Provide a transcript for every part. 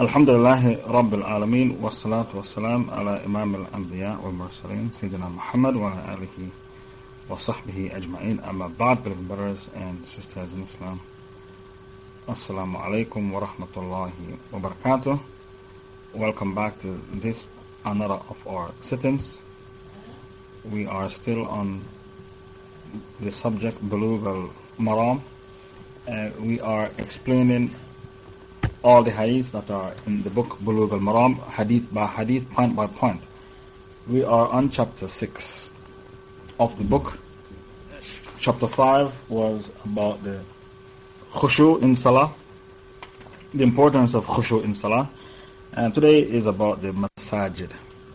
الحمد لله رب العالمين والصلاة والسلام على إمام الأنبياء والمرسلين سيدنا محمد وعلى آله وصحبه أجمعين بعد brothers and sisters in Islam. Assalamu alaikum wa rahmatullahi wa barakatuh. Welcome back to this another of our sittings. We are still on the subject Bulugh al-Maram. Uh, we are explaining all the hadiths that are in the book Bulugh al-Maram, hadith by hadith, point by point. We are on chapter 6 of the book. Chapter 5 was about the khushu in salah, the importance of khushu in salah. And today is about the masajid,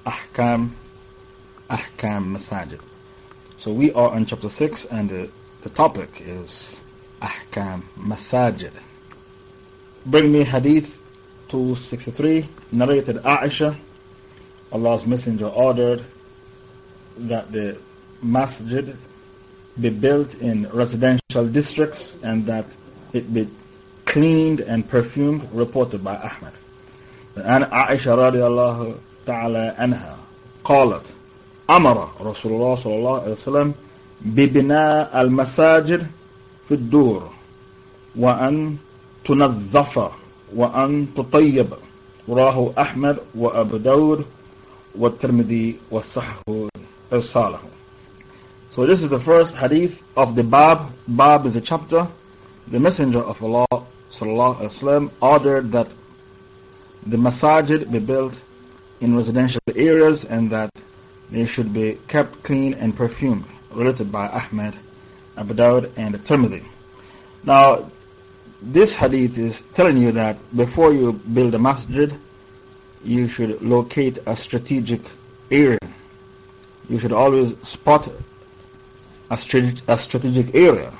ahkam, ahkam masajid. So we are on chapter 6 and the, the topic is ahkam masajid. Bring me hadith 263, narrated Aisha. Allah's Messenger ordered that the masjid be built in residential districts and that it be cleaned and perfumed, reported by Ahmad. And Aisha radiallahu ta'ala anha قالت أمر رسول الله صلى الله عليه وسلم ببناء المساجد في الدور وأن تنظف وأن تطيب راه أحمد وأبو داود والترمذي والصحه إرساله So this is the first hadith of the Bab. Bab is a chapter. The Messenger of Allah sallallahu alaihi wasallam ordered that the masajid be built in residential areas and that they should be kept clean and perfumed, related by Ahmad, Abu Dawud, and the Tirmidhi. Now, this hadith is telling you that before you build a masjid, you should locate a strategic area. You should always spot a, strategic, a strategic area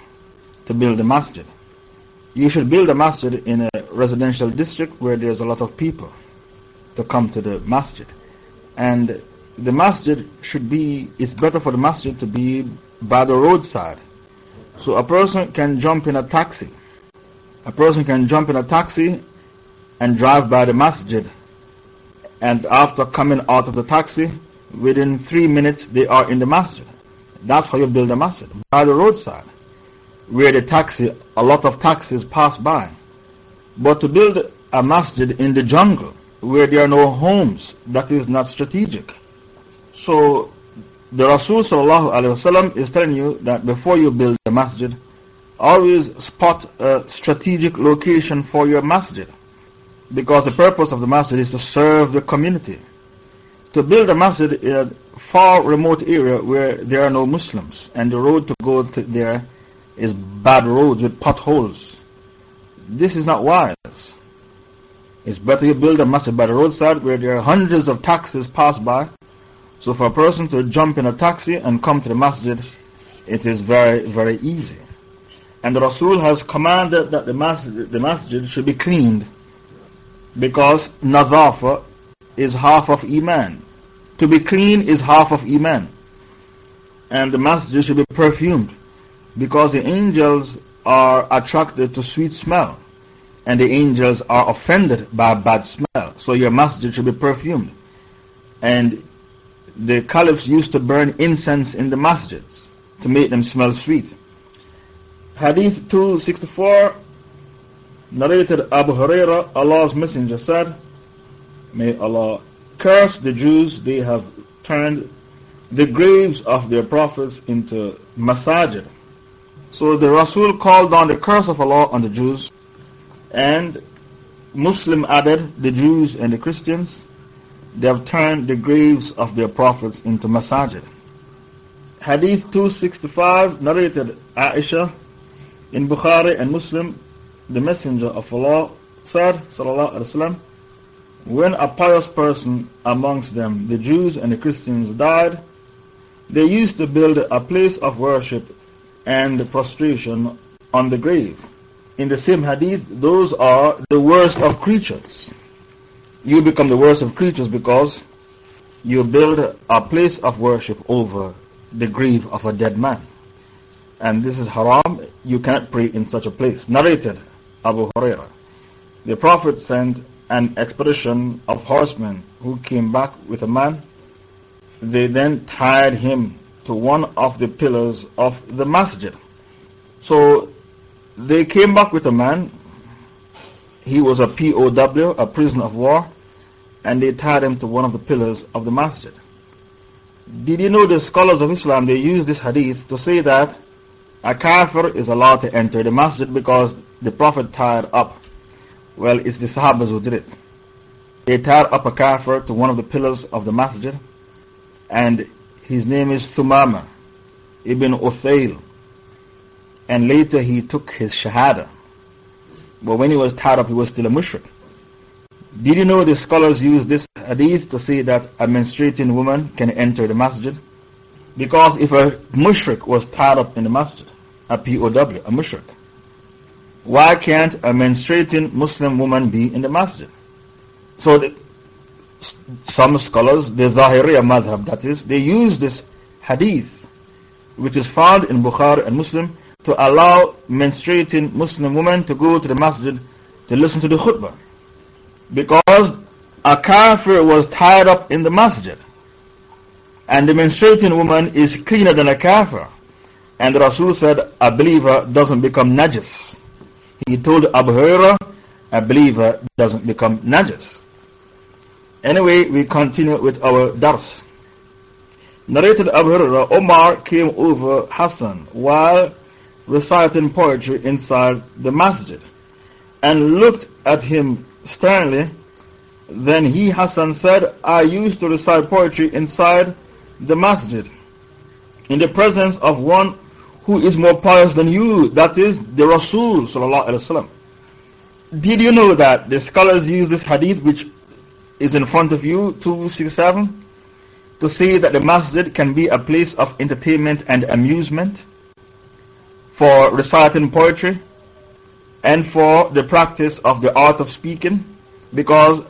to build a masjid. You should build a masjid in a residential district where there's a lot of people to come to the masjid. And the masjid should be, it's better for the masjid to be by the roadside. So a person can jump in a taxi a person can jump in a taxi and drive by the masjid. And after coming out of the taxi, within three minutes, they are in the masjid. That's how you build a masjid. By the roadside, where the taxi, a lot of taxis pass by. But to build a masjid in the jungle, where there are no homes, that is not strategic. So, the Rasul is telling you that before you build a masjid, always spot a strategic location for your masjid. Because the purpose of the masjid is to serve the community. To build a masjid in a far remote area where there are no Muslims and the road to go to there is bad roads with potholes. This is not wise. It's better you build a masjid by the roadside where there are hundreds of taxis pass by. So for a person to jump in a taxi and come to the masjid, it is very, very easy. And the Rasul has commanded that the masjid, the masjid should be cleaned because nadafa is half of Iman. To be clean is half of Iman. And the masjid should be perfumed because the angels are attracted to sweet smell and the angels are offended by bad smell. So your masjid should be perfumed. And the caliphs used to burn incense in the masjids to make them smell sweet. Hadith 264 narrated Abu Huraira, Allah's Messenger said, May Allah curse the Jews, they have turned the graves of their prophets into masajid. So the Rasul called down the curse of Allah on the Jews, and Muslim added the Jews and the Christians, they have turned the graves of their prophets into masajid. Hadith 265 narrated Aisha in Bukhari and Muslim, the Messenger of Allah said, Wasallam, when a pious person amongst them, the Jews and the Christians, died, they used to build a place of worship and prostration on the grave. In the same hadith, those are the worst of creatures. You become the worst of creatures because you build a place of worship over the grave of a dead man and this is haram, you cannot pray in such a place. Narrated Abu Huraira. The Prophet sent an expedition of horsemen who came back with a man, they then tied him to one of the pillars of the masjid. So they came back with a man. He was a POW, a prisoner of war, and they tied him to one of the pillars of the masjid. Did you know the scholars of Islam, they use this hadith to say that a kafir is allowed to enter the masjid because the Prophet tied up. Well, it's the Sahabas who did it. They tied up a kafir to one of the pillars of the masjid, and his name is Thumama ibn Uthail. And later he took his shahada. But when he was tied up, he was still a mushrik. Did you know the scholars use this hadith to say that a menstruating woman can enter the masjid? Because if a mushrik was tied up in the masjid, a POW, a mushrik, why can't a menstruating Muslim woman be in the masjid? So the, some scholars, the Zahiriya madhab that is, they use this hadith, which is found in Bukhari and Muslim, to allow menstruating Muslim women to go to the masjid to listen to the khutbah. Because a kafir was tied up in the masjid. And the menstruating woman is cleaner than a kafir. And Rasul said, a believer doesn't become najis. He told Abu Hurairah, a believer doesn't become najis. Anyway, we continue with our dars. Narrated Abu Hurairah, Omar came over Hassan while reciting poetry inside the masjid and looked at him sternly. Then he, Hassan, said, I used to recite poetry inside the masjid in the presence of one who is more pious than you, that is the Rasul. Did you know that the scholars use this hadith, which is in front of you, 267, to say that the masjid can be a place of entertainment and amusement for reciting poetry and for the practice of the art of speaking because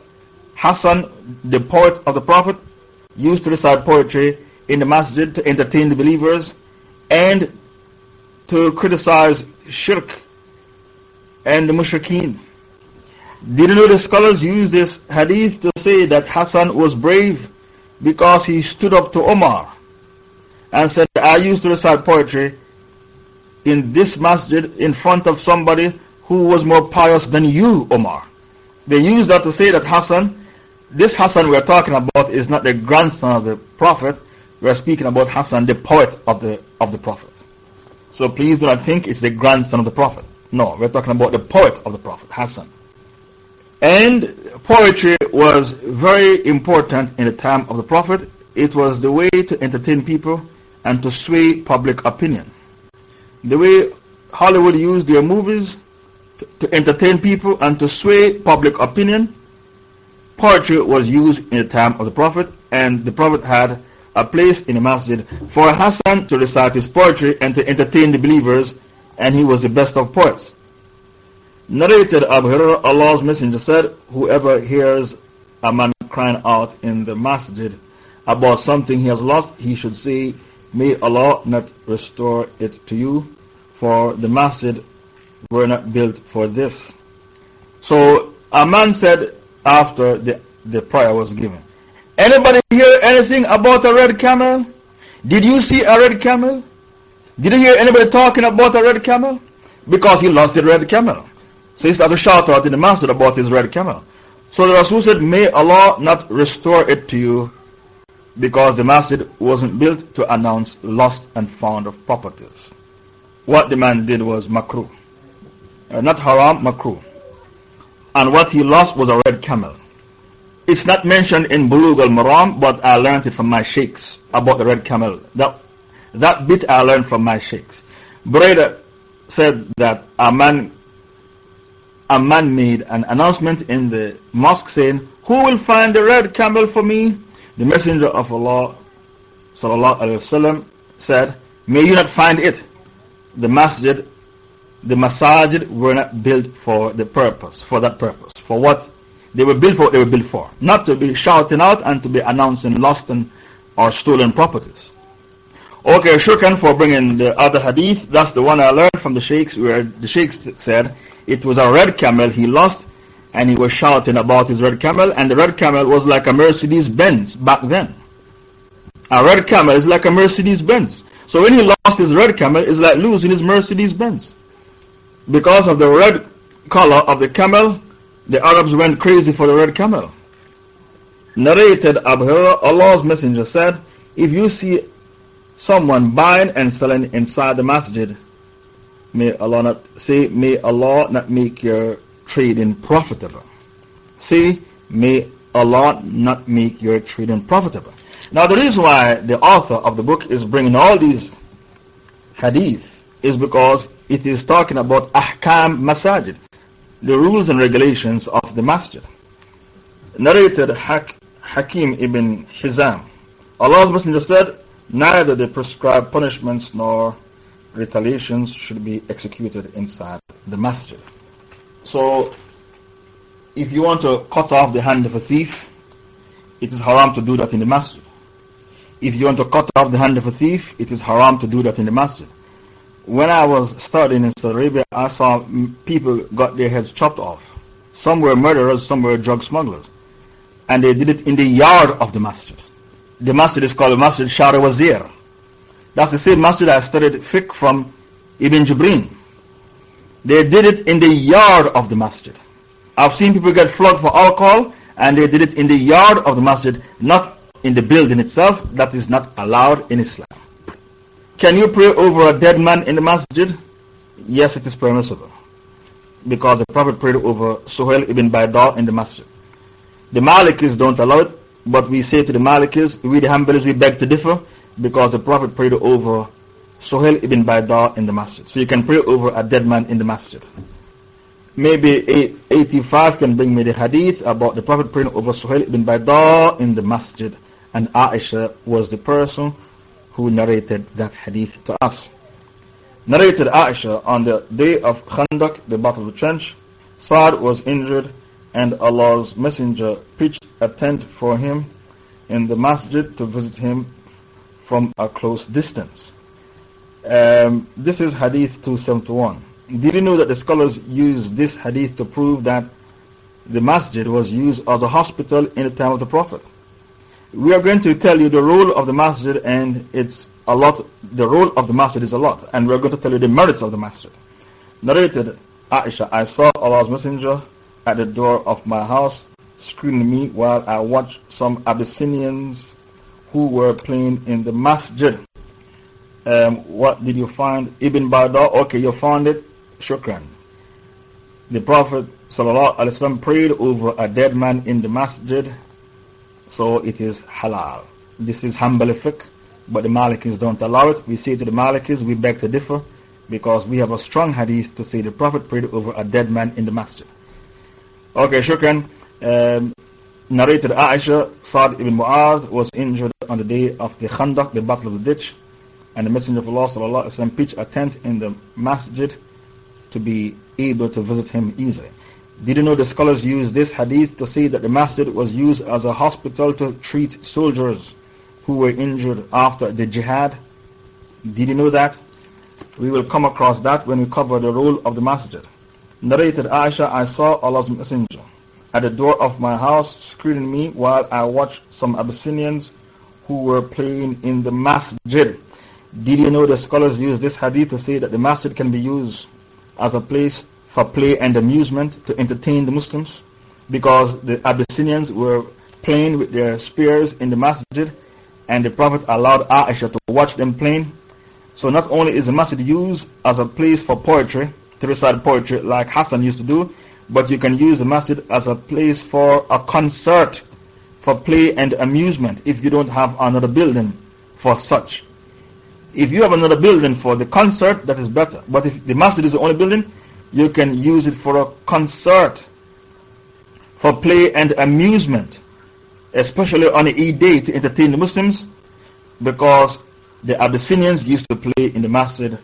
Hassan, the poet of the Prophet, used to recite poetry in the masjid to entertain the believers and to criticize shirk and the mushrikeen. Did you know the scholars use this hadith to say that Hassan was brave because he stood up to Omar and said, I used to recite poetry in this masjid in front of somebody who was more pious than you, Omar. They use that to say that Hassan, this Hassan we're talking about is not the grandson of the Prophet. We're speaking about Hassan, the poet of the, of the Prophet. So please do not think it's the grandson of the Prophet. No, we're talking about the poet of the Prophet, Hassan. And poetry was very important in the time of the Prophet. It was the way to entertain people and to sway public opinion. The way Hollywood used their movies to entertain people and to sway public opinion. Poetry was used in the time of the Prophet, and the Prophet had a place in the masjid for Hassan to recite his poetry and to entertain the believers, and he was the best of poets. Narrated Abu Hurairah, Allah's Messenger said, Whoever hears a man crying out in the masjid about something he has lost, he should say, May Allah not restore it to you, for the masjid were not built for this. So a man said after the, the prayer was given, Anybody hear anything about a red camel? Did you see a red camel? Did you hear anybody talking about a red camel? Because he lost the red camel. So he started to shout out in the masjid about his red camel. So the Rasul said, May Allah not restore it to you because the masjid wasn't built to announce lost and found of properties. What the man did was makruh. Uh, not haram, makruh. And what he lost was a red camel. It's not mentioned in Bulugh al Maram, but I learned it from my sheikhs about the red camel. That, that bit I learned from my sheikhs. Buraidah said that a man, a man made an announcement in the mosque saying, Who will find the red camel for me? The Messenger of Allah وسلم, said, May you not find it. The masjid, the masajid were not built for the purpose, for that purpose. For what? They were built for, what they were built for. Not to be shouting out and to be announcing lost and, or stolen properties. Okay, shukran for bringing the other hadith. That's the one I learned from the sheikhs, where the sheikhs said it was a red camel he lost, and he was shouting about his red camel, and the red camel was like a Mercedes Benz back then. A red camel is like a Mercedes Benz. So when he lost his red camel, it's like losing his Mercedes Benz. Because of the red color of the camel, the Arabs went crazy for the red camel. Narrated Abu Allah's Messenger said, If you see someone buying and selling inside the masjid, may Allah not say, May Allah not make your trading profitable. Say, May Allah not make your trading profitable. Now, the reason why the author of the book is bringing all these hadith is because it is talking about ahkam masajid, the rules and regulations of the masjid. Narrated Hak Hakim ibn Hizam. Allah's Messenger said, Neither the prescribed punishments nor retaliations should be executed inside the masjid. So, if you want to cut off the hand of a thief, it is haram to do that in the masjid. If you want to cut off the hand of a thief, it is haram to do that in the masjid. When I was studying in Saudi Arabia, I saw people got their heads chopped off. Some were murderers, some were drug smugglers. And they did it in the yard of the masjid. The masjid is called Masjid Shara Wazir. That's the same masjid I studied fiqh from Ibn Jibrin. They did it in the yard of the masjid. I've seen people get flogged for alcohol, and they did it in the yard of the masjid, not in the building itself. That is not allowed in Islam. Can you pray over a dead man in the masjid? Yes, it is permissible. Because the Prophet prayed over Suhail ibn Baidar in the masjid. The Malikis don't allow it, but we say to the Malikis, we the Hanbalis, we beg to differ because the Prophet prayed over Suhail ibn Baidar in the masjid. So you can pray over a dead man in the masjid. Maybe 85 can bring me the hadith about the Prophet praying over Suhail ibn Baidar in the masjid, and Aisha was the person who narrated that hadith to us. Narrated Aisha on the day of Khandaq, the Battle of the Trench, Saad was injured and Allah's Messenger pitched a tent for him in the masjid to visit him from a close distance. Um, this is Hadith 271. Did you know that the scholars use this hadith to prove that the masjid was used as a hospital in the time of the Prophet? We are going to tell you the role of the masjid, and it's a lot. The role of the masjid is a lot, and we're going to tell you the merits of the masjid. Narrated Aisha, I saw Allah's Messenger at the door of my house, screening me while I watched some Abyssinians who were playing in the masjid. Um, what did you find? Ibn Badar, okay, you found it. Shukran. The Prophet ﷺ prayed over a dead man in the masjid so it is halal. This is Hanbali fiqh, but the Malikis don't allow it. We say to the Malikis, we beg to differ because we have a strong hadith to say the Prophet prayed over a dead man in the masjid. Okay, shukran. Um, narrated Aisha, Sa'd ibn Mu'adh was injured on the day of the Khandaq, the battle of the ditch, and the Messenger of Allah sallallahu pitched a tent in the masjid to be able to visit him easily. Did you know the scholars use this hadith to say that the masjid was used as a hospital to treat soldiers who were injured after the jihad? Did you know that? We will come across that when we cover the role of the masjid. Narrated Aisha, I saw Allah's Messenger at the door of my house screening me while I watched some Abyssinians who were playing in the masjid. Did you know the scholars use this hadith to say that the masjid can be used as a place for play and amusement to entertain the Muslims because the Abyssinians were playing with their spears in the masjid and the Prophet allowed Aisha to watch them playing. So not only is the masjid used as a place for poetry, to recite poetry like Hassan used to do, but you can use the masjid as a place for a concert, for play and amusement if you don't have another building for such. If you have another building for the concert, that is better. But if the masjid is the only building, you can use it for a concert, for play and amusement, especially on Eid day to entertain the Muslims, because the Abyssinians used to play in the masjid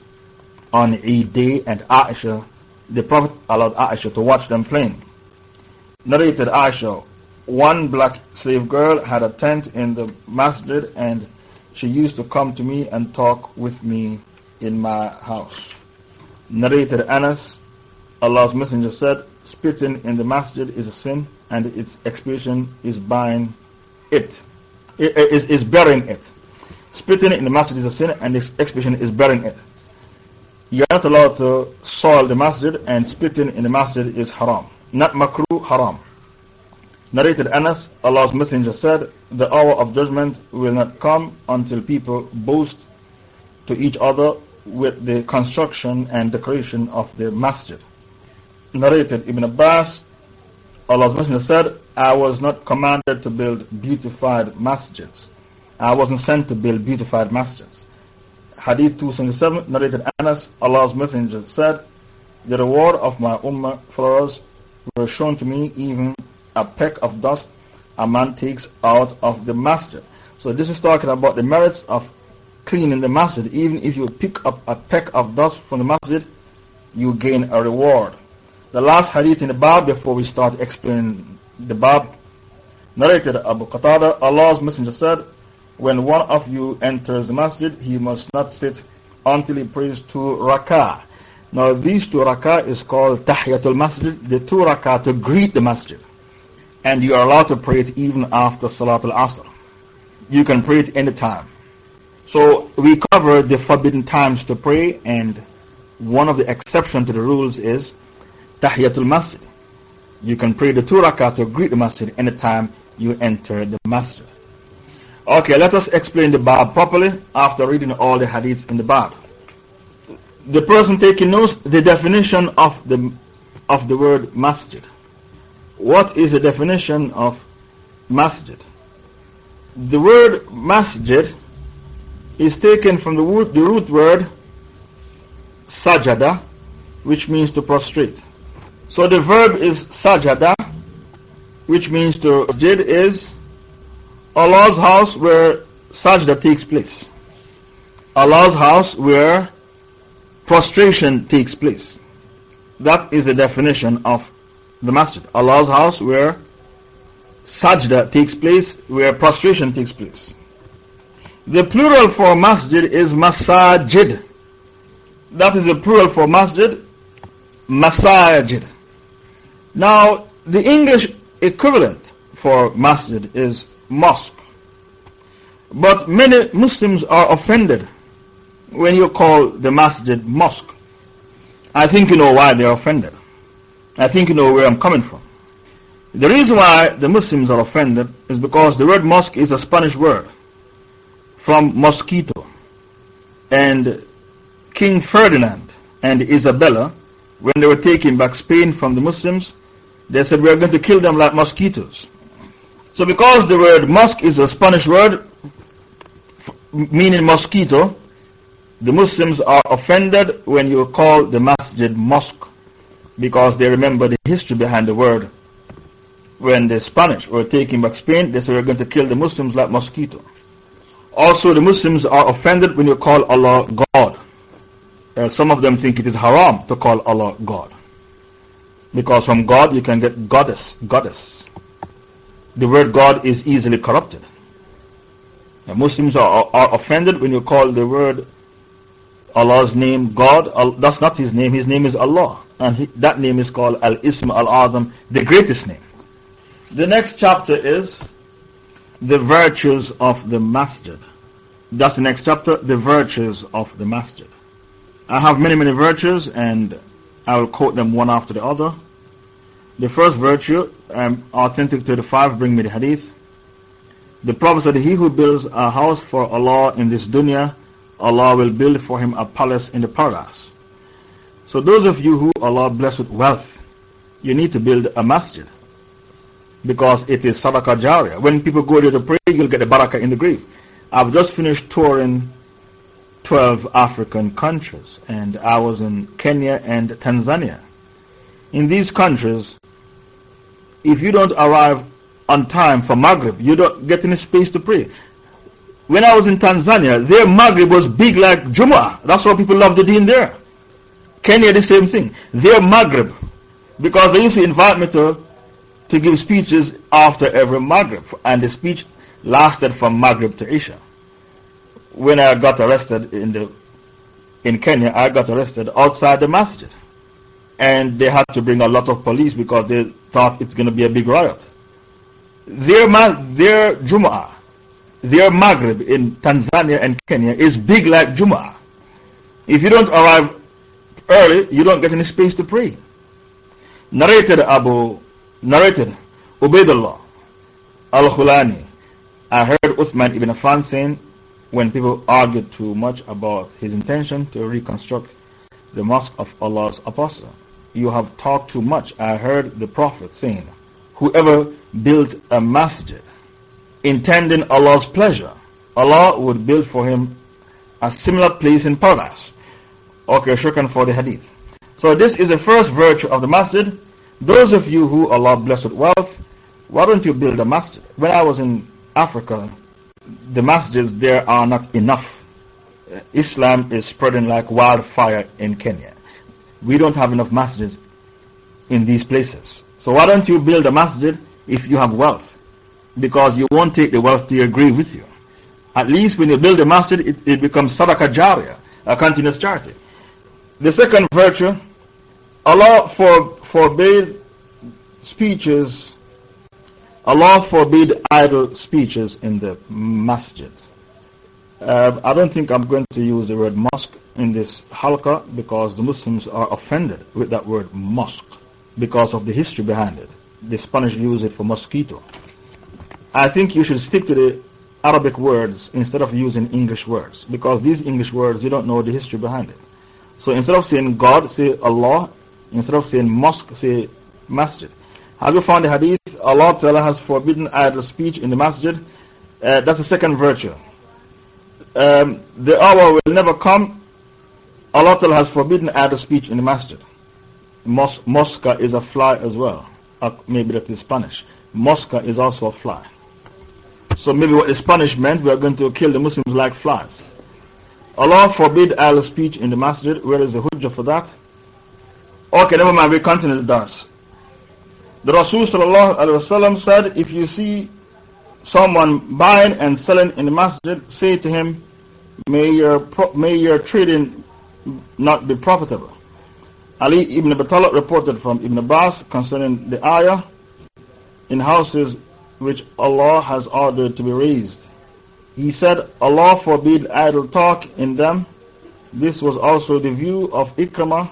on Eid day, and Aisha, the Prophet allowed Aisha to watch them playing. Narrated Aisha, one black slave girl had a tent in the masjid, and she used to come to me and talk with me in my house. Narrated Anas, Allah's Messenger said, spitting in the masjid is a sin and its expiation is buying it, is, is burying it. Spitting in the masjid is a sin and its expiation is burying it. You are not allowed to soil the masjid and spitting in the masjid is haram. Not makruh, haram. Narrated Anas, Allah's Messenger said, The hour of judgment will not come until people boast to each other with the construction and decoration of the masjid. Narrated Ibn Abbas, Allah's Messenger said, I was not commanded to build beautified masjids. I wasn't sent to build beautified masjids. Hadith 277, narrated Anas, Allah's Messenger said, The reward of my ummah followers were shown to me even a peck of dust a man takes out of the masjid. So this is talking about the merits of cleaning the masjid. Even if you pick up a peck of dust from the masjid, you gain a reward. The last hadith in the Bab before we start explaining the Bab narrated Abu Qatada, Allah's Messenger said, When one of you enters the masjid, he must not sit until he prays two rakah. Now, these two rakah is called Tahiyatul Masjid, the two rakah to greet the masjid and you are allowed to pray it even after Salatul Asr. You can pray it any time. So we cover the forbidden times to pray, and one of the exceptions to the rules is Tahiyatul Masjid. You can pray the two to greet the masjid anytime you enter the masjid. Okay, let us explain the Bab properly after reading all the hadiths in the Bab. The person taking notes, the definition of the, of the word masjid. What is the definition of masjid? The word masjid is taken from the, word, the root word sajada, which means to prostrate. So the verb is sajada, which means to masjid is Allah's house where sajda takes place. Allah's house where prostration takes place. That is the definition of the masjid, Allah's house where sajda takes place, where prostration takes place. The plural for masjid is masajid. That is the plural for masjid, masajid. Now, the English equivalent for masjid is mosque. But many Muslims are offended when you call the masjid mosque. I think you know why they are offended. I think you know where I'm coming from. The reason why the Muslims are offended is because the word mosque is a Spanish word from mosquito. And King Ferdinand and Isabella, when they were taking back Spain from the Muslims, they said, We are going to kill them like mosquitoes. So, because the word mosque is a Spanish word meaning mosquito, the Muslims are offended when you call the masjid mosque because they remember the history behind the word. When the Spanish were taking back Spain, they said, We're going to kill the Muslims like mosquito. Also, the Muslims are offended when you call Allah God. Uh, some of them think it is haram to call Allah God. Because from God you can get goddess, goddess. The word God is easily corrupted. The Muslims are, are offended when you call the word Allah's name God. That's not His name, His name is Allah and he, that name is called Al Ism Al Azam, the greatest name. The next chapter is the virtues of the masjid. That's the next chapter, the virtues of the masjid. I have many, many virtues, and I will quote them one after the other. The first virtue, um, authentic to the five, bring me the hadith. The Prophet said, He who builds a house for Allah in this dunya, Allah will build for him a palace in the paradise. So those of you who Allah bless with wealth, you need to build a masjid. Because it is sadaqah jariyah. When people go there to pray, you'll get a barakah in the grave. I've just finished touring 12 African countries, and I was in Kenya and Tanzania. In these countries, if you don't arrive on time for Maghrib, you don't get any space to pray. When I was in Tanzania, their Maghrib was big like Jumu'ah. That's why people love the deen there. Kenya, the same thing. They're Maghrib. Because they used to invite me to, to give speeches after every Maghrib. And the speech lasted from Maghrib to Isha. When I got arrested in, the, in Kenya, I got arrested outside the masjid. and they had to bring a lot of police because they thought it's going to be a big riot. Their, their Jumu'ah, their Maghrib in Tanzania and Kenya is big like Jumu'ah. If you don't arrive early, you don't get any space to pray. Narrated Abu, narrated Ubaidullah al Khulani. I heard Uthman ibn Affan saying when people argued too much about his intention to reconstruct the mosque of Allah's Apostle. You have talked too much. I heard the Prophet saying, Whoever built a masjid intending Allah's pleasure, Allah would build for him a similar place in paradise. Okay, shukran for the hadith. So, this is the first virtue of the masjid. Those of you who Allah blessed with wealth, why don't you build a masjid? When I was in Africa, the masjids there are not enough. Uh, Islam is spreading like wildfire in Kenya. We don't have enough masjids in these places. So why don't you build a masjid if you have wealth? Because you won't take the wealth to grave with you. At least when you build a masjid, it, it becomes sadaqah jariyah, a continuous charity. The second virtue, Allah for, forbade speeches Allah forbid idle speeches in the masjid. Uh, I don't think I'm going to use the word mosque in this halqa because the Muslims are offended with that word mosque because of the history behind it. The Spanish use it for mosquito. I think you should stick to the Arabic words instead of using English words because these English words, you don't know the history behind it. So instead of saying God, say Allah. Instead of saying mosque, say masjid. Have you found the hadith? Allah Ta'ala has forbidden idle speech in the masjid. Uh, that's the second virtue. Um, the hour will never come. Allah Ta'ala has forbidden idle speech in the masjid. Mos mosca is a fly as well. Uh, maybe that is Spanish. Mosca is also a fly. So maybe what the Spanish meant, we are going to kill the Muslims like flies. Allah forbid idle speech in the masjid. Where is the hujjah for that? Okay, never mind. We continue the dars. The Rasul said, If you see someone buying and selling in the masjid, say to him, May your, may your trading not be profitable. Ali ibn Abi reported from Ibn Abbas concerning the ayah in houses which Allah has ordered to be raised. He said, Allah forbid idle talk in them. This was also the view of Ikramah,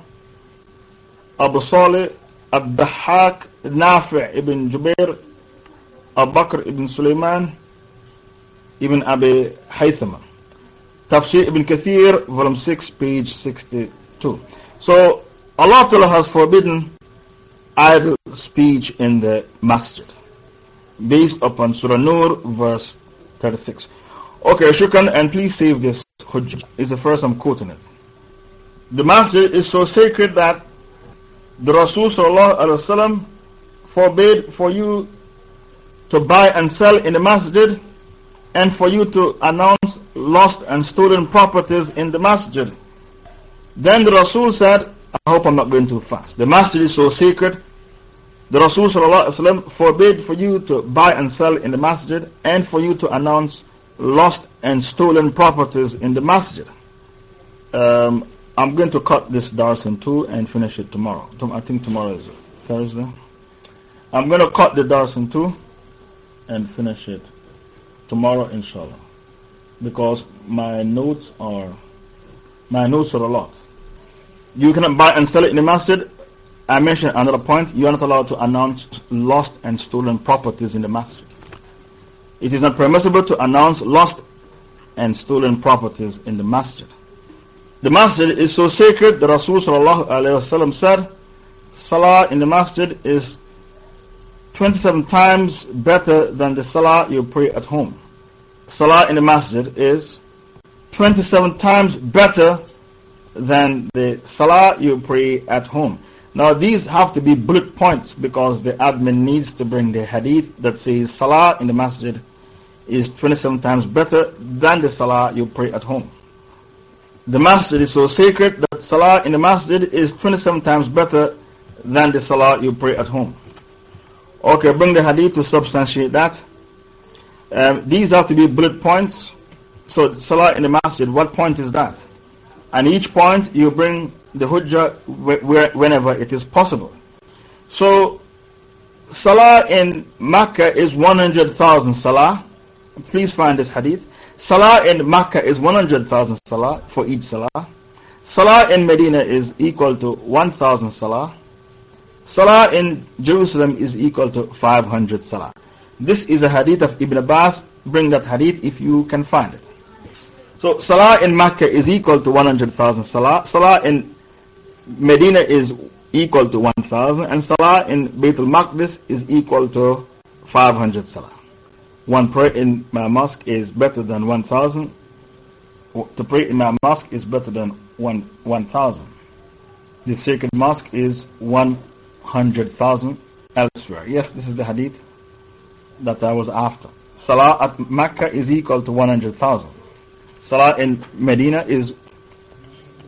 Abu Salih, الضحاك نافع ابن جبير أبو بكر ابن سليمان ابن أبي حيثمة Tafsir ibn Kathir, volume 6, page 62. So, Allah Ta'ala has forbidden idle speech in the masjid, based upon Surah Nur, verse 36. Okay, Shukran, and please save this hujjah. It's the first I'm quoting it. The masjid is so sacred that the Rasul forbade for you to buy and sell in the masjid and for you to announce lost and stolen properties in the masjid. Then the Rasul said, I hope I'm not going too fast. The masjid is so sacred. The Rasul forbade for you to buy and sell in the masjid and for you to announce lost and stolen properties in the masjid. Um, I'm going to cut this dars in two and finish it tomorrow. I think tomorrow is Thursday. I'm going to cut the dars in two and finish it tomorrow, inshallah. Because my notes are my notes are a lot. You cannot buy and sell it in the masjid. I mentioned another point. You are not allowed to announce lost and stolen properties in the masjid. It is not permissible to announce lost and stolen properties in the masjid. The masjid is so sacred, the Rasul said, Salah in the masjid is 27 times better than the Salah you pray at home. Salah in the masjid is 27 times better than the Salah you pray at home. Now these have to be bullet points because the admin needs to bring the hadith that says Salah in the masjid is 27 times better than the Salah you pray at home. The masjid is so sacred that salah in the masjid is 27 times better than the salah you pray at home. Okay, bring the hadith to substantiate that. Um, these have to be bullet points. So, salah in the masjid, what point is that? And each point you bring the Hujjah whenever it is possible. So, Salah in Makkah is 100,000 Salah. Please find this hadith. Salah in Makkah is 100,000 Salah for each Salah. Salah in Medina is equal to 1,000 Salah. Salah in Jerusalem is equal to 500 Salah. This is a hadith of Ibn Abbas. Bring that hadith if you can find it. So, Salah in Makkah is equal to 100,000 Salah. Salah in Medina is equal to 1,000. And Salah in Bayt al-Maqdis is equal to 500 Salah. One prayer in my mosque is better than 1,000. To pray in my mosque is better than 1,000. the sacred mosque is 100,000 elsewhere. Yes, this is the hadith that I was after. Salah at Mecca is equal to 100,000. Salah in Medina is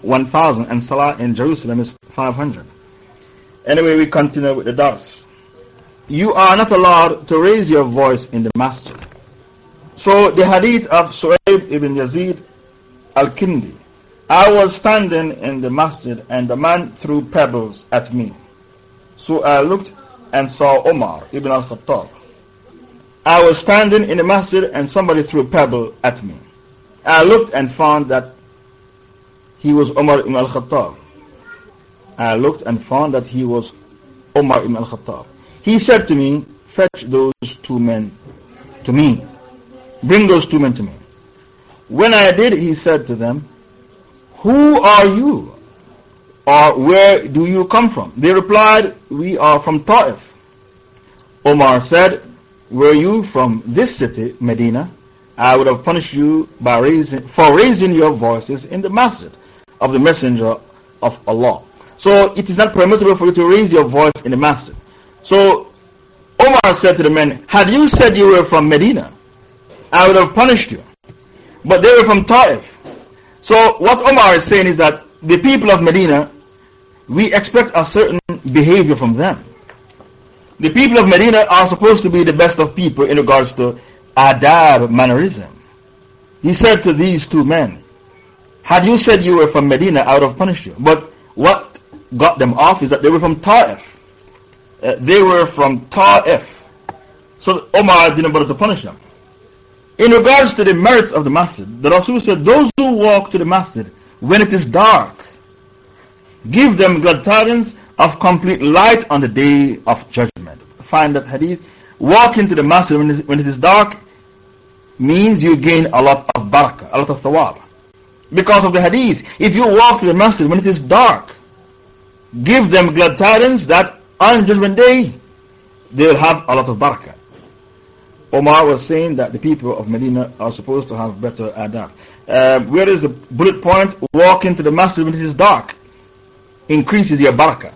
1,000 and Salah in Jerusalem is 500. Anyway, we continue with the dars. You are not allowed to raise your voice in the masjid. So the hadith of Sa'ib ibn Yazid al-Kindi. I was standing in the masjid and the man threw pebbles at me. So I looked and saw Omar ibn al-Khattab. I was standing in the masjid and somebody threw a pebble at me. I looked and found that he was Omar ibn al-Khattab. I looked and found that he was Omar ibn al-Khattab. He said to me, fetch those two men to me. Bring those two men to me. When I did, he said to them, Who are you? Or where do you come from? They replied, We are from Ta'if. Omar said, Were you from this city, Medina? I would have punished you by raising, for raising your voices in the masjid of the Messenger of Allah. So it is not permissible for you to raise your voice in the masjid. So Omar said to the men, Had you said you were from Medina, I would have punished you. But they were from Ta'if. So what Omar is saying is that the people of Medina, we expect a certain behavior from them. The people of Medina are supposed to be the best of people in regards to adab mannerism. He said to these two men, Had you said you were from Medina, I would have punished you. But what got them off is that they were from Ta'if. Uh, they were from Ta'if. So Omar didn't bother to punish them. In regards to the merits of the masjid, the Rasul said, Those who walk to the masjid when it is dark, give them glad tidings of complete light on the day of judgment. Find that hadith. Walk into the masjid when it is, when it is dark means you gain a lot of barakah, a lot of thawab. Because of the hadith. If you walk to the masjid when it is dark, give them glad tidings that on judgment day they will have a lot of barakah. Omar was saying that the people of Medina are supposed to have better adab. Uh, where is the bullet point? Walk into the masjid when it is dark. Increases your barakah.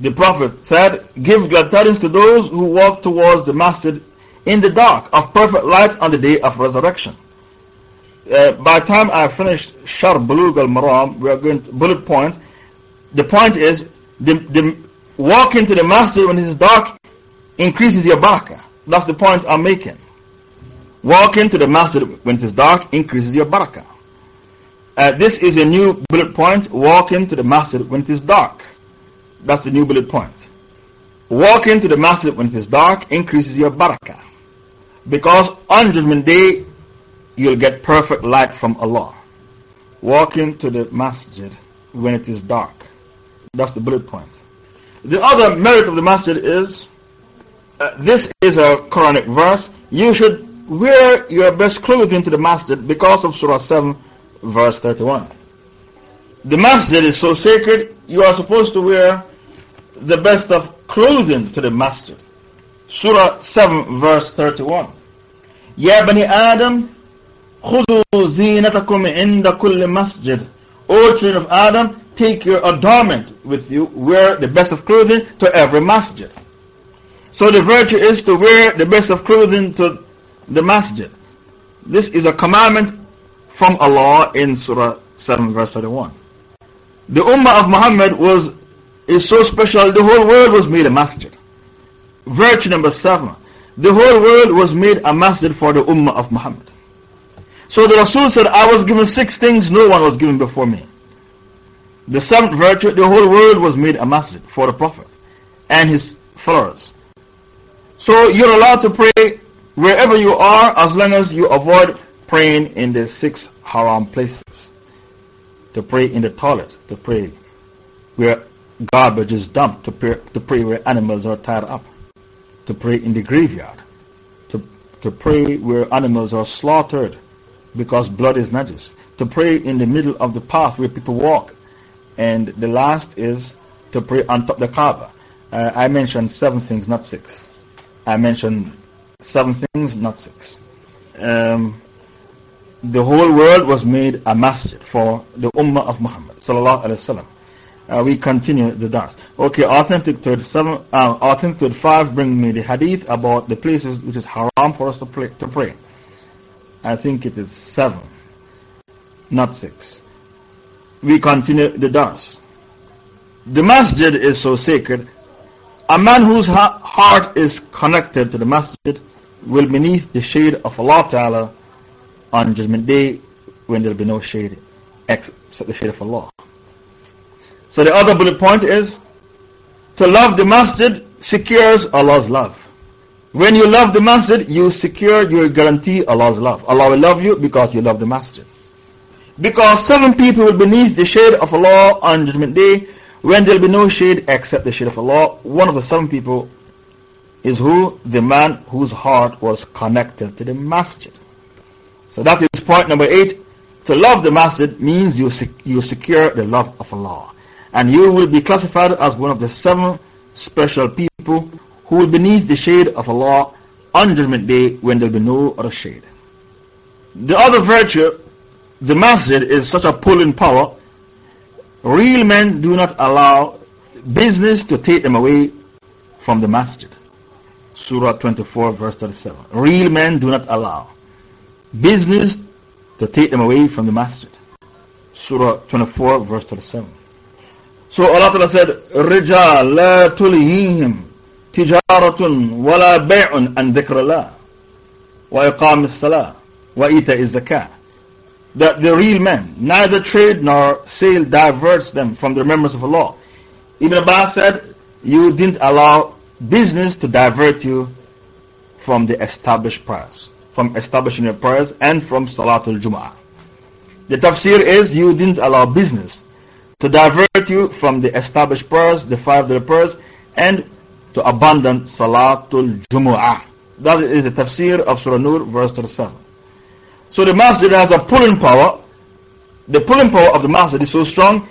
The Prophet said, Give glad tidings to those who walk towards the masjid in the dark of perfect light on the day of resurrection. Uh, by the time I finish Sharh Bulugh al Maram, we are going to bullet point. The point is, the, the walk into the masjid when it is dark increases your barakah. That's the point I'm making. Walking to the masjid when it is dark increases your barakah. Uh, this is a new bullet point. Walking to the masjid when it is dark. That's the new bullet point. Walking to the masjid when it is dark increases your barakah. Because on Judgment Day, you'll get perfect light from Allah. Walking to the masjid when it is dark. That's the bullet point. The other merit of the masjid is uh, this is a Quranic verse. You should wear your best clothing to the masjid because of Surah 7, verse 31. The masjid is so sacred, you are supposed to wear the best of clothing to the masjid. Surah 7, verse 31. Ya Bani Adam, خذوا زينتكم عند كل مسجد. O children of Adam, take your adornment with you, wear the best of clothing to every masjid. So the virtue is to wear the best of clothing to the masjid. This is a commandment from Allah in Surah 7 verse 31. The Ummah of Muhammad was, is so special, the whole world was made a masjid. Virtue number 7. The whole world was made a masjid for the Ummah of Muhammad. So the Rasul said, I was given six things no one was given before me. The seventh virtue, the whole world was made a masjid for the Prophet and his followers. So you're allowed to pray wherever you are as long as you avoid praying in the six haram places. To pray in the toilet, to pray where garbage is dumped, to pray, to pray where animals are tied up, to pray in the graveyard, to, to pray where animals are slaughtered because blood is najis, to pray in the middle of the path where people walk, and the last is to pray on top of the Kaaba. Uh, I mentioned seven things, not six. I mentioned seven things, not six. Um, the whole world was made a masjid for the Ummah of Muhammad. Sallallahu Alaihi Uh, we continue the dars. Okay, authentic 37, uh, authentic 35 bring me the hadith about the places which is haram for us to, play, to pray. I think it is seven, not six. We continue the dars. The masjid is so sacred. A man whose heart is connected to the masjid will beneath the shade of Allah Ta'ala on Judgment Day when there will be no shade except the shade of Allah. So the other bullet point is to love the masjid secures Allah's love. When you love the masjid, you secure, you guarantee Allah's love. Allah will love you because you love the masjid. Because seven people will be beneath the shade of Allah on Judgment Day when there will be no shade except the shade of Allah. One of the seven people is who? The man whose heart was connected to the masjid. So that is point number eight. To love the masjid means you, sec you secure the love of Allah. And you will be classified as one of the seven special people who will be beneath the shade of Allah on Judgment Day when there will be no other shade. The other virtue, the masjid is such a pulling power. Real men do not allow business to take them away from the masjid. Surah 24, verse 37. Real men do not allow business to take them away from the masjid. Surah 24, verse 37. So Allah Ta'ala said, رِجَالْ لَا تُلِهِيهِمْ تِجَارَةٌ وَلَا بَيْعٌ عَنْ ذِكْرَ اللَّهِ وَإِقَامِ الصَّلَاةِ وَإِيتَاءِ الزَّكَاةِ that the real men, neither trade nor sale diverts them from the remembrance of Allah. Ibn Abbas said, you didn't allow business to divert you from the established prayers, from establishing your prayers and from Salatul Jum'ah. The tafsir is you didn't allow business to divert you from the established prayers, the five daily prayers, and to abandon Salatul Jumu'ah. That is the tafsir of Surah Nur, verse 37. So the masjid has a pulling power. The pulling power of the masjid is so strong,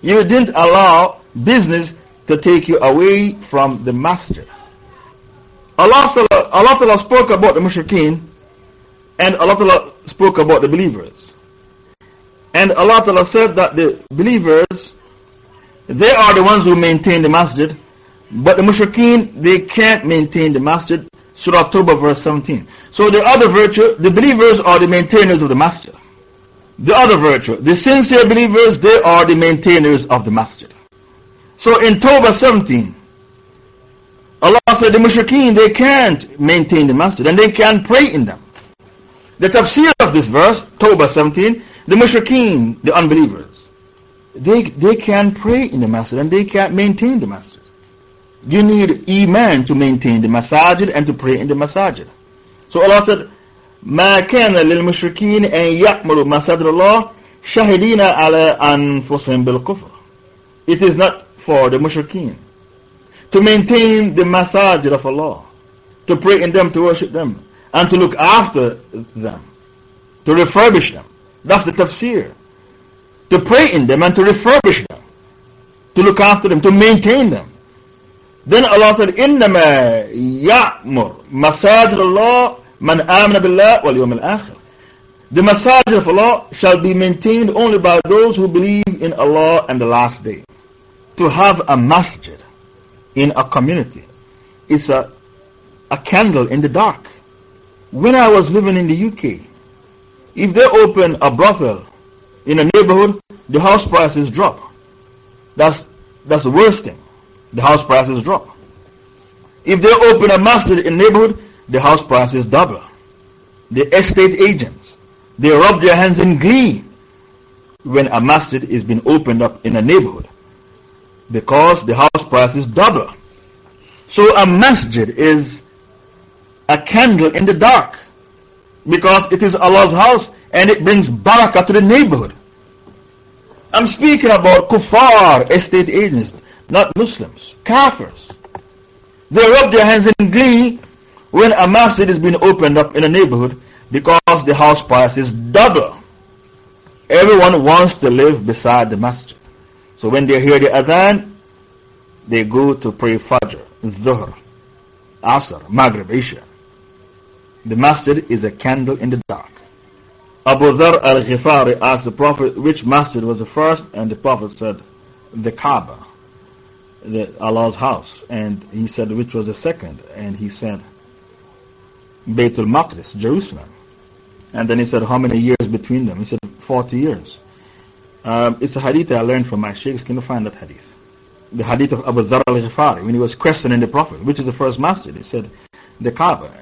you didn't allow business to take you away from the masjid. Allah, Allah spoke about the mushrikeen and Allah spoke about the believers. And Allah Ta'ala said that the believers, they are the ones who maintain the masjid, but the mushrikeen, they can't maintain the masjid. Surah Tawbah verse 17. So the other virtue, the believers are the maintainers of the masjid. The other virtue, the sincere believers, they are the maintainers of the masjid. So in Tawbah 17, Allah said the mushrikeen, they can't maintain the masjid and they can't pray in them. The tafsir of this verse, Tawbah 17, the mushrikeen, the unbelievers, they, they can't pray in the masjid and they can't maintain the masjid. You need iman to maintain the masajid and to pray in the masajid. So Allah said, ما كان للمشركين أن يأمروا مساجد الله شاهدين على أنفسهم بالكفر. It is not for the mushrikeen to maintain the masajid of Allah, to pray in them, to worship them, and to look after them, to refurbish them. That's the tafsir. To pray in them and to refurbish them, to look after them, to maintain them. Then Allah said, إِنَّمَا يَعْمُرْ مَسَاجِدَ اللَّهِ مَنْ آمَنَ بِاللَّهِ وَالْيَوْمِ الْآخِرِ The masajid of Allah shall be maintained only by those who believe in Allah and the last day. To have a masjid in a community, it's a, a candle in the dark. When I was living in the UK, if they open a brothel in a neighborhood, the house prices drop. That's, that's the worst thing. The house prices drop. If they open a masjid in neighborhood, the house prices double. The estate agents, they rub their hands in glee when a masjid is being opened up in a neighborhood because the house price is double. So a masjid is a candle in the dark because it is Allah's house and it brings barakah to the neighborhood. I'm speaking about kuffar, estate agents, not Muslims, kafirs. They rub their hands in glee when a masjid is being opened up in a neighborhood because the house price is double. Everyone wants to live beside the masjid. So when they hear the adhan, they go to pray Fajr, Dhuhr, Asr, Maghrib, Isha. The masjid is a candle in the dark. Abu Dhar al Ghifari asked the Prophet which masjid was the first, and the Prophet said, The Kaaba, the, Allah's house. And he said, Which was the second? And he said, Baytul Maqdis, Jerusalem. And then he said, How many years between them? He said, 40 years. Um, it's a hadith I learned from my sheikhs. Can you find that hadith? The hadith of Abu Dhar al Ghifari, when he was questioning the Prophet, which is the first masjid? He said, The Kaaba.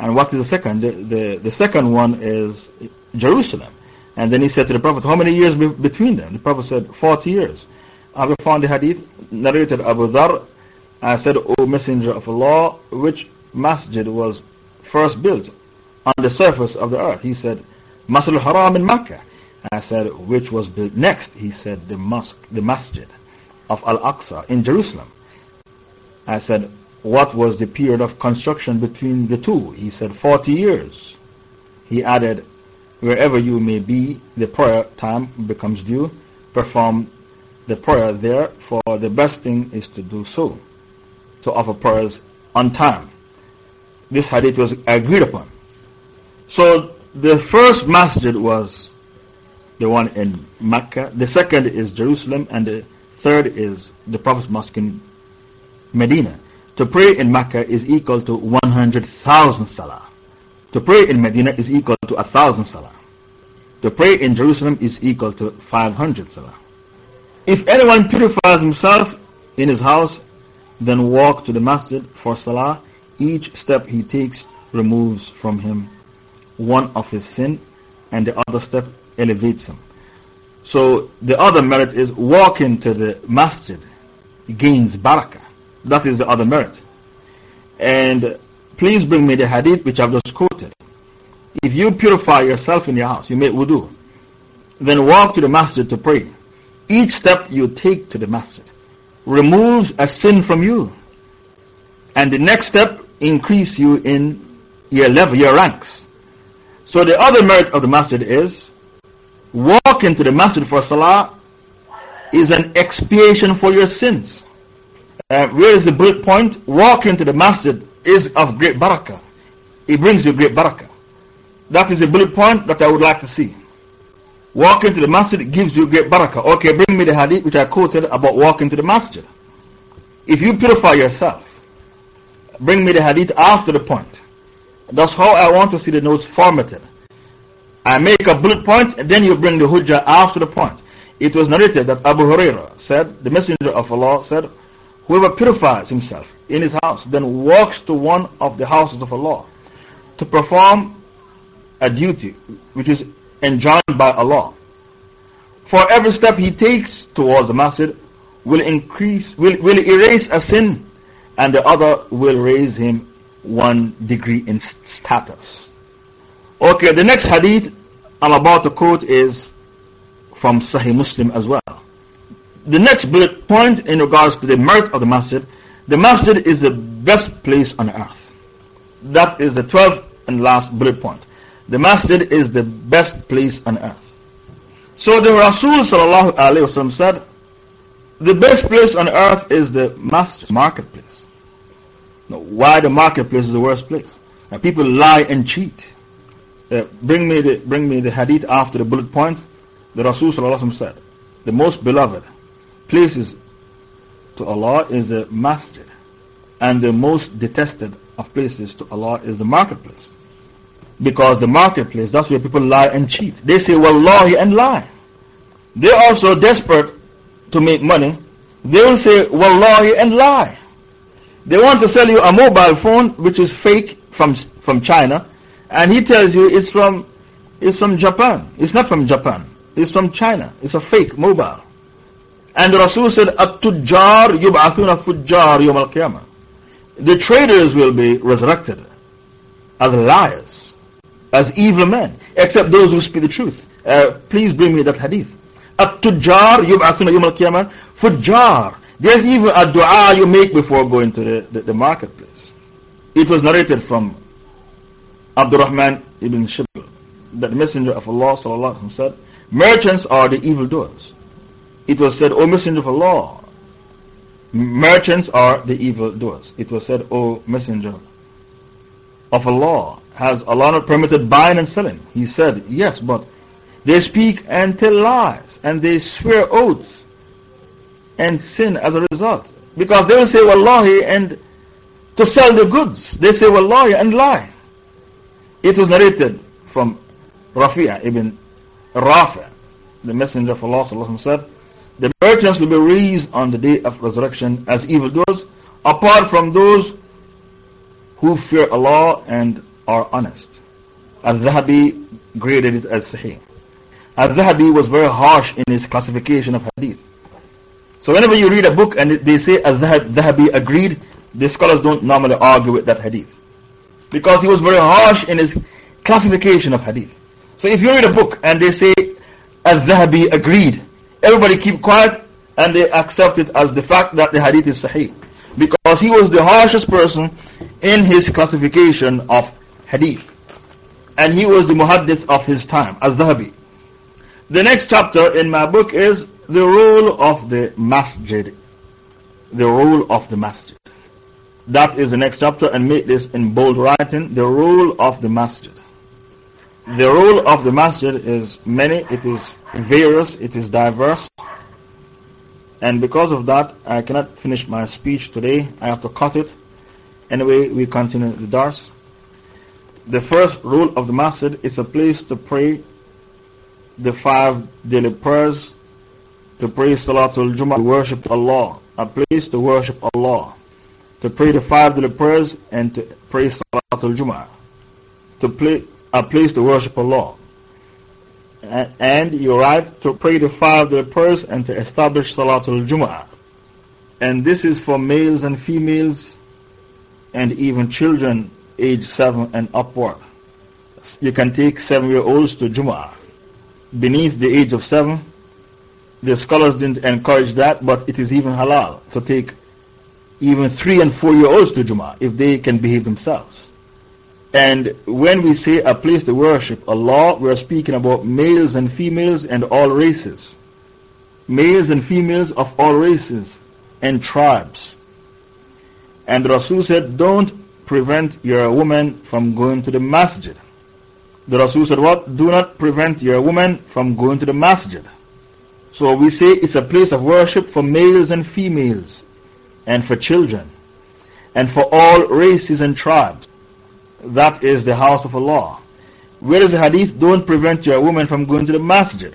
And what is the second? The, the, the second one is Jerusalem. And then he said to the Prophet, How many years be between them? The Prophet said, 40 years. Have found the hadith? Narrated Abu Dhar. I said, O Messenger of Allah, which masjid was first built on the surface of the earth? He said, Masjid al-Haram in Mecca. I said, which was built next? He said, the mosque, the masjid of Al-Aqsa in Jerusalem. I said, what was the period of construction between the two? He said, 40 years. He added, wherever you may be, the prayer time becomes due. Perform the prayer there, for the best thing is to do so, to offer prayers on time. This hadith was agreed upon. So the first masjid was the one in Mecca, the second is Jerusalem, and the third is the Prophet's mosque in Medina. To pray in Mecca is equal to 100,000 salah. To pray in Medina is equal to 1,000 salah. To pray in Jerusalem is equal to 500 salah. If anyone purifies himself in his house, then walk to the masjid for salah, each step he takes removes from him one of his sin, and the other step elevates him. So the other merit is walking to the masjid gains barakah. That is the other merit. And please bring me the hadith which I've just quoted. If you purify yourself in your house, you make wudu, then walk to the masjid to pray. Each step you take to the masjid removes a sin from you. And the next step increase you in your level, your ranks. So the other merit of the masjid is walk into the masjid for salah is an expiation for your sins. Uh, where is the bullet point? Walk into the masjid is of great barakah. It brings you great barakah. That is a bullet point that I would like to see. Walk into the masjid gives you great barakah. Okay, bring me the hadith which I quoted about walking to the masjid. If you purify yourself, bring me the hadith after the point. That's how I want to see the notes formatted. I make a bullet point and then you bring the hujjah after the point. It was narrated that Abu Huraira said, the Messenger of Allah said, Whoever purifies himself in his house, then walks to one of the houses of Allah to perform a duty which is enjoined by Allah. For every step he takes towards the masjid will increase, will, will erase a sin, and the other will raise him one degree in status. Okay, the next hadith I'm about to quote is from Sahih Muslim as well. The next bullet point in regards to the merit of the masjid the masjid is the best place on earth. That is the 12th and last bullet point. The masjid is the best place on earth. So the Rasul said, the best place on earth is the masjid, marketplace. Now, why the marketplace is the worst place? Now, people lie and cheat. Uh, bring, me the, bring me the hadith after the bullet point. The Rasul said, the most beloved places to Allah is the masjid. And the most detested of places to Allah is the marketplace. Because the marketplace, that's where people lie and cheat. They say well, Wallahi and lie. They're also desperate to make money. They will say well, Wallahi and lie. They want to sell you a mobile phone which is fake from, from China, and he tells you it's from, it's from Japan. It's not from Japan. It's from China. It's a fake mobile. And the Rasul said, At-tujjar yub'athuna fujjar yawm al-qiyamah. The traders will be resurrected as liars, as evil men, except those who speak the truth. Uh, please bring me that hadith. At-tujjar yub'athuna yawm al-qiyamah. Fujjar. There's even a dua you make before going to the, the, the marketplace. It was narrated from Abdurrahman ibn Shibl that the Messenger of Allah said, Merchants are the evildoers. It was said, O Messenger of Allah, merchants are the evildoers. It was said, O Messenger of Allah, has Allah not permitted buying and selling? He said, Yes, but they speak and tell lies, and they swear oaths and sin as a result. Because they will say Wallahi and to sell the goods, they say Wallahi and lie. It was narrated from Rafi'a ibn Rafi, the Messenger of Allah said, The merchants will be raised on the day of resurrection as evildoers, apart from those who fear Allah and are honest. Al-Dhahabi graded it as Sahih. Al-Dhahabi was very harsh in his classification of hadith. So whenever you read a book and they say Al-Dhahabi agreed, the scholars don't normally argue with that hadith. Because he was very harsh in his classification of hadith. So if you read a book and they say Al-Dhahabi agreed, everybody keep quiet and they accept it as the fact that the hadith is sahih. Because he was the harshest person in his classification of hadith. And he was the muhaddith of his time, Al-Dhahabi. The next chapter in my book is the role of the masjid. The role of the masjid. That is the next chapter and make this in bold writing. The role of the masjid. The role of the masjid is many, it is various, it is diverse. And because of that, I cannot finish my speech today. I have to cut it. Anyway, we continue the dars. The first rule of the masjid is a place to pray the five daily prayers, to pray Salatul Jummah, to worship Allah, a place to worship Allah, to pray the five daily prayers and to pray Salatul Jummah, to play, a place to worship Allah. And you're right to pray the five daily prayers and to establish Salatul Jum'ah. And this is for males and females and even children age 7 and upward. You can take 7 year olds to Jum'ah. Beneath the age of 7, the scholars didn't encourage that, but it is even halal to take even 3 and 4 year olds to Jum'ah if they can behave themselves. And when we say a place to worship Allah, we are speaking about males and females and all races. Males and females of all races and tribes. And Rasul said, Don't prevent your woman from going to the masjid. The Rasul said, What? Do not prevent your woman from going to the masjid. So we say it's a place of worship for males and females, and for children, and for all races and tribes that is the house of Allah. Whereas the hadith don't prevent your woman from going to the masjid.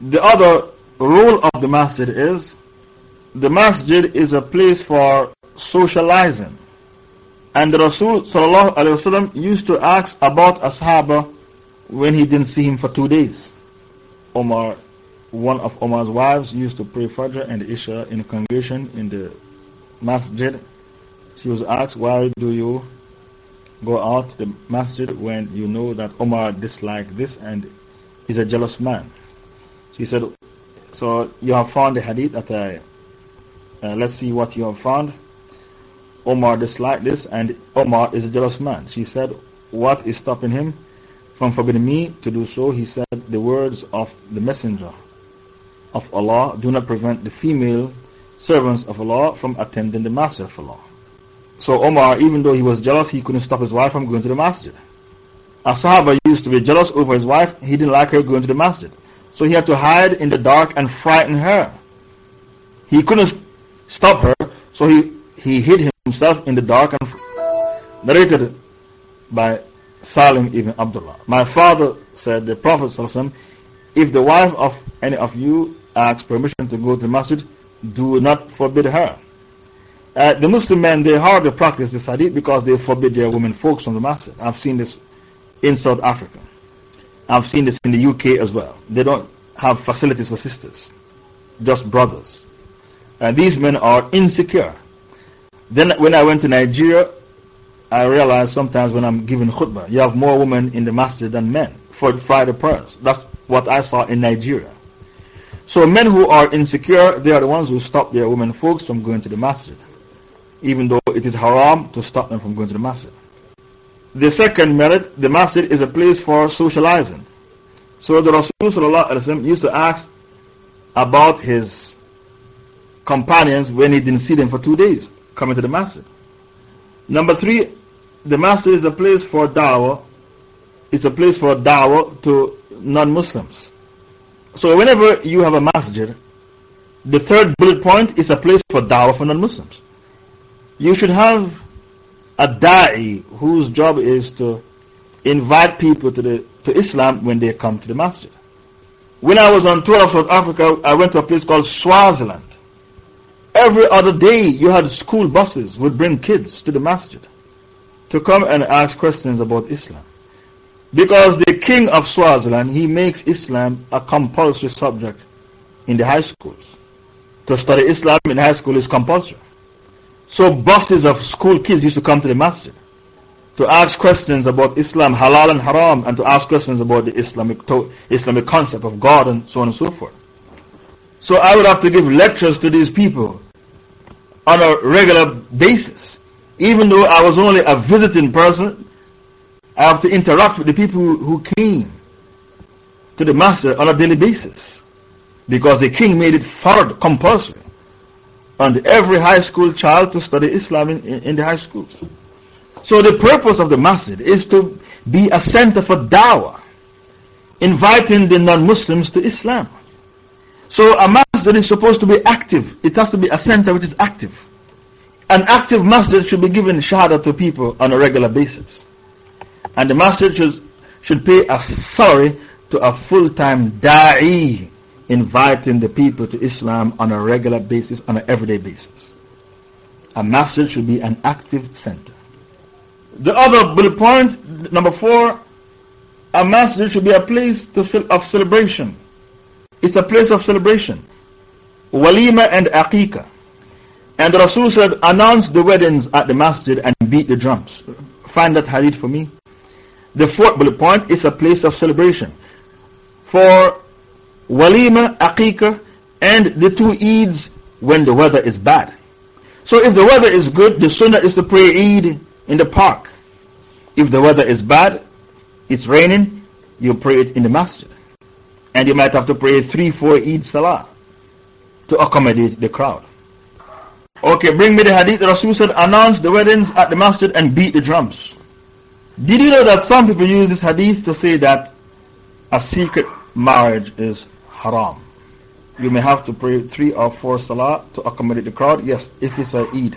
The other rule of the masjid is the masjid is a place for socializing. And the Rasul وسلم, used to ask about a Sahaba when he didn't see him for two days. Omar, one of Omar's wives, used to pray Fajr and Isha in a congregation in the masjid. She was asked, Why do you go out to the masjid when you know that Omar dislikes this and is a jealous man. She said, So you have found the hadith that I, uh, let's see what you have found. Omar disliked this and Omar is a jealous man. She said, What is stopping him from forbidding me to do so? He said, The words of the Messenger of Allah do not prevent the female servants of Allah from attending the Master of Allah. So Omar, even though he was jealous, he couldn't stop his wife from going to the masjid. A Sahaba used to be jealous over his wife, he didn't like her going to the masjid. So he had to hide in the dark and frighten her. He couldn't stop her, so he, he hid himself in the dark and narrated by Salim ibn Abdullah. My father said, the Prophet if the wife of any of you asks permission to go to the masjid, do not forbid her. Uh, the Muslim men, they hardly practice this hadith because they forbid their women folks from the masjid. I've seen this in South Africa. I've seen this in the UK as well. They don't have facilities for sisters, just brothers. And these men are insecure. Then, when I went to Nigeria, I realized sometimes when I'm giving khutbah, you have more women in the masjid than men for Friday prayers. That's what I saw in Nigeria. So, men who are insecure, they are the ones who stop their women folks from going to the masjid, even though it is haram to stop them from going to the masjid. The second merit, the masjid is a place for socializing. So the Rasul used to ask about his companions when he didn't see them for two days coming to the masjid. Number three, the masjid is a place for dawah. It's a place for dawah to non Muslims. So whenever you have a masjid, the third bullet point is a place for dawah for non Muslims. You should have a da'i whose job is to invite people to, the, to Islam when they come to the masjid. When I was on tour of South Africa, I went to a place called Swaziland. Every other day, you had school buses would bring kids to the masjid to come and ask questions about Islam. Because the king of Swaziland, he makes Islam a compulsory subject in the high schools. To study Islam in high school is compulsory. So buses of school kids used to come to the masjid to ask questions about Islam, halal and haram, and to ask questions about the Islamic, Islamic concept of God and so on and so forth. So I would have to give lectures to these people on a regular basis. Even though I was only a visiting person, I have to interact with the people who came to the masjid on a daily basis. Because the king made it fard, compulsory on every high school child to study Islam in, in, in the high schools. So the purpose of the masjid is to be a center for dawah, inviting the non-Muslims to Islam. So a masjid is supposed to be active. It has to be a center which is active. An active masjid should be giving shahada to people on a regular basis. And the masjid should, should pay a salary to a full-time da'i inviting the people to Islam on a regular basis, on an everyday basis. A masjid should be an active center. The other bullet point, number four, a masjid should be a place to, of celebration. It's a place of celebration. Walima and aqiqah. And the Rasul said, announce the weddings at the masjid and beat the drums. Find that hadith for me. The fourth bullet point is a place of celebration. For walima, aqiqah, and the two Eids when the weather is bad. So if the weather is good, the sunnah is to pray Eid in the park. If the weather is bad, it's raining, you pray it in the masjid. And you might have to pray three, four Eid Salah to accommodate the crowd. Okay, bring me the hadith. Rasul said, announce the weddings at the masjid and beat the drums. Did you know that some people use this hadith to say that a secret marriage is haram. You may have to pray three or four salah to accommodate the crowd. Yes, if it's an Eid.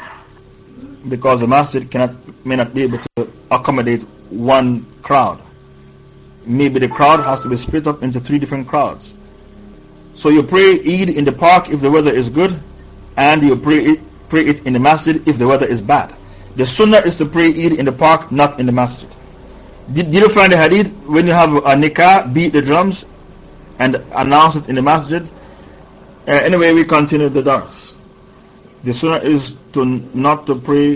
Because the masjid cannot, may not be able to accommodate one crowd. Maybe the crowd has to be split up into three different crowds. So you pray Eid in the park if the weather is good, and you pray it, pray it in the masjid if the weather is bad. The sunnah is to pray Eid in the park, not in the masjid. Did, did you find the hadith when you have a nikah, beat the drums and announce it in the masjid. Uh, anyway, we continue the dars. The sunnah is to not to pray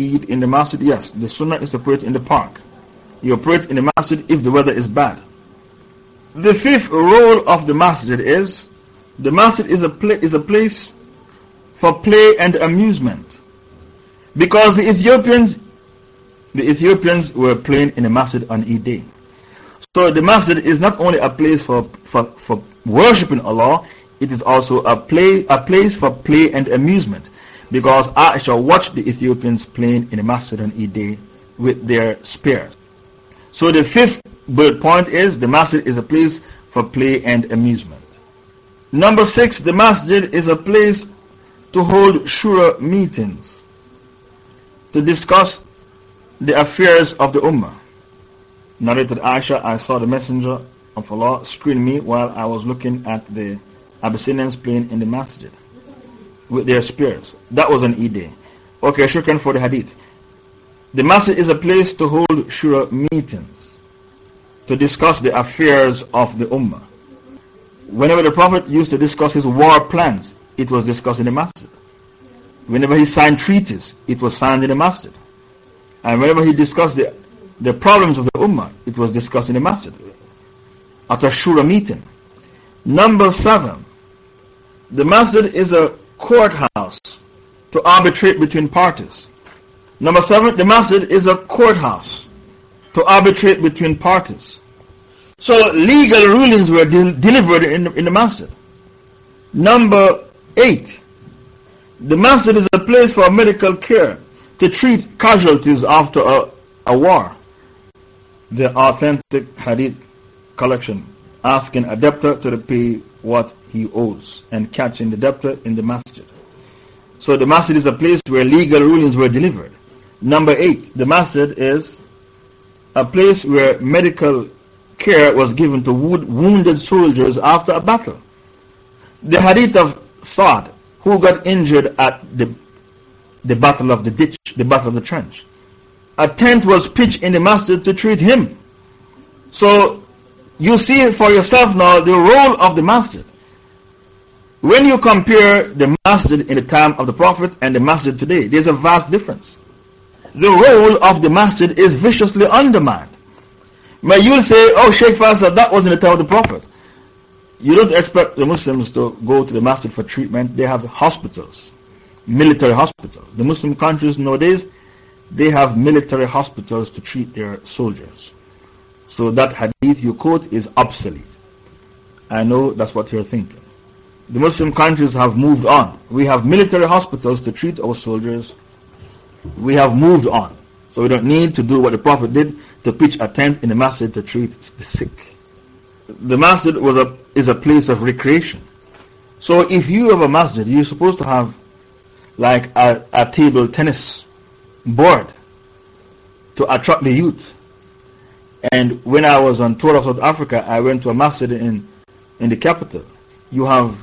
Eid in the masjid. Yes, the sunnah is to pray it in the park. You it in the masjid if the weather is bad. The fifth role of the masjid is the masjid is a, is a place for play and amusement. Because the Ethiopians, the Ethiopians were playing in the masjid on Eid day. So the masjid is not only a place for, for, for worshipping Allah, it is also a, play, a place for play and amusement. Because Aisha watched the Ethiopians playing in the masjid on Eid day with their spears. So the fifth bullet point is the masjid is a place for play and amusement. Number six, the masjid is a place to hold shura meetings to discuss the affairs of the ummah narrated Aisha, I saw the messenger of Allah screen me while I was looking at the Abyssinians playing in the masjid with their spears. That was an Eid day. Okay, shukran for the hadith. The masjid is a place to hold shura meetings to discuss the affairs of the ummah. Whenever the Prophet used to discuss his war plans, it was discussed in the masjid. Whenever he signed treaties, it was signed in the masjid. And whenever he discussed the, the problems of the ummah, it was discussed in the masjid. At a shura meeting. Number seven, the masjid is a courthouse to arbitrate between parties. Number seven, the masjid is a courthouse to arbitrate between parties. So legal rulings were de delivered in, the, in the masjid. Number eight, the masjid is a place for medical care to treat casualties after a, a war. The authentic hadith collection asking a debtor to repay what he owes and catching the debtor in the masjid. So the masjid is a place where legal rulings were delivered. Number eight, the masjid is a place where medical care was given to wounded soldiers after a battle. The hadith of Saad, who got injured at the, the battle of the ditch, the battle of the trench. A tent was pitched in the masjid to treat him. So you see for yourself now the role of the masjid. When you compare the masjid in the time of the Prophet and the masjid today, there's a vast difference. The role of the masjid is viciously undermined. May you'll say, oh, Sheikh Faisal, that was in the time of the Prophet. You don't expect the Muslims to go to the masjid for treatment. They have hospitals, military hospitals. The Muslim countries nowadays, they have military hospitals to treat their soldiers. So that hadith you quote is obsolete. I know that's what you're thinking. The Muslim countries have moved on. We have military hospitals to treat our soldiers. We have moved on. So we don't need to do what the Prophet did to pitch a tent in the masjid to treat the sick. The masjid was a, is a place of recreation. So if you have a masjid, you're supposed to have like a, a table tennis board to attract the youth. And when I was on tour of South Africa, I went to a masjid in, in the capital. You have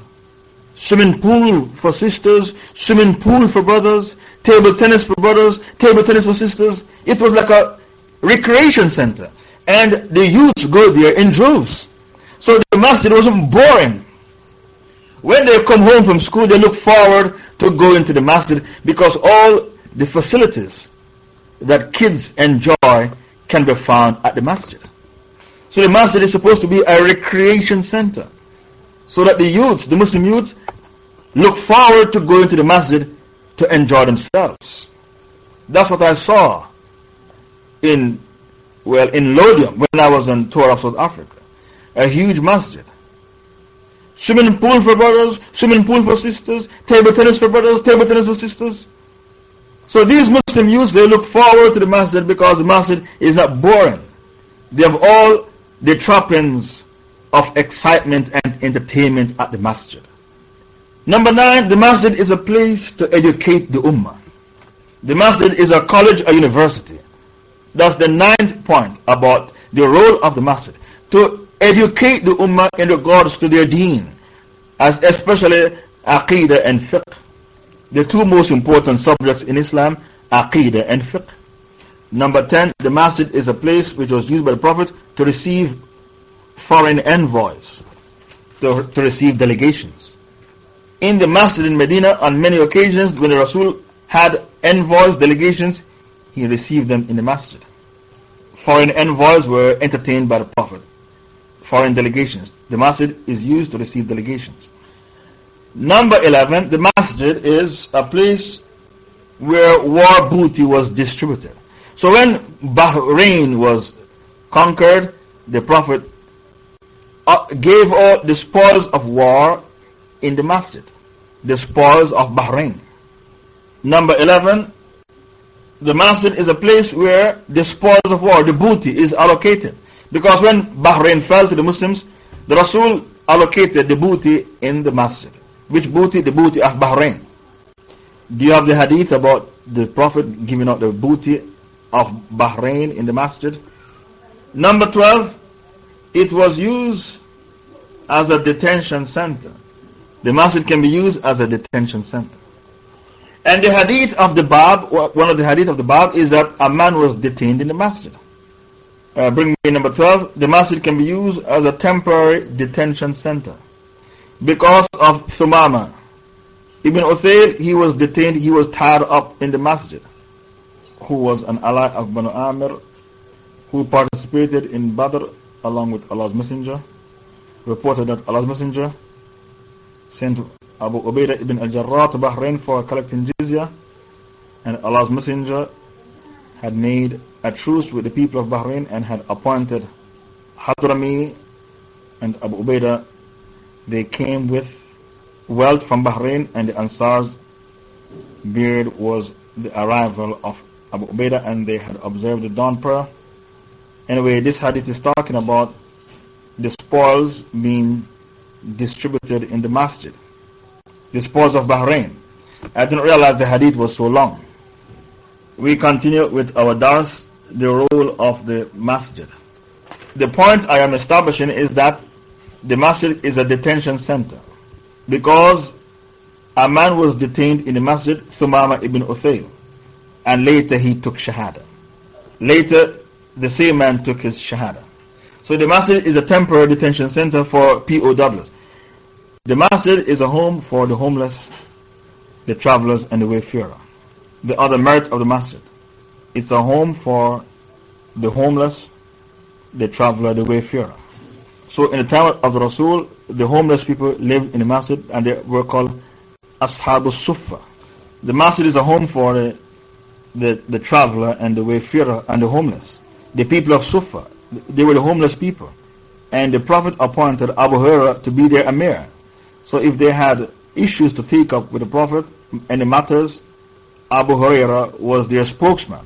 swimming pool for sisters, swimming pool for brothers, table tennis for brothers, table tennis for sisters. It was like a recreation center. And the youths go there in droves. So the masjid wasn't boring. When they come home from school, they look forward to going to the masjid because all the facilities that kids enjoy can be found at the masjid. So the masjid is supposed to be a recreation center. So that the youths, the Muslim youths, look forward to going to the masjid to enjoy themselves. That's what I saw in, well, in Laudium when I was on tour of South Africa. A huge masjid. Swimming pool for brothers, swimming pool for sisters, table tennis for brothers, table tennis for sisters. So these Muslim youths, they look forward to the masjid because the masjid is not boring. They have all the trappings of excitement and entertainment at the masjid. Number nine, the masjid is a place to educate the ummah. The masjid is a college or university. That's the ninth point about the role of the masjid. To educate the ummah in regards to their deen, as especially aqidah and fiqh. The two most important subjects in Islam, aqidah and fiqh. Number 10, the masjid is a place which was used by the Prophet to receive foreign envoys, to, to receive delegations. In the masjid in Medina, on many occasions, when the Rasul had envoys, delegations, he received them in the masjid. Foreign envoys were entertained by the Prophet. Foreign delegations. The masjid is used to receive delegations. Number 11, the masjid is a place where war booty was distributed. So when Bahrain was conquered, the Prophet Uh, gave all the spoils of war in the masjid. The spoils of Bahrain. Number 11, the masjid is a place where the spoils of war, the booty, is allocated. Because when Bahrain fell to the Muslims, the Rasul allocated the booty in the masjid. Which booty? The booty of Bahrain. Do you have the hadith about the Prophet giving out the booty of Bahrain in the masjid? Number 12, it was used as a detention center. The masjid can be used as a detention center. And the hadith of the Bab, one of the hadith of the Bab is that a man was detained in the masjid. Uh, bring me number 12. The masjid can be used as a temporary detention center. because of Thumama. Ibn Uthayl, he was detained, he was tied up in the masjid, who was an ally of Banu Amir, who participated in Badr along with Allah's Messenger, reported that Allah's Messenger sent Abu Ubaidah ibn al-Jarrah to Bahrain for collecting jizya, and Allah's Messenger had made a truce with the people of Bahrain and had appointed Hadrami and Abu Ubaidah. They came with wealth from Bahrain and the Ansar's beard was the arrival of Abu Ubaidah and they had observed the dawn prayer. Anyway, this hadith is talking about the spoils being distributed in the masjid. The spoils of Bahrain. I didn't realize the hadith was so long. We continue with our dars, the role of the masjid. The point I am establishing is that the masjid is a detention center because a man was detained in the masjid, Thumama ibn Uthayl, and later he took Shahada. Later, the same man took his Shahada. So the masjid is a temporary detention center for POWs. The masjid is a home for the homeless, the travelers, and the wayfarer. The other merit of the masjid. It's a home for the homeless, the traveler, the wayfarer. So in the time of the Rasul, the homeless people lived in the masjid and they were called Ashabul Sufa. The masjid is a home for the, the, the traveler and the wayfarer and the homeless. The people of Sufa, they were the homeless people. And the Prophet appointed Abu Hurairah to be their Amir. So if they had issues to take up with the Prophet, any matters, Abu Hurairah was their spokesman.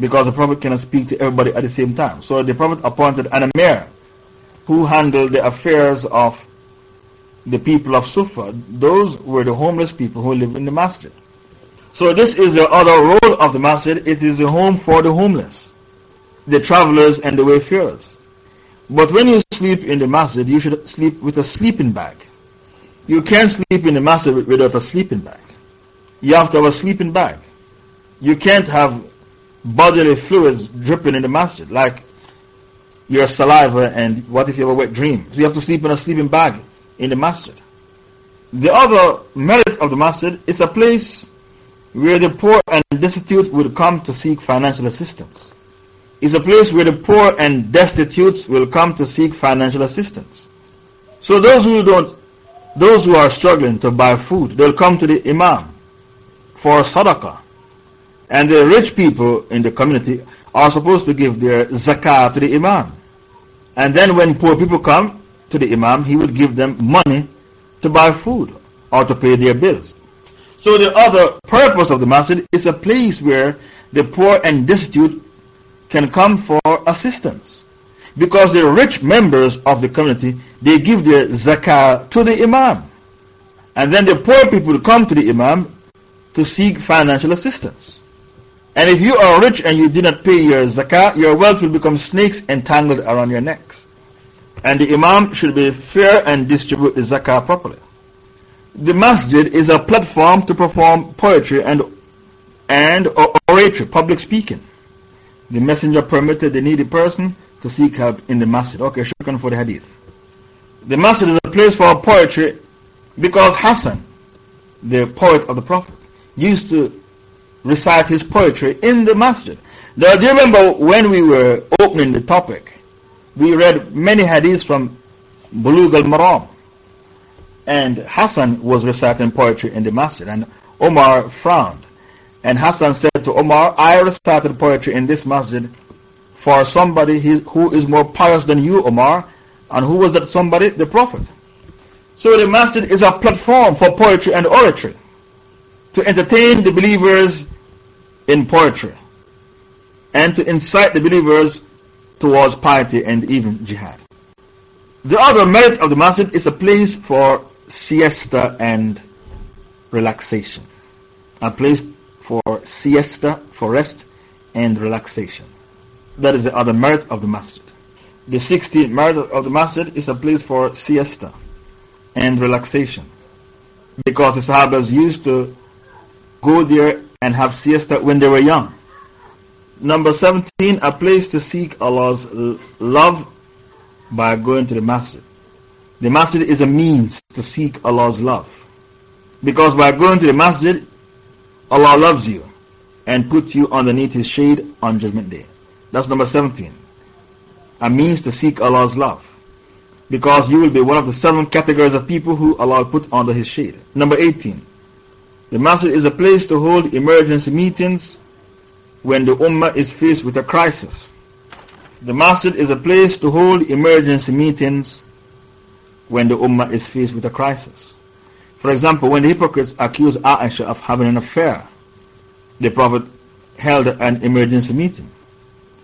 Because the Prophet cannot speak to everybody at the same time. So the Prophet appointed an Amir who handled the affairs of the people of Sufa. Those were the homeless people who live in the masjid. So this is the other role of the masjid. It is a home for the homeless, the travelers and the wayfarers. But when you sleep in the masjid, you should sleep with a sleeping bag. You can't sleep in the masjid without a sleeping bag. You have to have a sleeping bag. You can't have bodily fluids dripping in the masjid like your saliva and what if you have a wet dream. So you have to sleep in a sleeping bag in the masjid. The other merit of the masjid is a place where the poor and destitute will come to seek financial assistance. It's a place where the poor and destitute will come to seek financial assistance. So those who don't, those who are struggling to buy food, they'll come to the imam for sadaqah. And the rich people in the community are supposed to give their zakah to the imam. And then when poor people come to the Imam, he would give them money to buy food or to pay their bills. So the other purpose of the masjid is a place where the poor and destitute can come for assistance. Because the rich members of the community, they give their zakah to the Imam. And then the poor people come to the Imam to seek financial assistance. And if you are rich and you did not pay your zakah, your wealth will become snakes entangled around your necks. And the imam should be fair and distribute the zakah properly. The masjid is a platform to perform poetry and, and oratory, public speaking. The messenger permitted the needy person to seek help in the masjid. Okay, shukran for the hadith. The masjid is a place for poetry because Hassan, the poet of the Prophet, used to recite his poetry in the masjid. Now, do you remember when we were opening the topic? We read many hadiths from Bulugh al Maram. And Hassan was reciting poetry in the masjid, and Omar frowned. And Hassan said to Omar, I recited poetry in this masjid for somebody who is more pious than you, Omar. And who was that somebody? The Prophet. So the masjid is a platform for poetry and oratory to entertain the believers in poetry and to incite the believers towards piety and even jihad. The other merit of the masjid is a place for siesta and relaxation. A place for siesta, for rest and relaxation. That is the other merit of the masjid. The 16th merit of the masjid is a place for siesta and relaxation. Because the Sahabas used to go there and have siesta when they were young. Number 17, a place to seek Allah's love by going to the masjid. The masjid is a means to seek Allah's love. Because by going to the masjid, Allah loves you and puts you underneath His shade on Judgment Day. That's number 17. A means to seek Allah's love. Because you will be one of the seven categories of people who Allah put under His shade. Number 18. The masjid is a place to hold emergency meetings when the ummah is faced with a crisis. The masjid is a place to hold emergency meetings when the ummah is faced with a crisis. For example, when the hypocrites accused Aisha of having an affair, the Prophet held an emergency meeting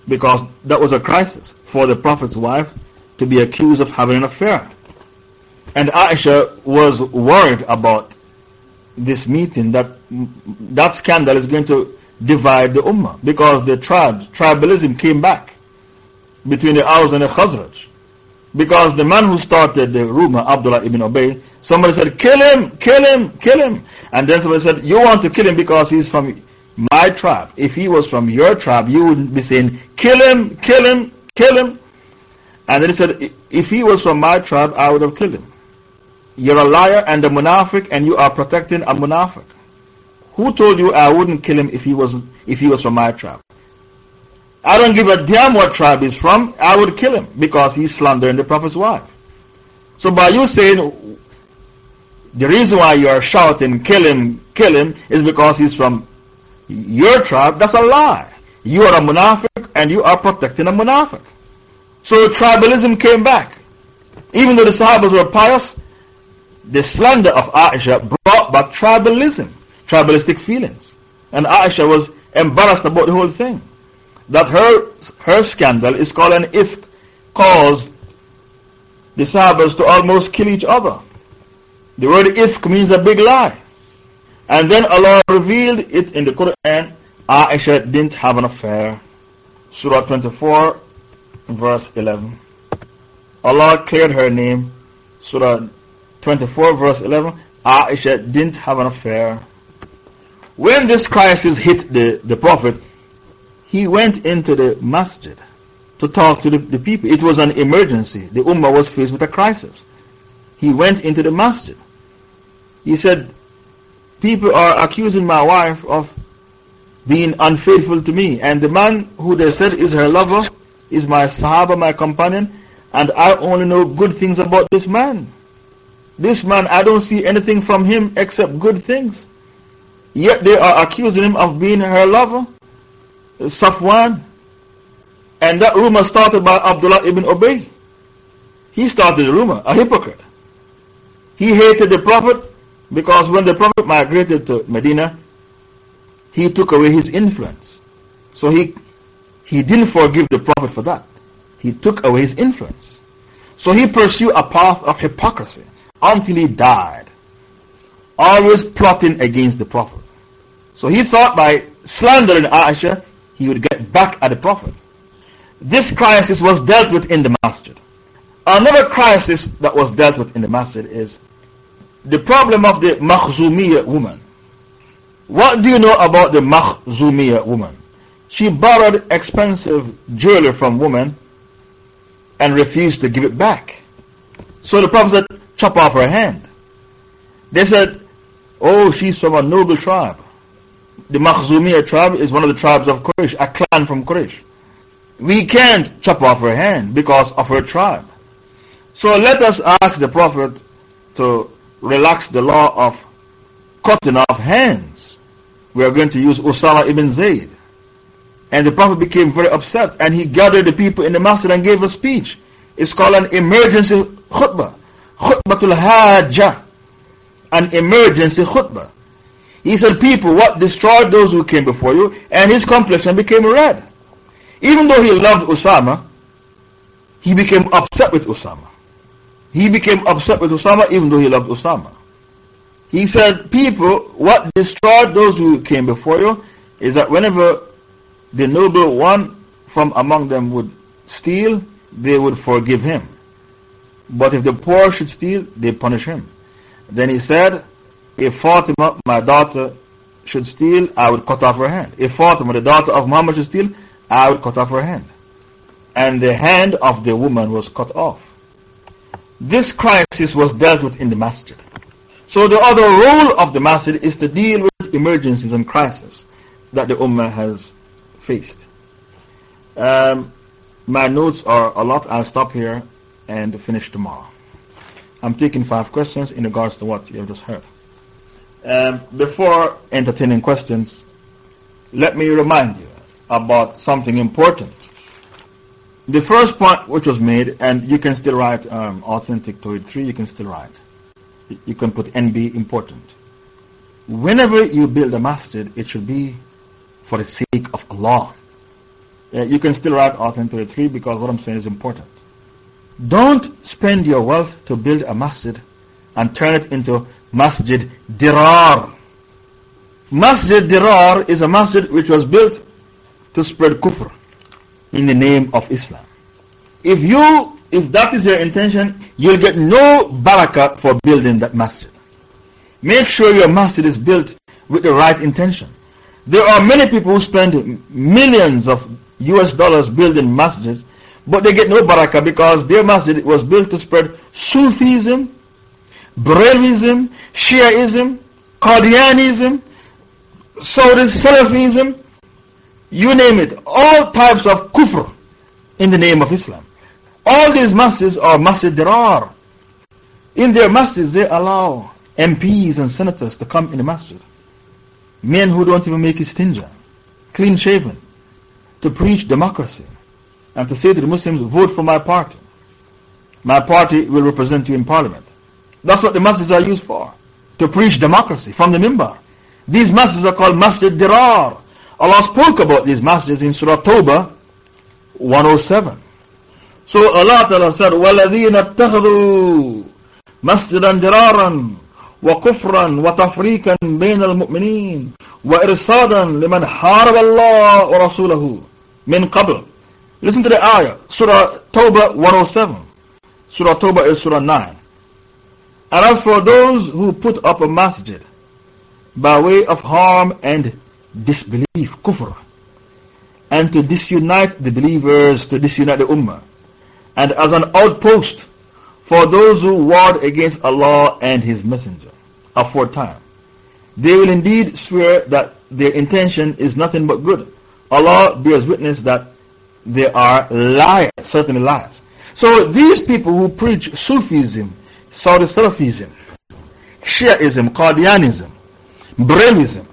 because that was a crisis for the Prophet's wife to be accused of having an affair. And Aisha was worried about this meeting that that scandal is going to divide the Ummah because the tribes, tribalism came back between the Aus and the Khazraj. Because the man who started the rumor, Abdullah ibn Ubay, somebody said, Kill him, kill him, kill him. And then somebody said, You want to kill him because he's from my tribe. If he was from your tribe, you wouldn't be saying, Kill him, kill him, kill him. And then he said, If he was from my tribe, I would have killed him. You're a liar and a munafiq, and you are protecting a munafiq. Who told you I wouldn't kill him if he was, if he was from my tribe? I don't give a damn what tribe he's from, I would kill him because he's slandering the Prophet's wife. So by you saying the reason why you are shouting, kill him, kill him, is because he's from your tribe, that's a lie. You are a munafiq and you are protecting a munafiq. So tribalism came back. Even though the Sahabas were pious, the slander of Aisha brought back tribalism, tribalistic feelings. And Aisha was embarrassed about the whole thing that her, her scandal is called an ifk, caused the Sahabas to almost kill each other. The word ifk means a big lie. And then Allah revealed it in the Quran. Aisha didn't have an affair. Surah 24, verse 11. Allah cleared her name. Surah 24, verse 11. Aisha didn't have an affair. When this crisis hit the, the Prophet, he went into the masjid to talk to the, the people. It was an emergency. The Ummah was faced with a crisis. He went into the masjid. He said, People are accusing my wife of being unfaithful to me. And the man who they said is her lover is my Sahaba, my companion. And I only know good things about this man. This man, I don't see anything from him except good things. Yet they are accusing him of being her lover. Safwan. And that rumor started by Abdullah ibn Ubay. He started the rumor, a hypocrite. He hated the Prophet because when the Prophet migrated to Medina, he took away his influence. So he, he didn't forgive the Prophet for that. He took away his influence. So he pursued a path of hypocrisy until he died, always plotting against the Prophet. So he thought by slandering Aisha, he would get back at the Prophet. This crisis was dealt with in the masjid. Another crisis that was dealt with in the masjid is the problem of the Makhzumiyya woman. What do you know about the Makhzumiyya woman? She borrowed expensive jewelry from women and refused to give it back. So the Prophet said, chop off her hand. They said, oh, she's from a noble tribe the Makhzumiyya tribe is one of the tribes of Quraysh, a clan from Quraysh. We can't chop off her hand because of her tribe. So let us ask the Prophet to relax the law of cutting off hands. We are going to use Usama ibn Zayd. And the Prophet became very upset and he gathered the people in the masjid and gave a speech. It's called an emergency khutbah. Khutbatul Hajjah. An emergency khutbah. He said, People, what destroyed those who came before you? And his complexion became red. Even though he loved Osama, he became upset with Osama. He became upset with Osama even though he loved Osama. He said, People, what destroyed those who came before you is that whenever the noble one from among them would steal, they would forgive him. But if the poor should steal, they punish him. Then he said, if Fatima, my daughter, should steal, I would cut off her hand. If Fatima, the daughter of Muhammad, should steal, I would cut off her hand. And the hand of the woman was cut off. this crisis was dealt with in the masjid. So the other role of the masjid is to deal with emergencies and crises that the ummah has faced. Um, my notes are a lot. I'll stop here and finish tomorrow. I'm taking five questions in regards to what you have just heard. Um, before entertaining questions, let me remind you about something important. The first point which was made, and you can still write um, authentic Tawhid 3, you can still write. You can put NB important. Whenever you build a masjid, it should be for the sake of Allah. Uh, you can still write authentic 3 because what I'm saying is important. Don't spend your wealth to build a masjid and turn it into Masjid Dirar. Masjid Dirar is a masjid which was built to spread kufr in the name of Islam. If you, if that is your intention, you'll get no barakah for building that masjid. Make sure your masjid is built with the right intention. There are many people who spend millions of US dollars building masjids, but they get no barakah because their masjid was built to spread Sufism, Brahmism, Shiaism, Qadianism, Saudi Salafism, you name it, all types of kufr in the name of Islam. All these masjids are masjid dirar. In their masjids, they allow MPs and senators to come in the masjid. Men who don't even make istinja, clean shaven, to preach democracy and to say to the Muslims, vote for my party. My party will represent you in parliament. That's what the masjids are used for to preach democracy from the minbar. These masjids are called Masjid Dirar. Allah spoke about these masjids in Surah Tawbah 107. So Allah Ta'ala said, وَالَذِينَ اتَّخَذُوا مَسْجِدًا دِرَارًا وكفرا وتفريقا بين المؤمنين وإرصادا لمن حارب الله ورسوله من قبل Listen to the ayah, Surah Tawbah 107. Surah Tawbah is Surah 9. And as for those who put up a masjid by way of harm and disbelief, kufr, and to disunite the believers, to disunite the ummah, and as an outpost for those who warred against Allah and His Messenger aforetime. They will indeed swear that their intention is nothing but good. Allah bears witness that they are liars, certainly liars. So these people who preach Sufism, Saudi Salafism, Shiaism, Qadianism, Brahmism,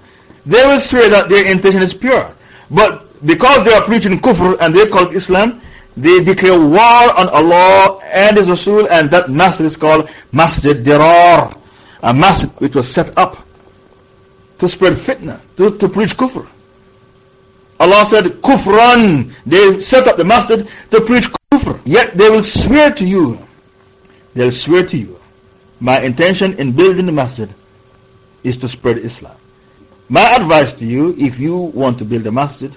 they will swear that their intention is pure. But because they are preaching kufr and they call it Islam, they declare war on Allah and His Rasul, and that masjid is called Masjid Dirar, a masjid which was set up to spread fitna, to, to preach kufr. Allah said, Kufran. They set up the masjid to preach kufr. Yet they will swear to you, they'll swear to you, my intention in building the masjid is to spread Islam. My advice to you, if you want to build a masjid,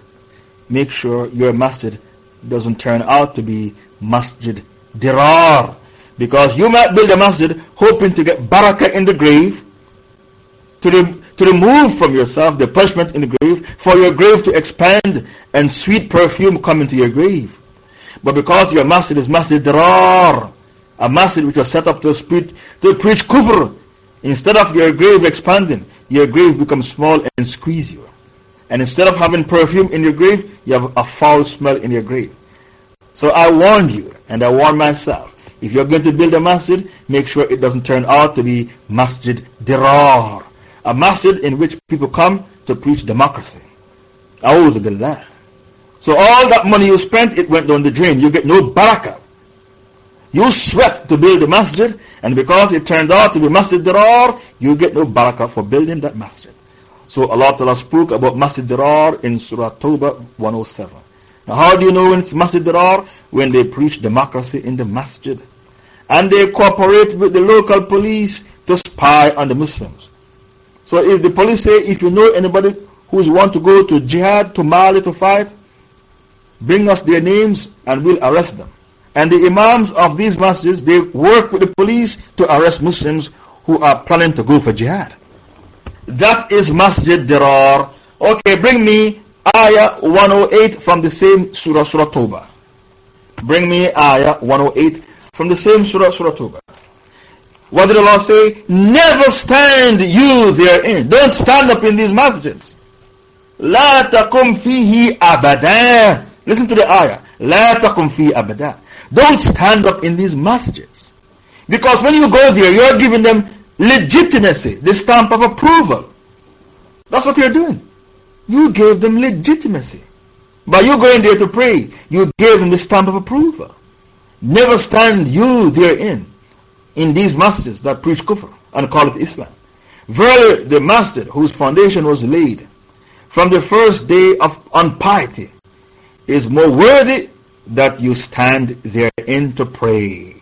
make sure your masjid doesn't turn out to be masjid dirar. Because you might build a masjid hoping to get barakah in the grave, to, re to remove from yourself the punishment in the grave, for your grave to expand and sweet perfume come into your grave. But because your masjid is masjid dirar, a masjid which was set up to, speak, to preach kufr, instead of your grave expanding, your grave becomes small and squeeze you. And instead of having perfume in your grave, you have a foul smell in your grave. So I warned you, and I warned myself. If you're going to build a masjid, make sure it doesn't turn out to be masjid dirar. A masjid in which people come to preach democracy. A'udhu billah. So all that money you spent, it went down the drain. You get no barakah. You sweat to build a masjid, and because it turned out to be masjid dirar, you get no barakah for building that masjid. So Allah Ta'ala spoke about masjid dirar in Surah Tawbah 107. Now how do you know when it's masjid dirar? When they preach democracy in the masjid. And they cooperate with the local police to spy on the Muslims. So if the police say, if you know anybody who's want to go to jihad, to Mali to fight, bring us their names and we'll arrest them. And the Imams of these masjids, they work with the police to arrest Muslims who are planning to go for jihad. That is Masjid Dirar. Okay, bring me Ayah 108 from the same Surah, Surah Tawbah. Bring me Ayah 108 from the same Surah, Surah Tawbah. What did Allah say? Never stand you therein. Don't stand up in these masjids. La taqum fihi abada. Listen to the ayah. La taqum fihi abada. Don't stand up in these masjids. Because when you go there, you're giving them legitimacy, the stamp of approval. That's what you're doing. You gave them legitimacy. By you going there to pray, you gave them the stamp of approval. Never stand you therein, in these masjids that preach kufr and call it Islam. Verily, the masjid whose foundation was laid from the first day of unpiety is more worthy that you stand therein to pray.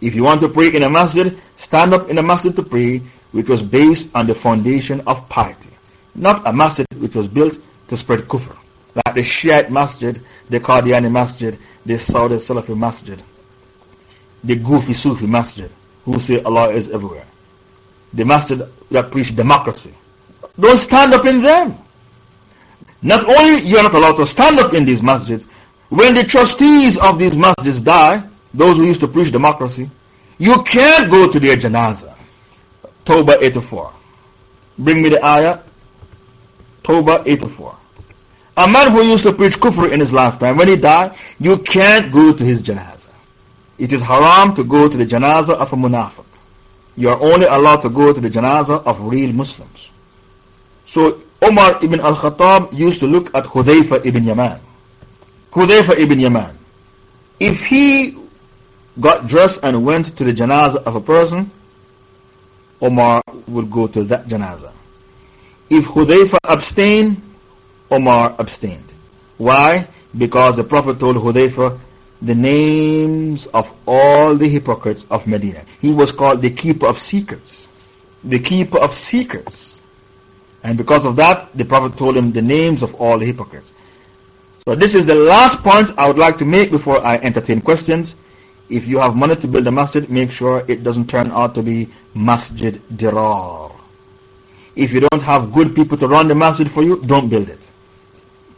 If you want to pray in a masjid, stand up in a masjid to pray which was based on the foundation of piety. Not a masjid which was built to spread kufr. Like the Shiite masjid, the Qadiani masjid, the Saudi Salafi masjid, the Goofy Sufi masjid, who say Allah is everywhere. The masjid that preach democracy. Don't stand up in them. Not only you are not allowed to stand up in these masjids, when the trustees of these masjids die, those who used to preach democracy, you can't go to their janazah. Tawbah 84. Bring me the ayah. Tawbah 84. A man who used to preach kufr in his lifetime, when he died, you can't go to his janazah. It is haram to go to the janazah of a munafiq. You are only allowed to go to the janazah of real Muslims. So Umar ibn al-Khattab used to look at Hudayfa ibn Yaman. Hudayfa ibn Yaman. If he got dressed and went to the janazah of a person, Omar would go to that janazah. If Hudayfa abstained, Omar abstained. Why? Because the Prophet told Hudayfa the names of all the hypocrites of Medina. He was called the keeper of secrets. The keeper of secrets. And because of that, the Prophet told him the names of all the hypocrites. So, this is the last point I would like to make before I entertain questions. If you have money to build a masjid, make sure it doesn't turn out to be masjid dirar. If you don't have good people to run the masjid for you, don't build it.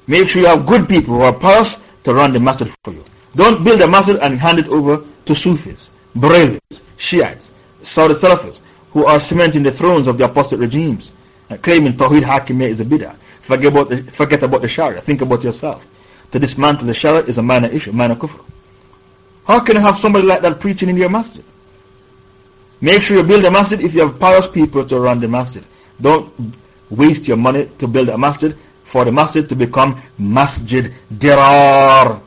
Make sure you have good people who are pious to run the masjid for you. Don't build a masjid and hand it over to Sufis, Barelvis, Shiites, Saudi Salafis, who are cementing the thrones of the apostate regimes, claiming Tawheed Hakimiyya is a bid'ah. Forget about, the, forget about the Sharia. Think about yourself. To dismantle the Sharia is a minor issue, minor kufr. How can you have somebody like that preaching in your masjid? Make sure you build a masjid if you have pious people to run the masjid. Don't waste your money to build a masjid for the masjid to become masjid dirar.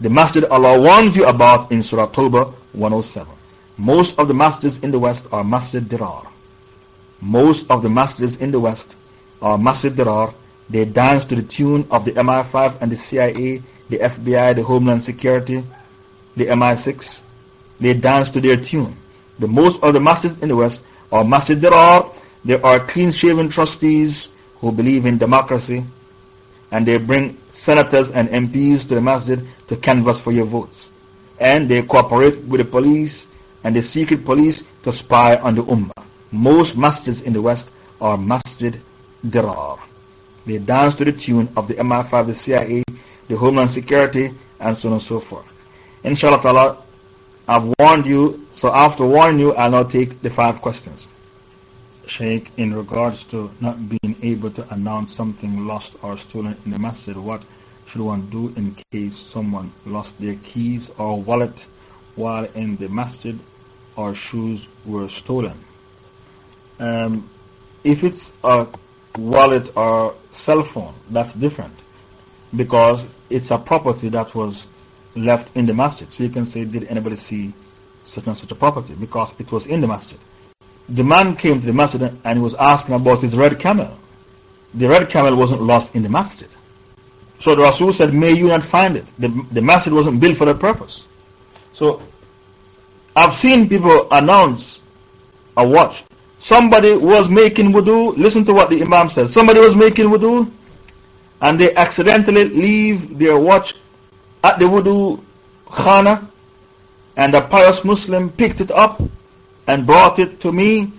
The masjid Allah warns you about in Surah Tawbah 107. Most of the masjids in the West are masjid dirar. Most of the masjids in the West are masjid dirar. They dance to the tune of the MI5 and the CIA, the FBI, the Homeland Security, the MI6. They dance to their tune. The most of the masjids in the West are masjid dirar. There are clean shaven trustees who believe in democracy and they bring senators and MPs to the masjid to canvass for your votes. And they cooperate with the police and the secret police to spy on the Ummah. Most masjids in the West are masjid dirar. They dance to the tune of the MI5, the CIA, the Homeland Security, and so on and so forth. Inshallah I've warned you, so after warning you, I'll now take the five questions. Sheikh, in regards to not being able to announce something lost or stolen in the masjid, what should one do in case someone lost their keys or wallet while in the masjid or shoes were stolen? Um, if it's a wallet or cell phone, that's different because it's a property that was left in the masjid. So you can say, Did anybody see such and such a property? Because it was in the masjid the man came to the masjid and he was asking about his red camel. The red camel wasn't lost in the masjid. So the Rasul said, May you not find it. The, the masjid wasn't built for that purpose. So I've seen people announce a watch. Somebody was making wudu. Listen to what the Imam says. Somebody was making wudu and they accidentally leave their watch at the wudu khana and a pious Muslim picked it up and brought it to me.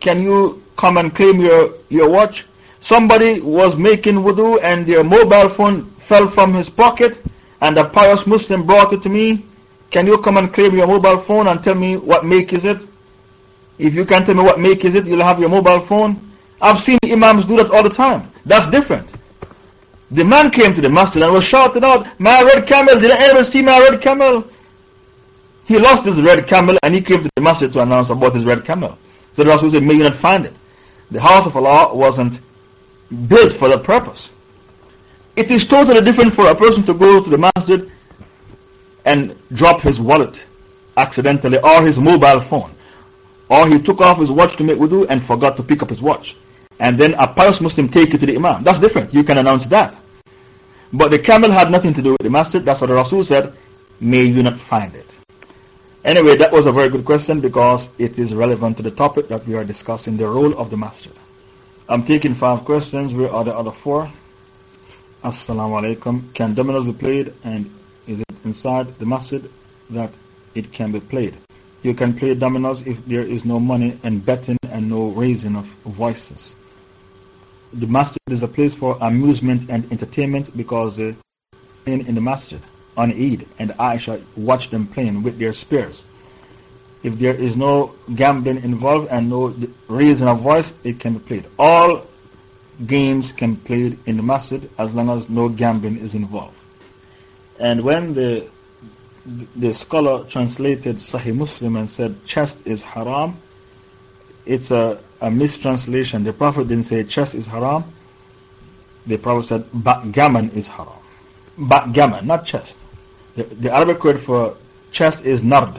Can you come and claim your, your watch? Somebody was making wudu and their mobile phone fell from his pocket and a pious Muslim brought it to me. Can you come and claim your mobile phone and tell me what make is it? If you can't tell me what make is it, you'll have your mobile phone. I've seen Imams do that all the time. That's different. The man came to the masjid and was shouting out, My red camel, did I ever see my red camel? He lost his red camel and he came to the masjid to announce about his red camel. So the Rasul said, May you not find it. The house of Allah wasn't built for that purpose. It is totally different for a person to go to the masjid and drop his wallet accidentally or his mobile phone. Or he took off his watch to make wudu and forgot to pick up his watch. And then a pious Muslim take it to the Imam. That's different. You can announce that. But the camel had nothing to do with the masjid. That's what the Rasul said. May you not find it. Anyway, that was a very good question because it is relevant to the topic that we are discussing the role of the masjid. I'm taking five questions. Where are the other four? Assalamu alaikum. Can dominoes be played and is it inside the masjid that it can be played? You can play dominoes if there is no money and betting and no raising of voices. The masjid is a place for amusement and entertainment because they playing in the masjid on Eid and Aisha watched them playing with their spears. If there is no gambling involved and no raising of voice, it can be played. All games can be played in the masjid as long as no gambling is involved. And when the the scholar translated Sahih Muslim and said chest is haram, it's a, a mistranslation. The Prophet didn't say chest is haram. The Prophet said backgammon is haram. Backgammon, not chest. The, the Arabic word for chest is nard.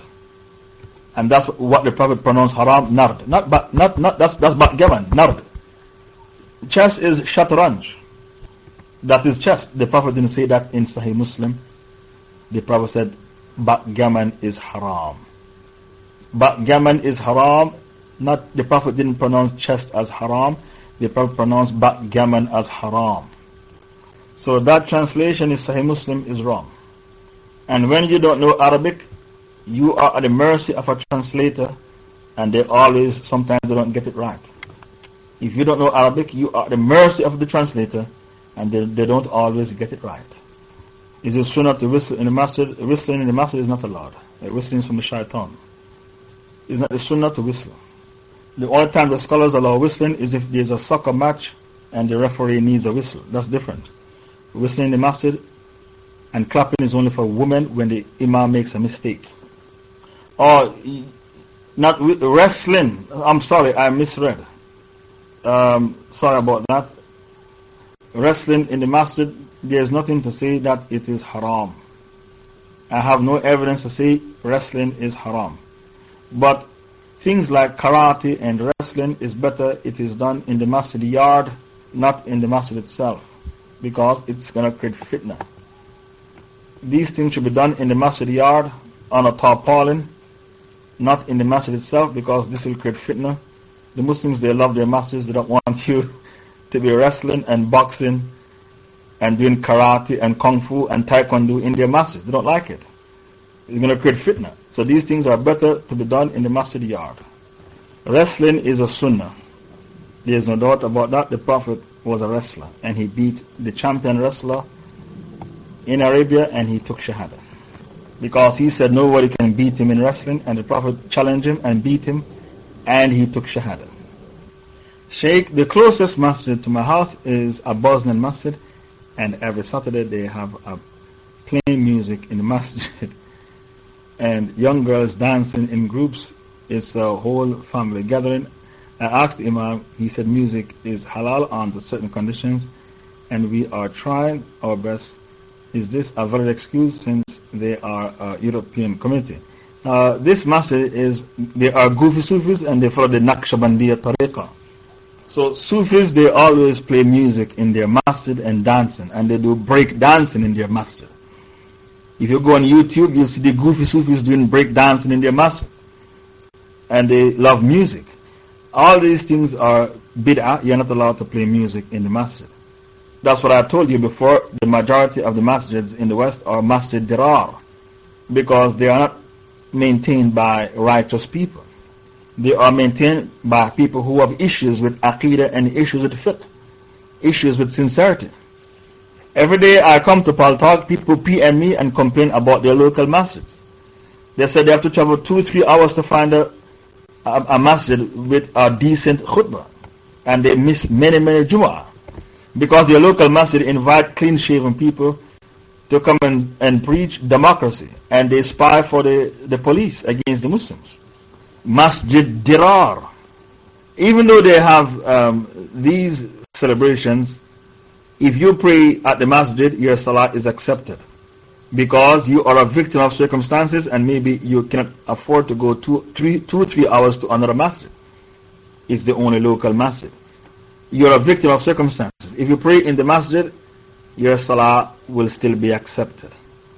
And that's what the Prophet pronounced haram, nard. Not, not, not, that's, that's backgammon, nard. Chest is shatranj. That is chest. The Prophet didn't say that in Sahih Muslim. The Prophet said backgammon is haram. Backgammon is haram. Not, the Prophet didn't pronounce chest as haram. The Prophet pronounced backgammon as haram. So that translation is Sahih Muslim is wrong. And when you don't know Arabic, you are at the mercy of a translator, and they always, sometimes they don't get it right. If you don't know Arabic, you are at the mercy of the translator, and they, they don't always get it right. Is it sunnah to whistle in the masjid? Whistling in the masjid is not allowed. Whistling is from the shaitan. It's not the sunnah to whistle. The only time the scholars allow whistling is if there's a soccer match and the referee needs a whistle. That's different. Whistling in the masjid and clapping is only for women when the imam makes a mistake. Or not with wrestling. I'm sorry, I misread. Um, sorry about that. Wrestling in the masjid, there's nothing to say that it is haram. I have no evidence to say wrestling is haram. But things like karate and wrestling is better it is done in the masjid yard, not in the masjid itself, because it's going to create fitna these things should be done in the masjid yard on a tarpaulin, not in the masjid itself because this will create fitna. The Muslims, they love their masjids, they don't want you to be wrestling and boxing and doing karate and kung fu and taekwondo in their masjid. They don't like it. It's going to create fitna. So these things are better to be done in the masjid yard. Wrestling is a sunnah. There's no doubt about that. The Prophet was a wrestler and he beat the champion wrestler in Arabia and he took Shahada. Because he said nobody can beat him in wrestling, and the Prophet challenged him and beat him, and he took Shahada. Sheikh, the closest masjid to my house is a Bosnian masjid, and every Saturday they have a playing music in the masjid, and young girls dancing in groups. It's a whole family gathering. I asked the Imam, he said music is halal under certain conditions, and we are trying our best is this a valid excuse since they are a European community? This masjid is, they are goofy Sufis and they follow the Naqshbandiya tariqah. So Sufis, they always play music in their masjid and dancing, and they do break dancing in their masjid. If you go on YouTube, you'll see the goofy Sufis doing break dancing in their masjid. And they love music. All these things are bid'ah, you're not allowed to play music in the masjid. That's what I told you before. The majority of the masjids in the West are masjid dirar because they are not maintained by righteous people. They are maintained by people who have issues with aqidah and issues with fiqh, issues with sincerity. Every day I come to Paltalk, people PM me and complain about their local masjids. They said they have to travel two, three hours to find a, a, a masjid with a decent khutbah. And they miss many, many Jumu'ah. Because their local masjid invite clean shaven people to come and, and preach democracy. And they spy for the, the police against the Muslims. Masjid Dirar. Even though they have um, these celebrations, if you pray at the masjid, your salah is accepted. Because you are a victim of circumstances and maybe you cannot afford to go two, three, two, three hours to another masjid. It's the only local masjid. You're a victim of circumstances. If you pray in the masjid, your salah will still be accepted.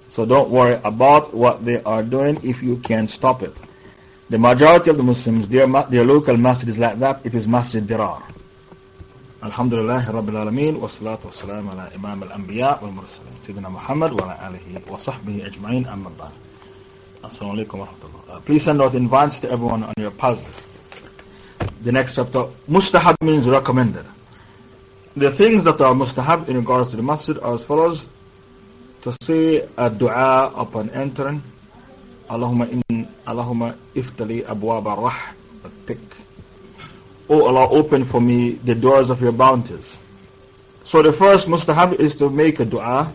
So don't worry about what they are doing if you can stop it. The majority of the Muslims, their, their local masjid is like that. It is Masjid Dirar. Alhamdulillah Rabbil Alameen wa salatu wa salam ala Imam al-Anbiya wal Mursaleen Sayyidina Muhammad wa ala alihi wa sahbihi ajma'in amma ba'd Assalamu alaikum wa uh, Please send out invites to everyone on your pass The next chapter, Mustahab means recommended. The things that are mustahab in regards to the masjid are as follows. To say a dua upon entering. Allahumma in, Allahumma iftali abwab ar-rah, O Allah, open for me the doors of your bounties. So the first mustahab is to make a dua.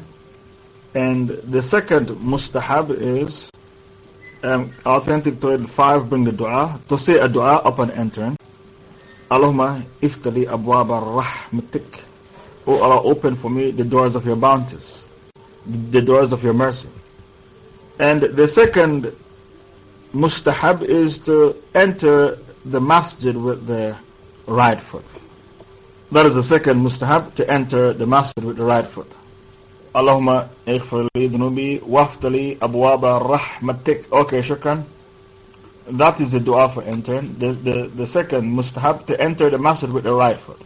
And the second mustahab is um, authentic to 5 bring the dua. To say a dua upon entering. Allahumma iftali abwaba rahmatik. O Allah, open for me the doors of your bounties, the doors of your mercy. And the second mustahab is to enter the masjid with the right foot. That is the second mustahab, to enter the masjid with the right foot. Allahumma ighfir li waftali abwaba rahmatik. Okay, shukran. That is the dua for entering. The, the, the second mustahab to enter the masjid with the right foot.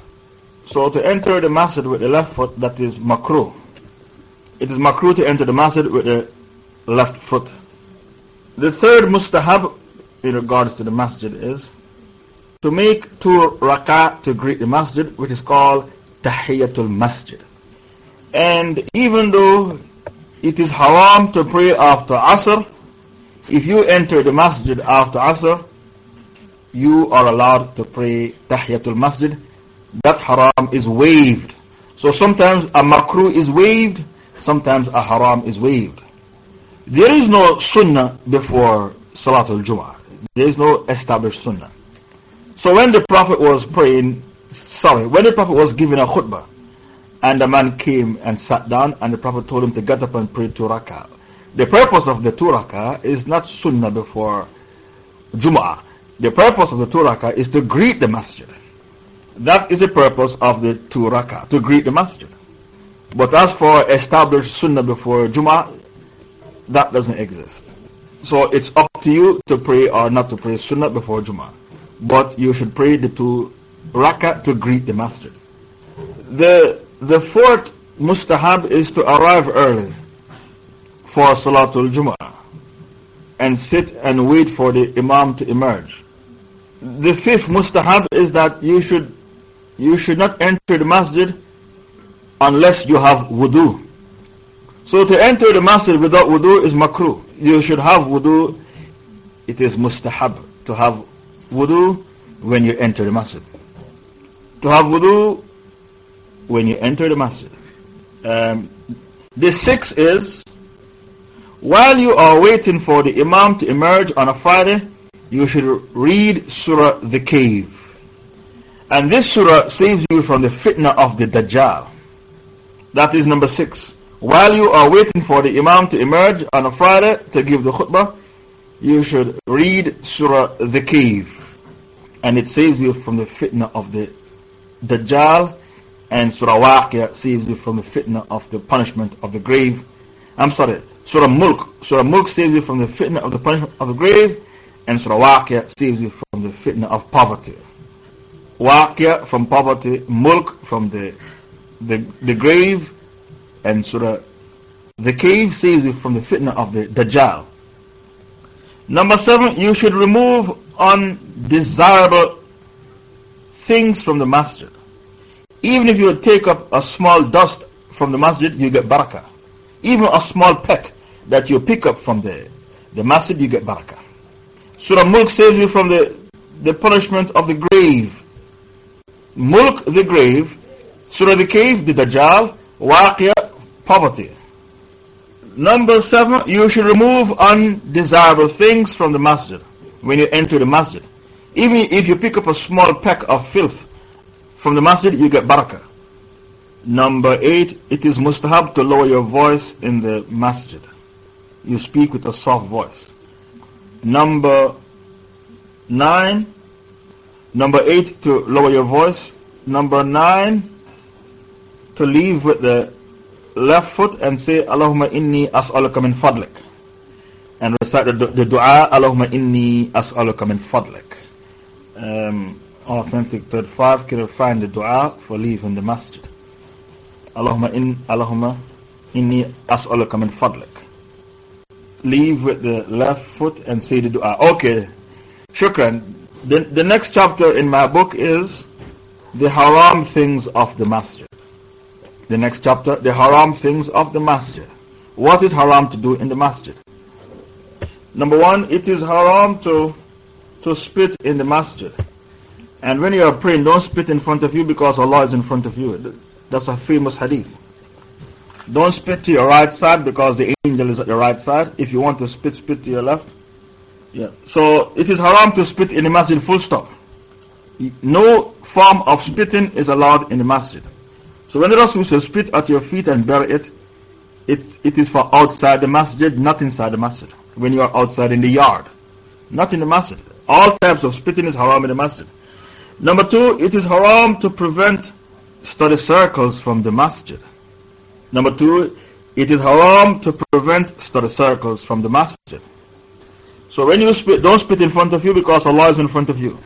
So to enter the masjid with the left foot, that is makruh. It is makruh to enter the masjid with the left foot. The third mustahab in regards to the masjid is to make two rak'ah to greet the masjid, which is called tahiyatul masjid. And even though it is haram to pray after asr, if you enter the masjid after Asr, you are allowed to pray Tahiyatul Masjid. That haram is waived. So sometimes a makruh is waived, sometimes a haram is waived. There is no sunnah before Salatul Jum'ah. There is no established sunnah. So when the Prophet was praying, sorry, when the Prophet was giving a khutbah, and the man came and sat down, and the Prophet told him to get up and pray two rak'ah. The purpose of the turaka is not sunnah before Jum'ah. The purpose of the turaka is to greet the masjid. That is the purpose of the turaka, to greet the masjid. But as for established sunnah before Jum'ah, that doesn't exist. So it's up to you to pray or not to pray sunnah before Jum'ah. But you should pray the two rakah to greet the masjid. The, the fourth mustahab is to arrive early for Salatul Jumu'ah and sit and wait for the Imam to emerge. The fifth mustahab is that you should, you should not enter the masjid unless you have wudu. So to enter the masjid without wudu is makruh. You should have wudu. It is mustahab to have wudu when you enter the masjid. To have wudu when you enter the masjid. Um, the sixth is while you are waiting for the Imam to emerge on a Friday, you should read Surah The Cave. And this Surah saves you from the fitna of the Dajjal. That is number six. While you are waiting for the Imam to emerge on a Friday to give the khutbah, you should read Surah The Cave. And it saves you from the fitna of the Dajjal. And Surah Waqia saves you from the fitna of the punishment of the grave. I'm sorry, Surah Mulk. Surah Mulk saves you from the fitna of the punishment of the grave, and Surah Waqia saves you from the fitna of poverty. Waqia from poverty, Mulk from the, the, the grave, and Surah the cave saves you from the fitna of the Dajjal. Number seven, you should remove undesirable things from the masjid. Even if you take up a small dust from the masjid, you get barakah even a small peck that you pick up from the, the masjid, you get barakah. Surah Mulk saves you from the, the punishment of the grave. Mulk, the grave. Surah the cave, the Dajjal. Waqiyah, poverty. Number seven, you should remove undesirable things from the masjid when you enter the masjid. Even if you pick up a small peck of filth from the masjid, you get barakah. Number eight, it is mustahab to lower your voice in the masjid. You speak with a soft voice. Number nine, number eight, to lower your voice. Number nine, to leave with the left foot and say, Allahumma inni as'aluka min fadlik. And recite the, the dua, Allahumma inni as'aluka min fadlik. Um, authentic 35, can find the dua for leaving the masjid? Allahumma, in, Allahumma inni as'aluka min fadlik. Leave with the left foot and say the dua. Okay, shukran. The, the next chapter in my book is the haram things of the masjid. The next chapter, the haram things of the masjid. What is haram to do in the masjid? Number one, it is haram to, to spit in the masjid. And when you are praying, don't spit in front of you because Allah is in front of you. That's a famous hadith. Don't spit to your right side because the angel is at the right side. If you want to spit, spit to your left. Yeah. So it is haram to spit in the masjid, full stop. No form of spitting is allowed in the masjid. So when the Rasul says spit at your feet and bury it, it, it is for outside the masjid, not inside the masjid. When you are outside in the yard, not in the masjid. All types of spitting is haram in the masjid. Number two, it is haram to prevent study circles from the masjid. Number two, it is haram to prevent study circles from the masjid. So when you spit, don't spit in front of you because Allah is in front of you.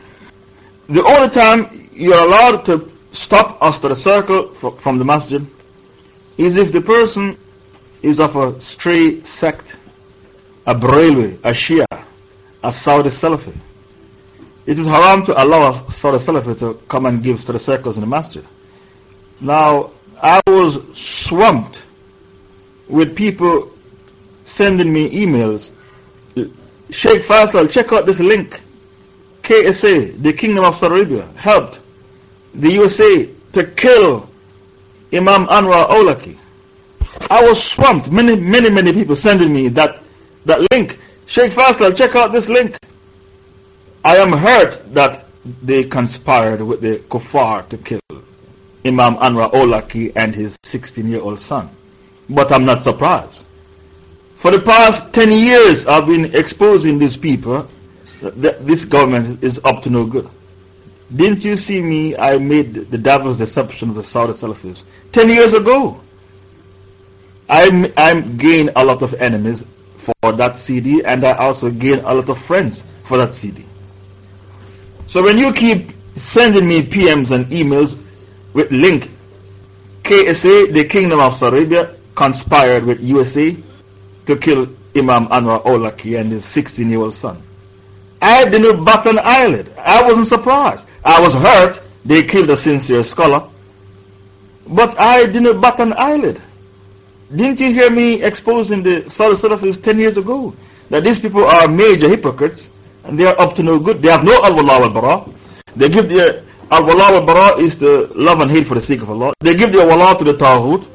The only time you're allowed to stop us to the circle from the masjid is if the person is of a stray sect, a Barelwi, a Shia, a Saudi Salafi. It is haram to allow a Saudi Salafi to come and give the circles in the masjid. Now, I was swamped with people sending me emails. Sheikh Faisal, check out this link. KSA, the Kingdom of Saudi Arabia, helped the USA to kill Imam Anwar Awlaki. I was swamped. Many, many, many people sending me that, that link. Sheikh Faisal, check out this link. I am hurt that they conspired with the kuffar to kill Imam Anwar Awlaki and his 16 year old son. But I'm not surprised. For the past 10 years, I've been exposing these people this government is up to no good. Didn't you see me? I made the devil's deception of the Saudi Salafis 10 years ago. I, I gained a lot of enemies for that CD, and I also gained a lot of friends for that CD. So when you keep sending me PMs and emails with link, KSA, the Kingdom of Saudi Arabia, conspired with USA to kill Imam Anwar Awlaki and his 16 year old son. I didn't bat an eyelid. I wasn't surprised. I was hurt. They killed a sincere scholar. But I didn't bat an eyelid. Didn't you hear me exposing the Saudi Salafis 10 years ago? That these people are major hypocrites and they are up to no good. They have no al wala wal bara. They give their al wala wal bara is the love and hate for the sake of Allah. They give their wala to the Taghut.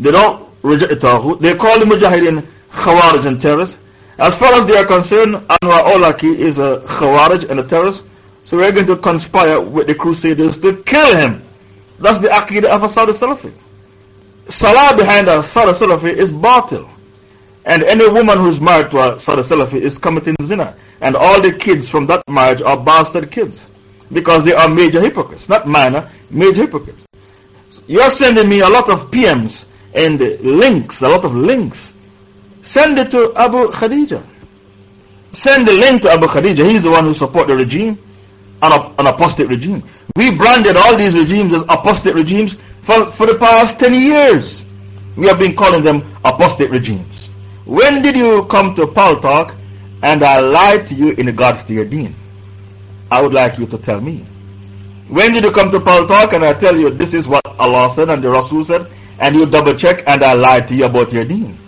They don't reject the Taghut. They call the Mujahideen Khawarij and terrorists. As far as they are concerned, Anwar Awlaki is a Khawarij and a terrorist. So we're going to conspire with the Crusaders to kill him. That's the Aqidah of a Saudi Salafi. Salah behind a Saudi Salafi is batil. And any woman who is married to a Saudi Salafi is committing zina. And all the kids from that marriage are bastard kids. Because they are major hypocrites. Not minor, major hypocrites. You're sending me a lot of PMs and links, a lot of links Send it to Abu Khadija. Send the link to Abu Khadija. He's the one who supports the regime, an, an apostate regime. We branded all these regimes as apostate regimes for, for the past 10 years. We have been calling them apostate regimes. When did you come to Paltalk and I lied to you in regards to your deen? I would like you to tell me. When did you come to Paltalk and I tell you this is what Allah said and the Rasul said and you double check and I lied to you about your deen?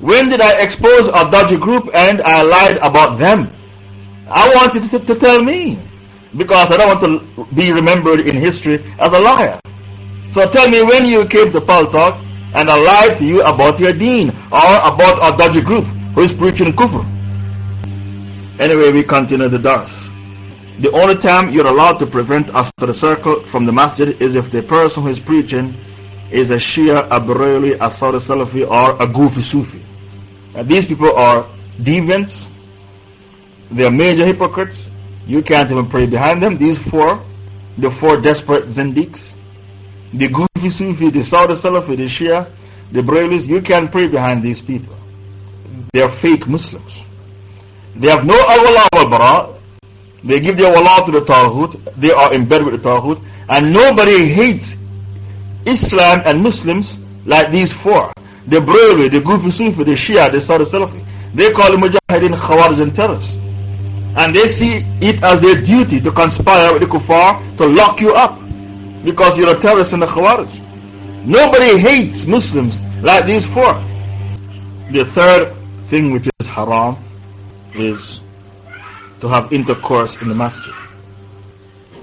When did I expose a dodgy group and I lied about them? I want you to, to tell me because I don't want to be remembered in history as a liar. So tell me when you came to Paltalk and I lied to you about your deen or about a dodgy group who is preaching kufr. Anyway, we continue the dars. The only time you're allowed to prevent us to the circle from the masjid is if the person who is preaching is a Shia, a Bareli, a Saudi Salafi, or a Goofy Sufi. these people are deviants, they are major hypocrites. You can't even pray behind them. These four, the four desperate Zindiks, the Goofy Sufi, the Saudi Salafi, the Shia, the Barelvis, you can't pray behind these people. They are fake Muslims. They have no al-wala wal-bara. They give their wala to the Taghut. They are in bed with the Taghut. And nobody hates Islam and Muslims like these four. The Brahmi, the Goofy Sufi, the Shia, the Saudi Salafi. They call the Mujahideen Khawarij and terrorists. And they see it as their duty to conspire with the Kuffar to lock you up. Because you're a terrorist in the Khawarij. Nobody hates Muslims like these four. The third thing which is haram is to have intercourse in the masjid.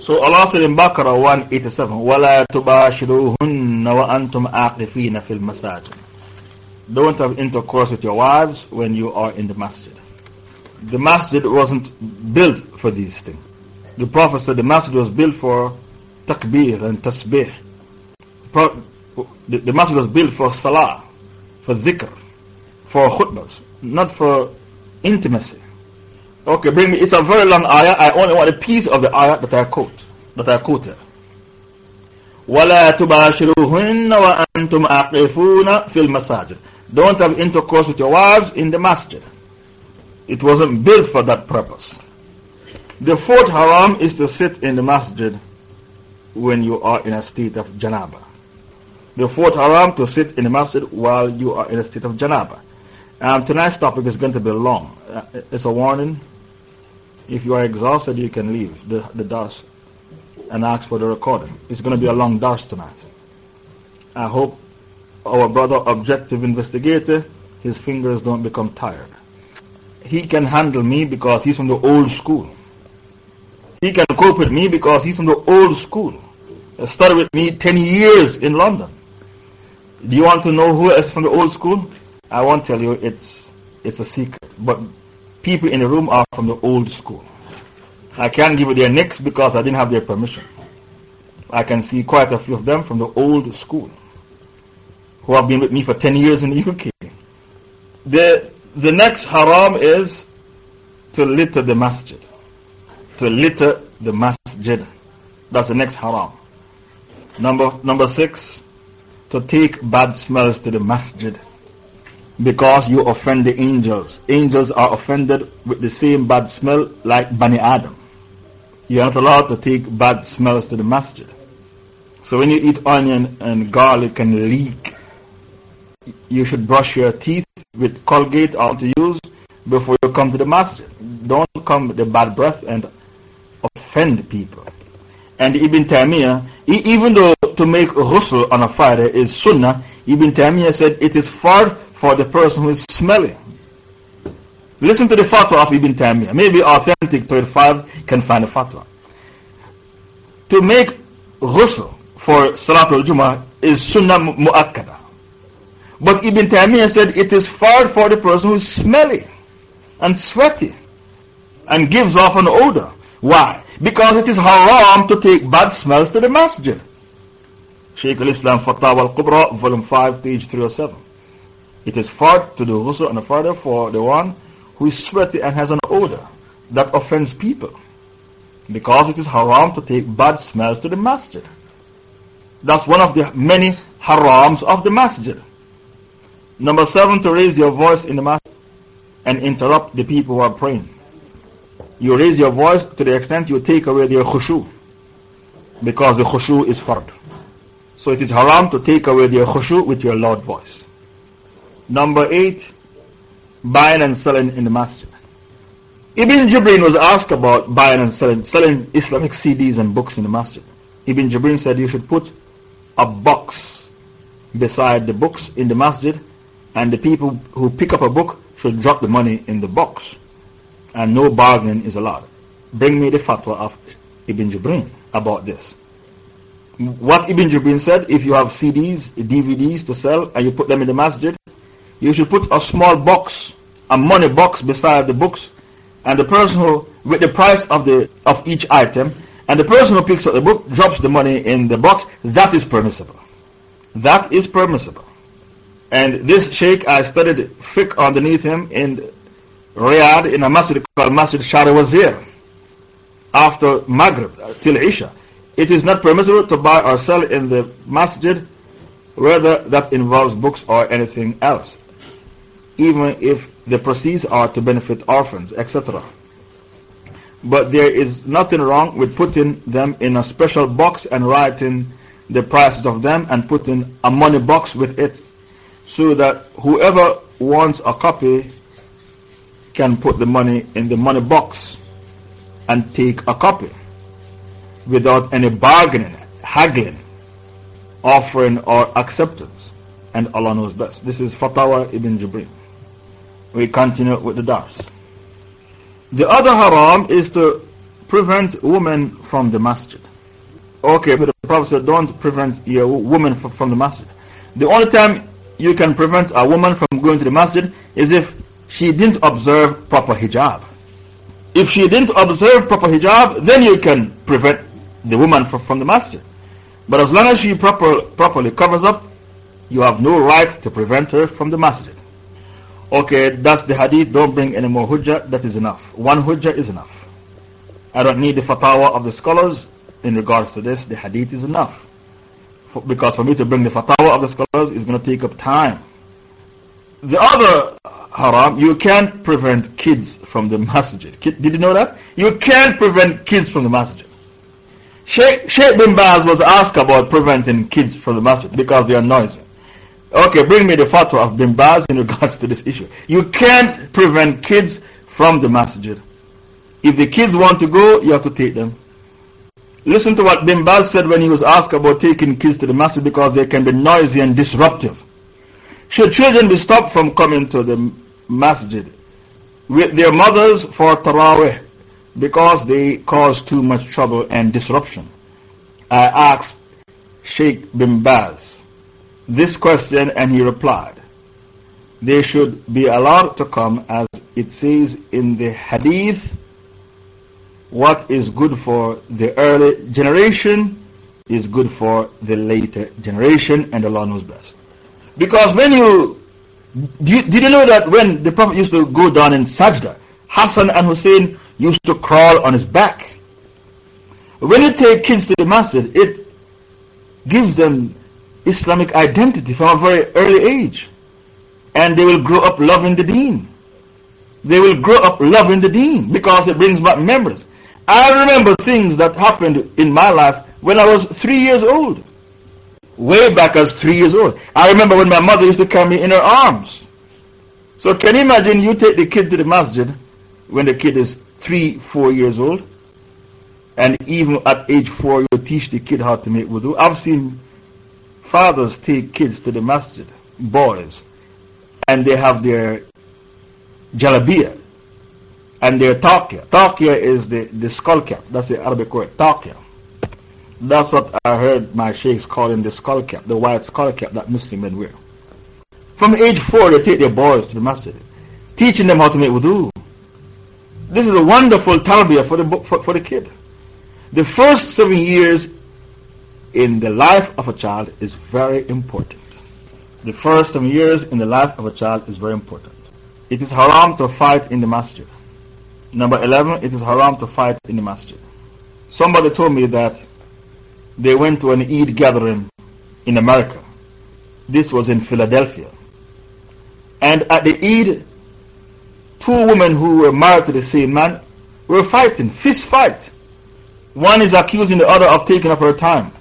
So Allah said in Baqarah 187, وَلَا تُبَاشِرُوهُنَّ وَأَنْتُمْ عَاقِفِينَ فِي الْمَسَاجِدِ Don't have intercourse with your wives when you are in the masjid. The masjid wasn't built for these things. The Prophet said the masjid was built for takbir and tasbih. The, the masjid was built for salah, for dhikr, for khutbahs, not for intimacy. Okay, bring me. It's a very long ayah. I only want a piece of the ayah that I quote. That I quoted. وَلَا تُبَاشِرُهُنَّ وَأَنْتُمْ عَقِفُونَ فِي الْمَسَاجِدِ Don't have intercourse with your wives in the masjid. It wasn't built for that purpose. The fourth haram is to sit in the masjid when you are in a state of janaba. The fourth haram to sit in the masjid while you are in a state of janaba. Tonight's topic is going to be long. Uh, it's a warning. If you are exhausted, you can leave the, the dars and ask for the recording. It's going to be a long dars tonight. I hope our brother, objective investigator, his fingers don't become tired. He can handle me because he's from the old school. He can cope with me because he's from the old school. He studied with me 10 years in London. Do you want to know who is from the old school? I won't tell you, it's, it's a secret. But people in the room are from the old school. I can't give you their nicks because I didn't have their permission. I can see quite a few of them from the old school who have been with me for 10 years in the UK. The, the next haram is to litter the masjid. To litter the masjid. That's the next haram. Number, number six, to take bad smells to the masjid because you offend the angels. Angels are offended with the same bad smell like Bani Adam. You are not allowed to take bad smells to the masjid. So when you eat onion and garlic and leek, you should brush your teeth with Colgate or to use before you come to the masjid. Don't come with the bad breath and offend people. And Ibn Taymiyyah, even though to make ghusl on a Friday is sunnah, Ibn Taymiyyah said it is fard for the person who is smelly. Listen to the fatwa of Ibn Taymiyyah. Maybe authentic 35 can find a fatwa. To make ghusl for Salatul Jummah is sunnah mu'akkada. But Ibn Taymiyyah said it is fard for the person who is smelly and sweaty and gives off an odor. Why? Because it is haram to take bad smells to the masjid. Shaykh al-Islam Fatawa al-Kubra, volume 5, page 307. It is fard to do ghusl and Friday for the one who is sweaty and has an odor that offends people. Because it is haram to take bad smells to the masjid. That's one of the many harams of the masjid. Number seven, to raise your voice in the masjid and interrupt the people who are praying. You raise your voice to the extent you take away their khushu. Because the khushu is fard. So it is haram to take away their khushu with your loud voice. Number eight, buying and selling in the masjid. Ibn Jibrin was asked about buying and selling, selling Islamic CDs and books in the masjid. Ibn Jibrin said you should put a box beside the books in the masjid and the people who pick up a book should drop the money in the box, and no bargaining is allowed. Bring me the fatwa of Ibn Jibrin about this. What Ibn Jibrin said if you have CDs, DVDs to sell, and you put them in the masjid, you should put a small box, a money box beside the books, and the person who, with the price of, the, of each item, and the person who picks up the book drops the money in the box, that is permissible. That is permissible. And this sheikh, I studied fiqh underneath him in Riyadh in a masjid called Masjid Shari Wazir after Maghrib uh, till Isha. It is not permissible to buy or sell in the masjid, whether that involves books or anything else, even if the proceeds are to benefit orphans, etc. But there is nothing wrong with putting them in a special box and writing the prices of them and putting a money box with it so that whoever wants a copy can put the money in the money box and take a copy without any bargaining, haggling, offering, or acceptance. And Allah knows best. This is Fatawa ibn Jibrin. We continue with the dars. The other haram is to prevent women from the masjid. Okay, but the Prophet said, don't prevent your woman from the masjid. The only time you can prevent a woman from going to the masjid is if she didn't observe proper hijab. If she didn't observe proper hijab, then you can prevent the woman from, from the masjid. But as long as she proper, properly covers up, you have no right to prevent her from the masjid. Okay, that's the hadith. Don't bring any more hujjah. That is enough. One hujjah is enough. I don't need the fatwa of the scholars in regards to this. The hadith is enough because for me to bring the fatwa of the scholars is going to take up time. The other haram, you can't prevent kids from the masjid. Did you know that? You can't prevent kids from the masjid. Sheikh, Sheikh bin Baz was asked about preventing kids from the masjid because they are noisy. Okay, bring me the fatwa of bin Baz in regards to this issue. You can't prevent kids from the masjid. If the kids want to go, you have to take them. Listen to what Bin said when he was asked about taking kids to the masjid because they can be noisy and disruptive. Should children be stopped from coming to the masjid with their mothers for tarawih because they cause too much trouble and disruption? I asked Sheikh Bin Baz this question and he replied, They should be allowed to come as it says in the hadith what is good for the early generation is good for the later generation, and Allah knows best. Because when you did you know that when the Prophet used to go down in sajda, Hassan and Hussein used to crawl on his back. When you take kids to the masjid, it gives them Islamic identity from a very early age. And they will grow up loving the deen. They will grow up loving the deen because it brings back memories. I remember things that happened in my life when I was three years old. Way back as three years old. I remember when my mother used to carry me in her arms. So can you imagine you take the kid to the masjid when the kid is three, four years old? And even at age four, you teach the kid how to make wudu. I've seen fathers take kids to the masjid, boys, and they have their jalabiyah and their taqiyah. Taqiyah is the, the skull cap. That's the Arabic word, taqiyah. That's what I heard my sheikhs calling the skull cap, the white skull cap that Muslim men wear. From age four, they take their boys to the masjid, teaching them how to make wudu. This is a wonderful tarbiyah for the, for, for the kid. The first seven years in the life of a child is very important. The first seven years in the life of a child is very important. It is haram to fight in the masjid. Number 11, it is haram to fight in the masjid. Somebody told me that they went to an Eid gathering in America. This was in Philadelphia. And at the Eid, two women who were married to the same man were fighting, fist fight. One is accusing the other of taking up her time.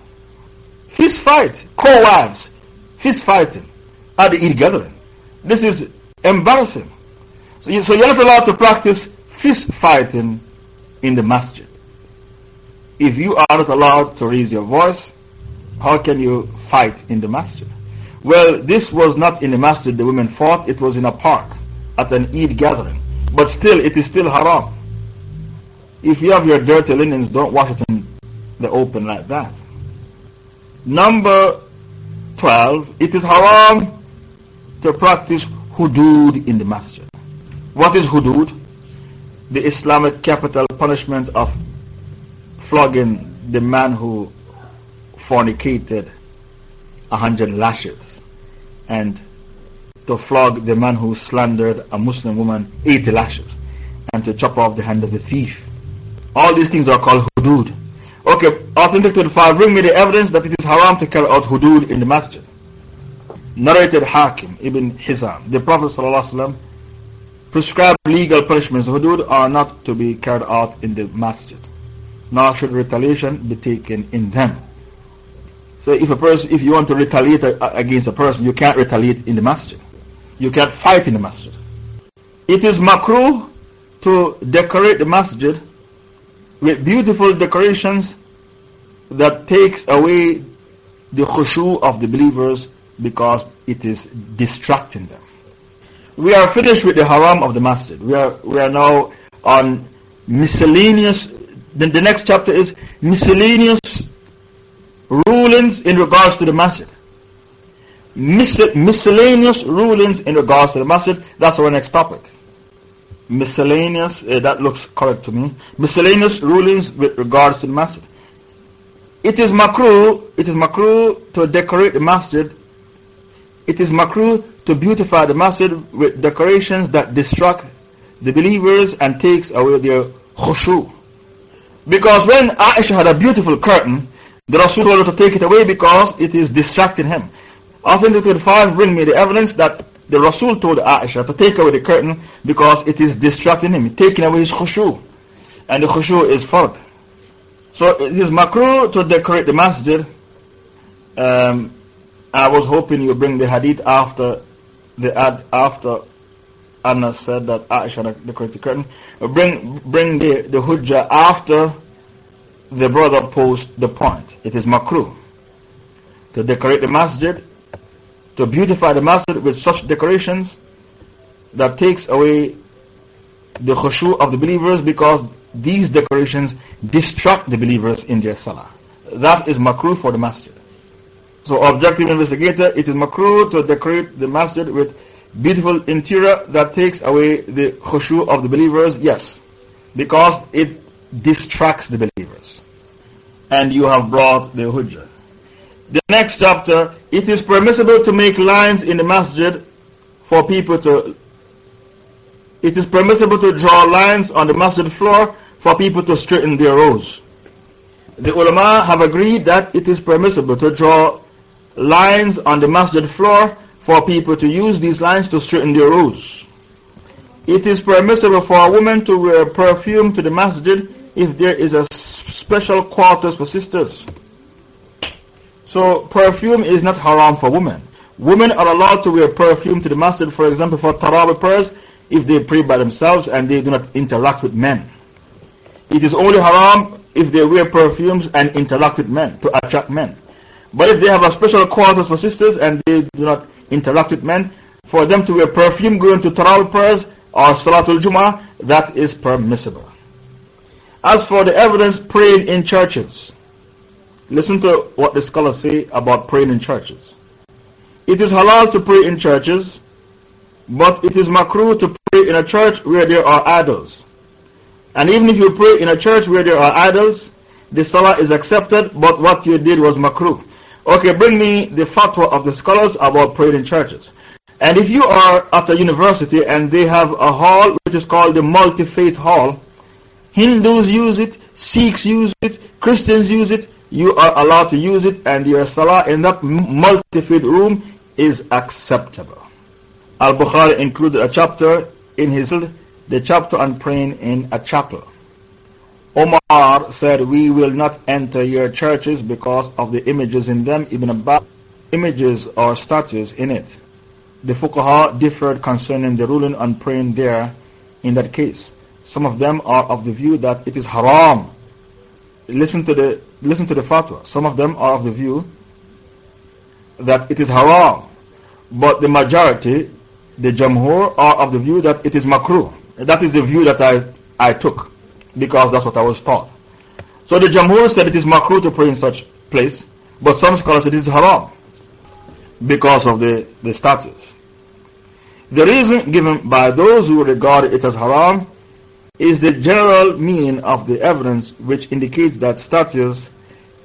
Fist fight, co wives, fist fighting at the Eid gathering. This is embarrassing. So, you, so you're not allowed to practice fist fighting in the masjid. If you are not allowed to raise your voice, how can you fight in the masjid? Well, this was not in the masjid the women fought, it was in a park at an Eid gathering. But still, it is still haram. If you have your dirty linens, don't wash it in the open like that. Number 12, it is haram to practice hudud in the masjid. What is hudud? The Islamic capital punishment of flogging the man who fornicated a hundred lashes and to flog the man who slandered a Muslim woman 80 lashes and to chop off the hand of the thief. All these things are called hudud. Okay, authentic 25, bring me the evidence that it is haram to carry out hudud in the masjid. Narrated Hakim ibn Hizam. The Prophet ﷺ prescribed legal punishments. Hudud are not to be carried out in the masjid, nor should retaliation be taken in them. So if a person, if you want to retaliate against a person, you can't retaliate in the masjid. You can't fight in the masjid. It is makruh to decorate the masjid with beautiful decorations that takes away the khushu of the believers because it is distracting them. We are finished with the haram of the masjid. We are, we are now on miscellaneous, then the next chapter is miscellaneous rulings in regards to the masjid miscellaneous rulings in regards to the masjid. That's our next topic. Miscellaneous, uh, that looks correct to me. Miscellaneous rulings with regards to the masjid. It is makruh, it is makruh to decorate the masjid. It is makruh to beautify the masjid with decorations that distract the believers and takes away their khushu. Because when Aisha had a beautiful curtain, the Rasul her to take it away because it is distracting him. Authentic 25 bring me the evidence that the Rasul told Aisha to take away the curtain because it is distracting him, taking away his khushu. And the khushu is fard. So it is makruh to decorate the masjid. Um, I was hoping you bring the hadith after the ad, after Anna said that Aisha decorated the curtain. Uh, bring, bring the, the hujjah after the brother posed the point. It is makruh to decorate the masjid to beautify the masjid with such decorations that takes away the khushu of the believers because these decorations distract the believers in their salah. That is makruh for the masjid. So, objective investigator, it is makruh to decorate the masjid with beautiful interior that takes away the khushu of the believers. Yes, because it distracts the believers. And you have brought the hujjah. The next chapter, it is permissible to make lines in the masjid for people to. It is permissible to draw lines on the masjid floor for people to straighten their rows. The ulama have agreed that it is permissible to draw lines on the masjid floor for people to use these lines to straighten their rows. It is permissible for a woman to wear perfume to the masjid if there is a special quarters for sisters. So perfume is not haram for women. Women are allowed to wear perfume to the masjid, for example, for tarawih prayers, if they pray by themselves and they do not interact with men. It is only haram if they wear perfumes and interact with men, to attract men. But if they have a special quarters for sisters and they do not interact with men, for them to wear perfume going to tarawih prayers or salatul jum'ah, that is permissible. As for the evidence praying in churches, Listen to what the scholars say about praying in churches. It is halal to pray in churches, but it is makruh to pray in a church where there are idols. And even if you pray in a church where there are idols, the salah is accepted, but what you did was makruh. Okay, bring me the fatwa of the scholars about praying in churches. And if you are at a university and they have a hall which is called the multi faith hall, Hindus use it, Sikhs use it, Christians use it, you are allowed to use it and your salah in that multi-faith room is acceptable. Al-Bukhari included a chapter in his the chapter on praying in a chapel. Omar said, We will not enter your churches because of the images in them, even about images or statues in it. The Fuqaha differed concerning the ruling on praying there in that case. Some of them are of the view that it is haram. Listen to the listen to the fatwa. Some of them are of the view that it is haram But the majority, the Jamhur, are of the view that it is makruh. That is the view that I, I took because that's what I was taught. So the Jamhur said it is makruh to pray in such place, but some scholars it is haram because of the, the status. The reason given by those who regard it as haram is the general meaning of the evidence which indicates that statues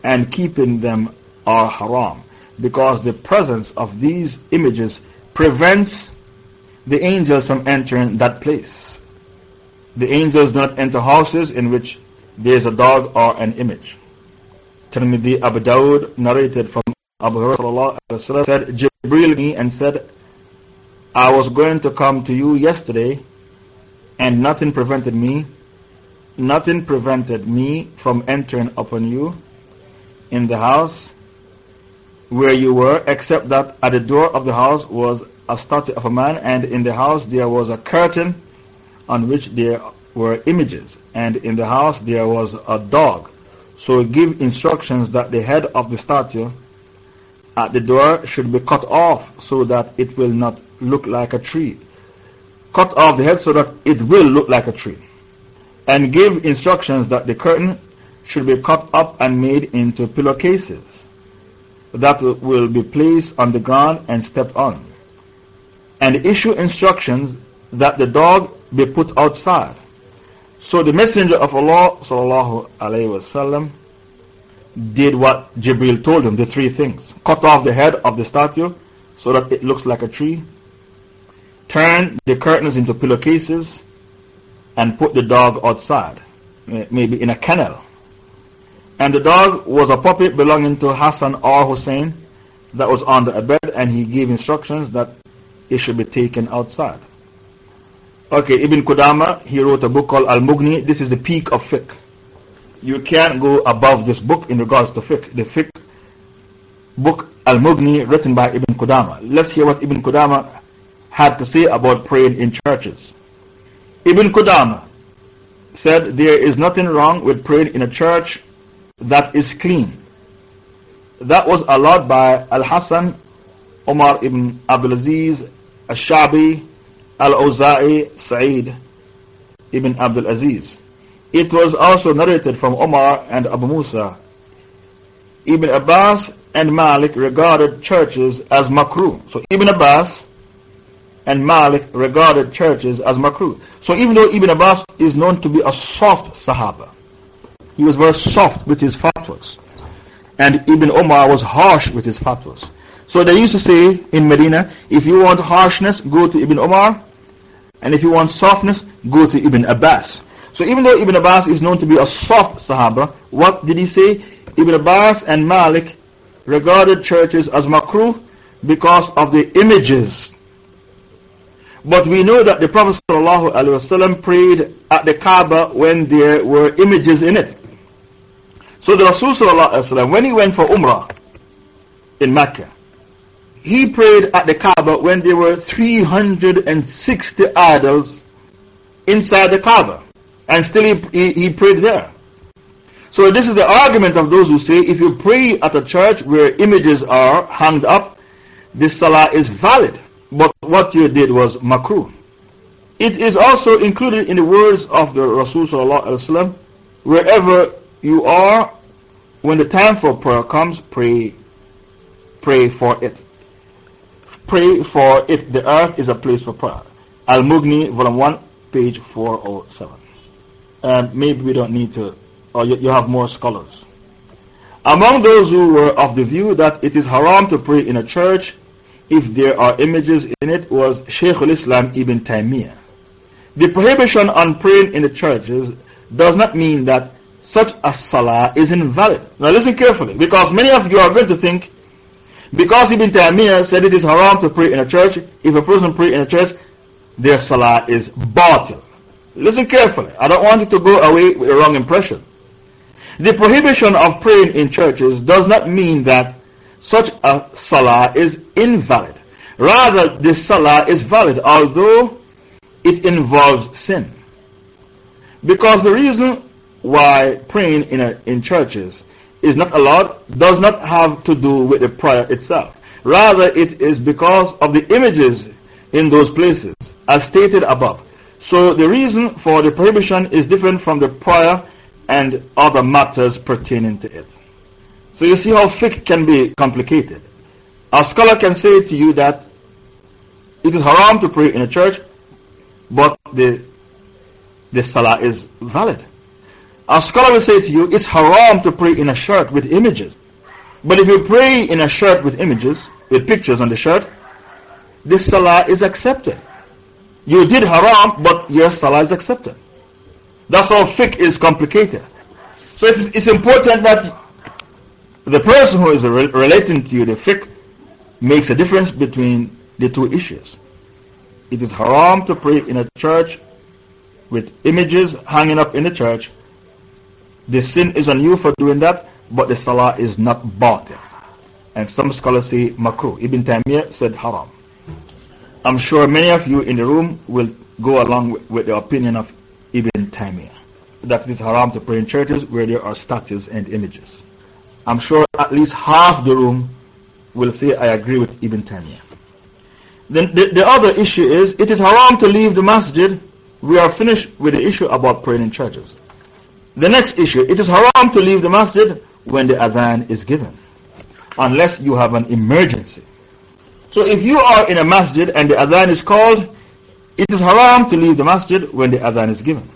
and keeping them are haram because the presence of these images prevents the angels from entering that place. The angels do not enter houses in which there is a dog or an image. Tirmidhi Abu Dawud narrated from Abu Hurairah said, Jibreel and said, I was going to come to you yesterday and nothing prevented me, nothing prevented me from entering upon you in the house where you were, except that at the door of the house was a statue of a man, and in the house there was a curtain on which there were images, and in the house there was a dog. So give instructions that the head of the statue at the door should be cut off so that it will not look like a tree. Cut off the head so that it will look like a tree. And give instructions that the curtain should be cut up and made into pillowcases that will be placed on the ground and stepped on. And issue instructions that the dog be put outside. So the Messenger of Allah wasallam did what Jibril told him, the three things. Cut off the head of the statue so that it looks like a tree. Turn the curtains into pillowcases and put the dog outside, maybe in a kennel. And the dog was a puppy belonging to Hassan or Hussein that was under a bed, and he gave instructions that it should be taken outside. Okay, Ibn Qudama, he wrote a book called Al Mughni. This is the peak of fiqh you can't go above this book in regards to fiqh. The fiqh book Al-Mughni written by Ibn Qudama. Let's hear what Ibn Qudama had to say about praying in churches. Ibn Qudama said there is nothing wrong with praying in a church that is clean. That was allowed by Al-Hasan, Omar ibn Abdul Aziz, Al-Shabi, Al-Awza'i, Sa'id ibn Abdul Aziz. It was also narrated from Omar and Abu Musa. Ibn Abbas and Malik regarded churches as makruh. So Ibn Abbas and Malik regarded churches as makruh. So even though Ibn Abbas is known to be a soft Sahaba, he was very soft with his fatwas. And Ibn Omar was harsh with his fatwas. So they used to say in Medina, if you want harshness, go to Ibn Omar. And if you want softness, go to Ibn Abbas. So even though Ibn Abbas is known to be a soft Sahaba, what did he say? Ibn Abbas and Malik regarded churches as makruh because of the images. But we know that the Prophet ﷺ prayed at the Kaaba when there were images in it. So the Rasul ﷺ, when he went for Umrah in Mecca, he prayed at the Kaaba when there were 360 idols inside the Kaaba and still he, he, he prayed there. So this is the argument of those who say if you pray at a church where images are hanged up, this salah is valid. But what you did was makruh. It is also included in the words of the Rasul wherever you are, when the time for prayer comes, pray, pray for it. Pray for it. The earth is a place for prayer. Al Mughni, volume 1, page 407 and um, maybe we don't need to, or you, you have more scholars. Among those who were of the view that it is haram to pray in a church if there are images in it was Shaykh al-Islam ibn Taymiyyah. The prohibition on praying in the churches does not mean that such a salah is invalid. Now listen carefully, because many of you are going to think, because Ibn Taymiyyah said it is haram to pray in a church, if a person pray in a church, their salah is batil. Listen carefully. I don't want you to go away with a wrong impression. The prohibition of praying in churches does not mean that such a salah is invalid. Rather, the salah is valid, although it involves sin. Because the reason why praying in, a, in churches is not allowed does not have to do with the prayer itself. Rather, it is because of the images in those places, as stated above. So, the reason for the prohibition is different from the prayer and other matters pertaining to it. So, you see how fiqh can be complicated. A scholar can say to you that it is haram to pray in a church, but the, the salah is valid. A scholar will say to you, it's haram to pray in a shirt with images. But if you pray in a shirt with images, with pictures on the shirt, this salah is accepted. You did haram, but your salah is accepted. That's how fiqh is complicated. So it's, it's important that the person who is re relating to you, the fiqh, makes a difference between the two issues. It is haram to pray in a church with images hanging up in the church. The sin is on you for doing that, but the salah is not batil. And some scholars say makruh. Ibn Taymiyyah said haram. I'm sure many of you in the room will go along with, with the opinion of Ibn Taymiyyah that it is haram to pray in churches where there are statues and images. I'm sure at least half the room will say, I agree with Ibn Taymiyyah. Then the, the other issue is, it is haram to leave the masjid. We are finished with the issue about praying in churches. The next issue, it is haram to leave the masjid when the adhan is given. Unless you have an emergency. So if you are in a masjid and the adhan is called, it is haram to leave the masjid when the adhan is given.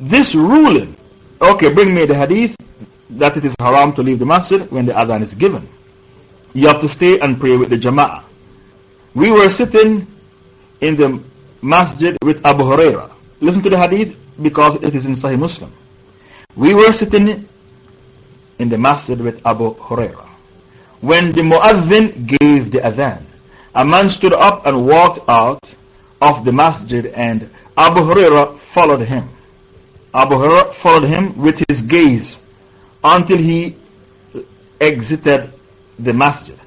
This ruling, okay, bring me the hadith that it is haram to leave the masjid when the adhan is given you have to stay and pray with the Jama'ah. We were sitting in the masjid with Abu Huraira. Listen to the hadith because it is in Sahih Muslim. We were sitting in the masjid with Abu Huraira. When the muazzin gave the adhan, a man stood up and walked out of the masjid and Abu Huraira followed him. Abu Huraira followed him with his gaze until he exited the masjid.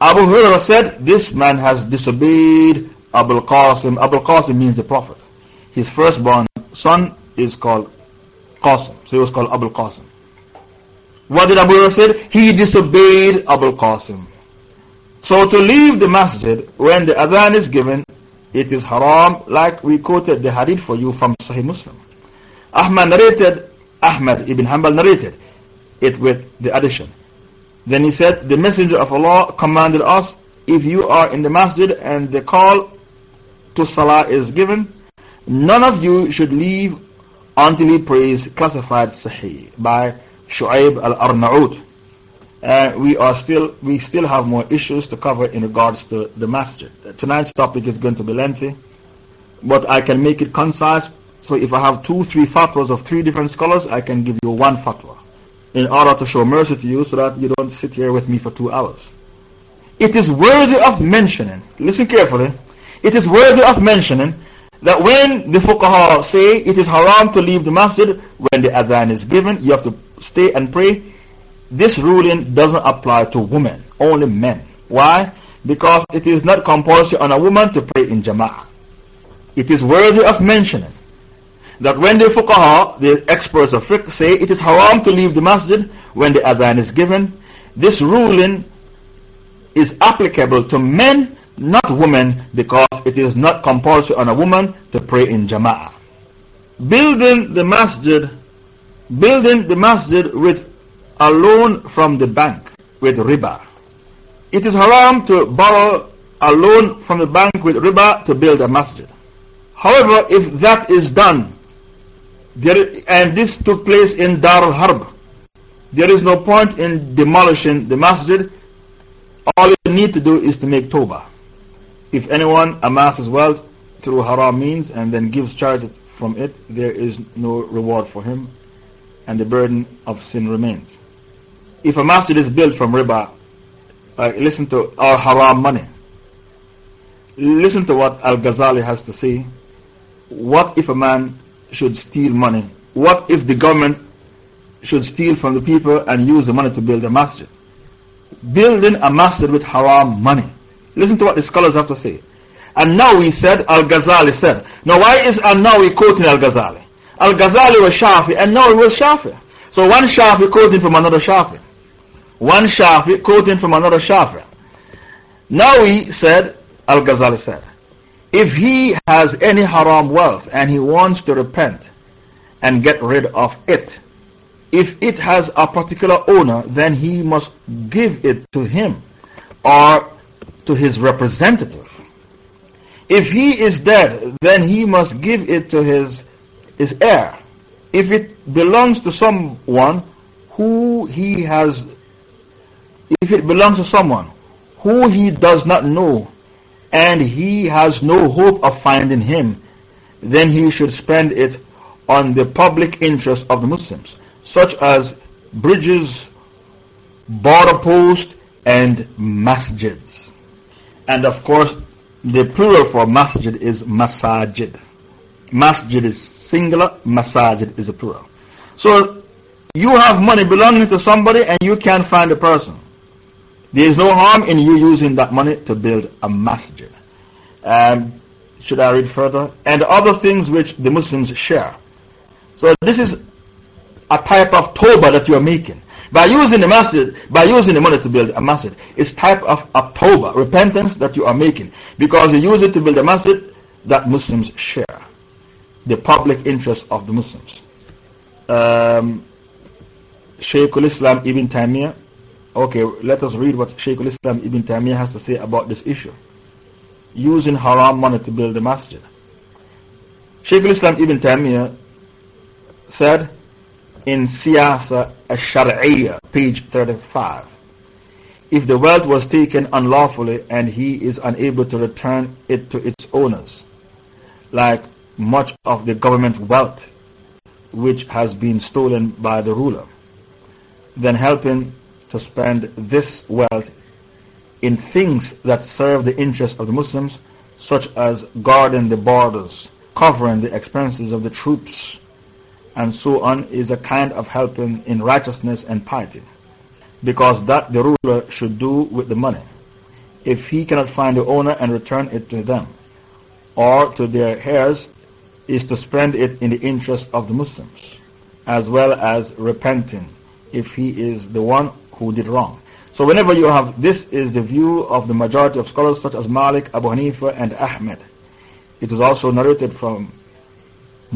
Abu Hurairah said, This man has disobeyed Abu Qasim. Abu Qasim means the Prophet. His firstborn son is called Qasim. So he was called Abu Qasim. What did Abu Hurairah say? He disobeyed Abu Qasim. So to leave the masjid when the adhan is given, it is haram, like we quoted the hadith for you from Sahih Muslim. Ahmad narrated, Ahmad ibn Hanbal narrated it with the addition. Then he said, The Messenger of Allah commanded us, if you are in the masjid and the call to salah is given, none of you should leave until he prays classified sahih by Shu'aib al-Arna'ut. Uh, we are still, we still have more issues to cover in regards to the masjid. Tonight's topic is going to be lengthy, but I can make it concise. So if I have two, three fatwas of three different scholars, I can give you one fatwa in order to show mercy to you so that you don't sit here with me for two hours. It is worthy of mentioning, listen carefully, it is worthy of mentioning that when the fuqaha say it is haram to leave the masjid when the adhan is given, you have to stay and pray. This ruling doesn't apply to women, only men. Why? Because it is not compulsory on a woman to pray in jama'ah. It is worthy of mentioning that when the fuqaha, the experts of fiqh, say it is haram to leave the masjid when the adhan is given, this ruling is applicable to men, not women, because it is not compulsory on a woman to pray in jama'ah. Building the masjid, building the masjid with a loan from the bank, with riba. It is haram to borrow a loan from the bank with riba to build a masjid. However, if that is done there, and this took place in Dar al Harb. There is no point in demolishing the masjid. All you need to do is to make tawbah. If anyone amasses wealth through haram means and then gives charity from it, there is no reward for him and the burden of sin remains. If a masjid is built from riba, uh, listen to our haram money. Listen to what Al Ghazali has to say. What if a man should steal money? What if the government should steal from the people and use the money to build a masjid? Building a masjid with haram money. Listen to what the scholars have to say. And Nawawi said, Al Ghazali said. Now, why is Al Nawawi quoting Al Ghazali? Al Ghazali was Shafi and Nawawi was Shafi. So one Shafi quoting from another Shafi. One Shafi quoting from another Shafi. Nawawi said, Al Ghazali said, if he has any haram wealth and he wants to repent and get rid of it, if it has a particular owner, then he must give it to him or to his representative. If he is dead, then he must give it to his, his heir. If it belongs to someone who he has, if it belongs to someone who he does not know and he has no hope of finding him, then he should spend it on the public interest of the Muslims, such as bridges, border posts, and masjids. And of course, the plural for masjid is masajid. Masjid is singular, masajid is a plural. So you have money belonging to somebody and you can't find the person. There is no harm in you using that money to build a masjid. Um, should I read further? And other things which the Muslims share. So this is a type of tawbah that you are making. By using the masjid, by using the money to build a masjid, it's type of a tawbah, repentance that you are making. Because you use it to build a masjid that Muslims share. The public interest of the Muslims. Um, Shaykh al-Islam Ibn Taymiyyah. Okay, let us read what Shaykh al-Islam Ibn Taymiyyah has to say about this issue. Using haram money to build a masjid. Shaykh al-Islam Ibn Taymiyyah said, in Siyasa al-Shar'iyya, page 35. If the wealth was taken unlawfully and he is unable to return it to its owners, like much of the government wealth which has been stolen by the ruler, then help him to spend this wealth in things that serve the interests of the Muslims, such as guarding the borders, covering the expenses of the troops, and so on is a kind of helping in righteousness and piety, because that the ruler should do with the money, if he cannot find the owner and return it to them, or to their heirs, is to spend it in the interest of the Muslims, as well as repenting if he is the one who did wrong. So whenever you have, this is the view of the majority of scholars such as Malik, Abu Hanifa and Ahmed. It is also narrated from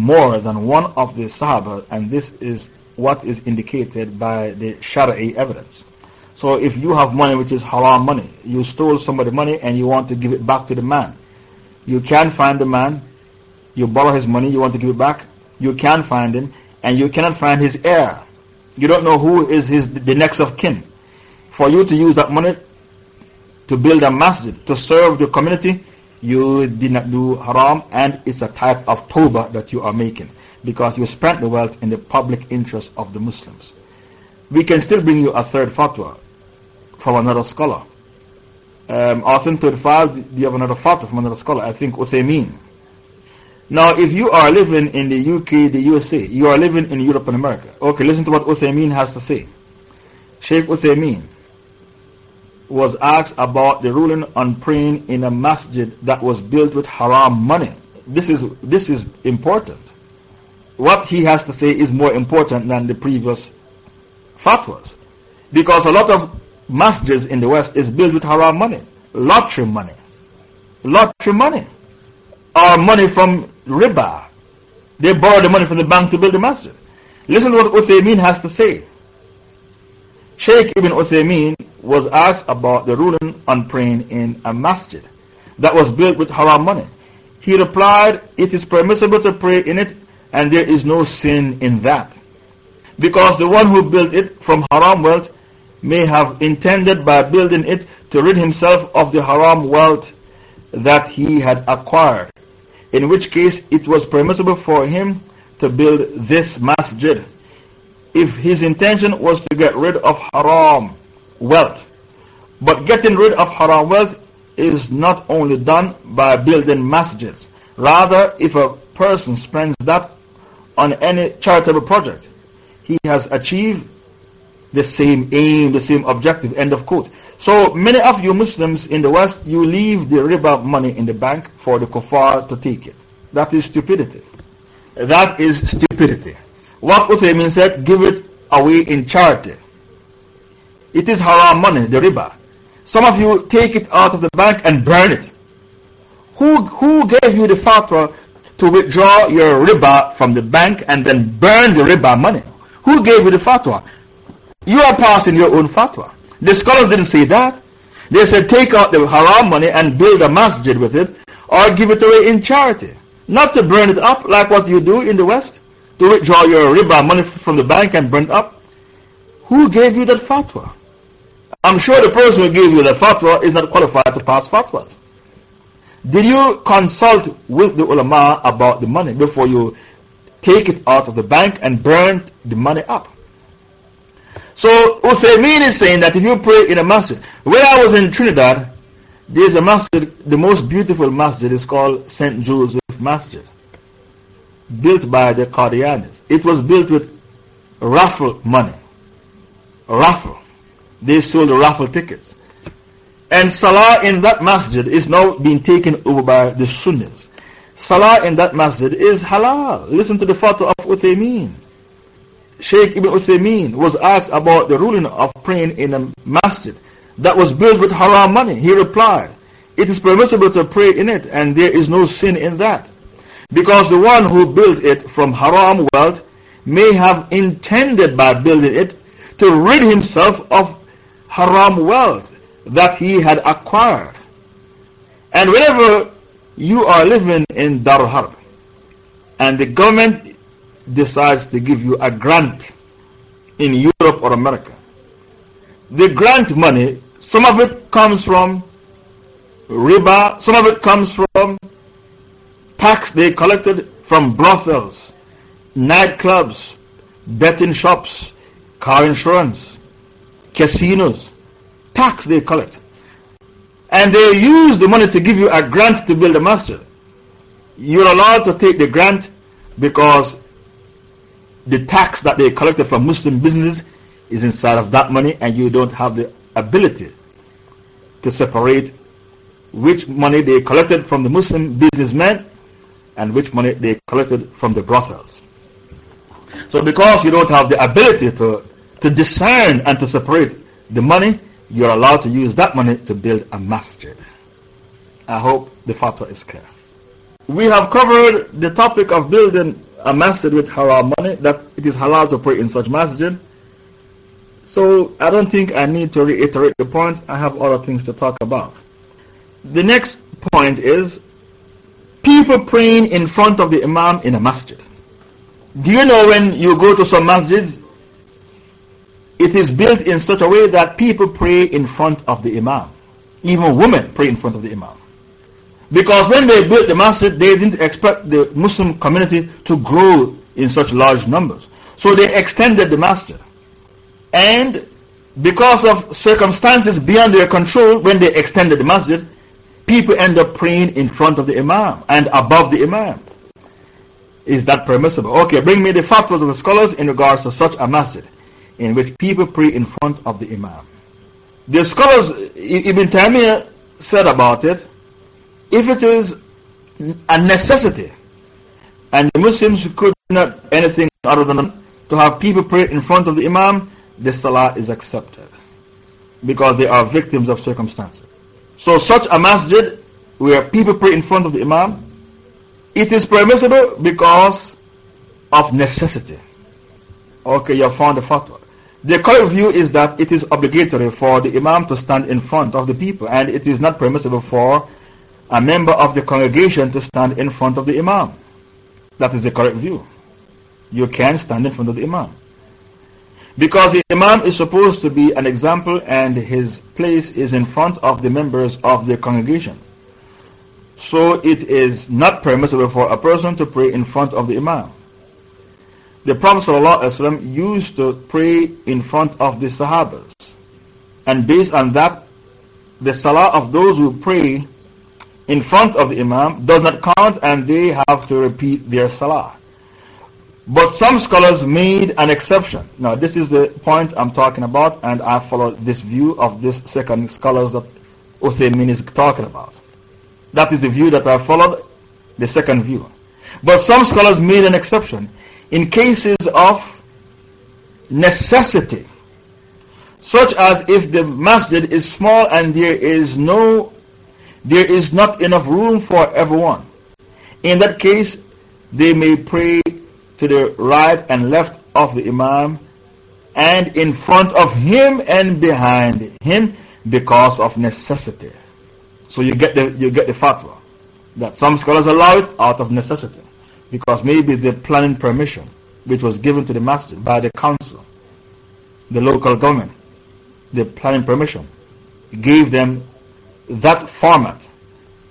more than one of the Sahaba, and this is what is indicated by the Shari'i evidence. So if you have money which is haram money, you stole somebody's money and you want to give it back to the man, you can find the man, you borrow his money, you want to give it back, you can find him, and you cannot find his heir. You don't know who is his, the next of kin. For you to use that money to build a masjid, to serve the community, you did not do haram and it's a type of tawbah that you are making because you spent the wealth in the public interest of the Muslims. We can still bring you a third fatwa from another scholar. Um, author 35, do you have another fatwa from another scholar? I think Uthaymeen. Now, if you are living in the UK, the USA, you are living in Europe and America. Okay, listen to what Uthaymeen has to say. Sheikh Uthaymeen was asked about the ruling on praying in a masjid that was built with haram money. This is, this is important. What he has to say is more important than the previous fatwas. Because a lot of masjids in the West is built with haram money, lottery money, lottery money, or money from riba. They borrow the money from the bank to build the masjid. Listen to what Uthaymeen has to say. Sheikh Ibn Uthaymeen was asked about the ruling on praying in a masjid that was built with haram money. He replied, It is permissible to pray in it, and there is no sin in that. Because the one who built it from haram wealth may have intended by building it to rid himself of the haram wealth that he had acquired, in which case it was permissible for him to build this masjid. If his intention was to get rid of haram wealth. But getting rid of haram wealth is not only done by building masjids. Rather, if a person spends that on any charitable project, he has achieved the same aim, the same objective. End of quote. So many of you Muslims in the West, you leave the riba money in the bank for the kuffar to take it. That is stupidity. That is stupidity. What Uthaymin said, give it away in charity. It is haram money, the riba. Some of you take it out of the bank and burn it. Who, who gave you the fatwa to withdraw your riba from the bank and then burn the riba money? Who gave you the fatwa? You are passing your own fatwa. The scholars didn't say that. They said take out the haram money and build a masjid with it or give it away in charity. Not to burn it up like what you do in the West, to withdraw your riba money from the bank and burn up. Who gave you that fatwa? I'm sure the person who gave you that fatwa is not qualified to pass fatwas. Did you consult with the ulama about the money before you take it out of the bank and burn the money up? So Uthaymeen is saying that if you pray in a masjid, when I was in Trinidad, there's a masjid, the most beautiful masjid is called St. Joseph Masjid, built by the Qadianis. It was built with raffle money. Raffle. They sold raffle tickets. And Salah in that masjid is now being taken over by the Sunnis. Salah in that masjid is halal. Listen to the fatwa of Uthaymeen. Sheikh Ibn Uthaymeen was asked about the ruling of praying in a masjid that was built with haram money. He replied, It is permissible to pray in it, and there is no sin in that. Because the one who built it from haram wealth may have intended by building it to rid himself of haram wealth that he had acquired. And whenever you are living in Dar Harb and the government decides to give you a grant in Europe or America, the grant money, some of it comes from riba, some of it comes from tax they collected from brothels, nightclubs, betting shops, car insurance, casinos, tax they collect. And they use the money to give you a grant to build a masjid. You're allowed to take the grant because the tax that they collected from Muslim businesses is inside of that money, and you don't have the ability to separate which money they collected from the Muslim businessmen and which money they collected from the brothels. So, because you don't have the ability to, to discern and to separate the money, you're allowed to use that money to build a masjid. I hope the fatwa is clear. We have covered the topic of building a masjid with haram money, that it is halal to pray in such masjid. So I don't think I need to reiterate the point. I have other things to talk about. The next point is people praying in front of the Imam in a masjid. Do you know when you go to some masjids, it is built in such a way that people pray in front of the Imam. Even women pray in front of the Imam. Because when they built the masjid, they didn't expect the Muslim community to grow in such large numbers. So they extended the masjid. And because of circumstances beyond their control, when they extended the masjid, people end up praying in front of the Imam and above the Imam. Is that permissible? Okay, bring me the fatwas of the scholars in regards to such a masjid in which people pray in front of the Imam. The scholars, Ibn Taymiyyah said about it, if it is a necessity and the Muslims could not anything other than to have people pray in front of the Imam, the Salah is accepted because they are victims of circumstances. So, such a masjid where people pray in front of the Imam, it is permissible because of necessity. Okay, you have found the fatwa. The correct view is that it is obligatory for the Imam to stand in front of the people, and it is not permissible for a member of the congregation to stand in front of the Imam. That is the correct view. You can stand in front of the Imam. Because the Imam is supposed to be an example, and his place is in front of the members of the congregation. So it is not permissible for a person to pray in front of the Imam the Prophet ﷺ used to pray in front of the Sahabas. And based on that, the Salah of those who pray in front of the Imam does not count and they have to repeat their Salah. But some scholars made an exception. Now, this is the point I'm talking about, and I follow this view of this second scholars that Uthaymin is talking about. That is the view that I followed, the second view. But some scholars made an exception in cases of necessity. such as if the masjid is small and there is no there is not enough room for everyone. In that case, they may pray to the right and left of the Imam and in front of him and behind him because of necessity. So you get the, you get the fatwa that some scholars allow it out of necessity because maybe the planning permission which was given to the masjid by the council, the local government, the planning permission gave them that format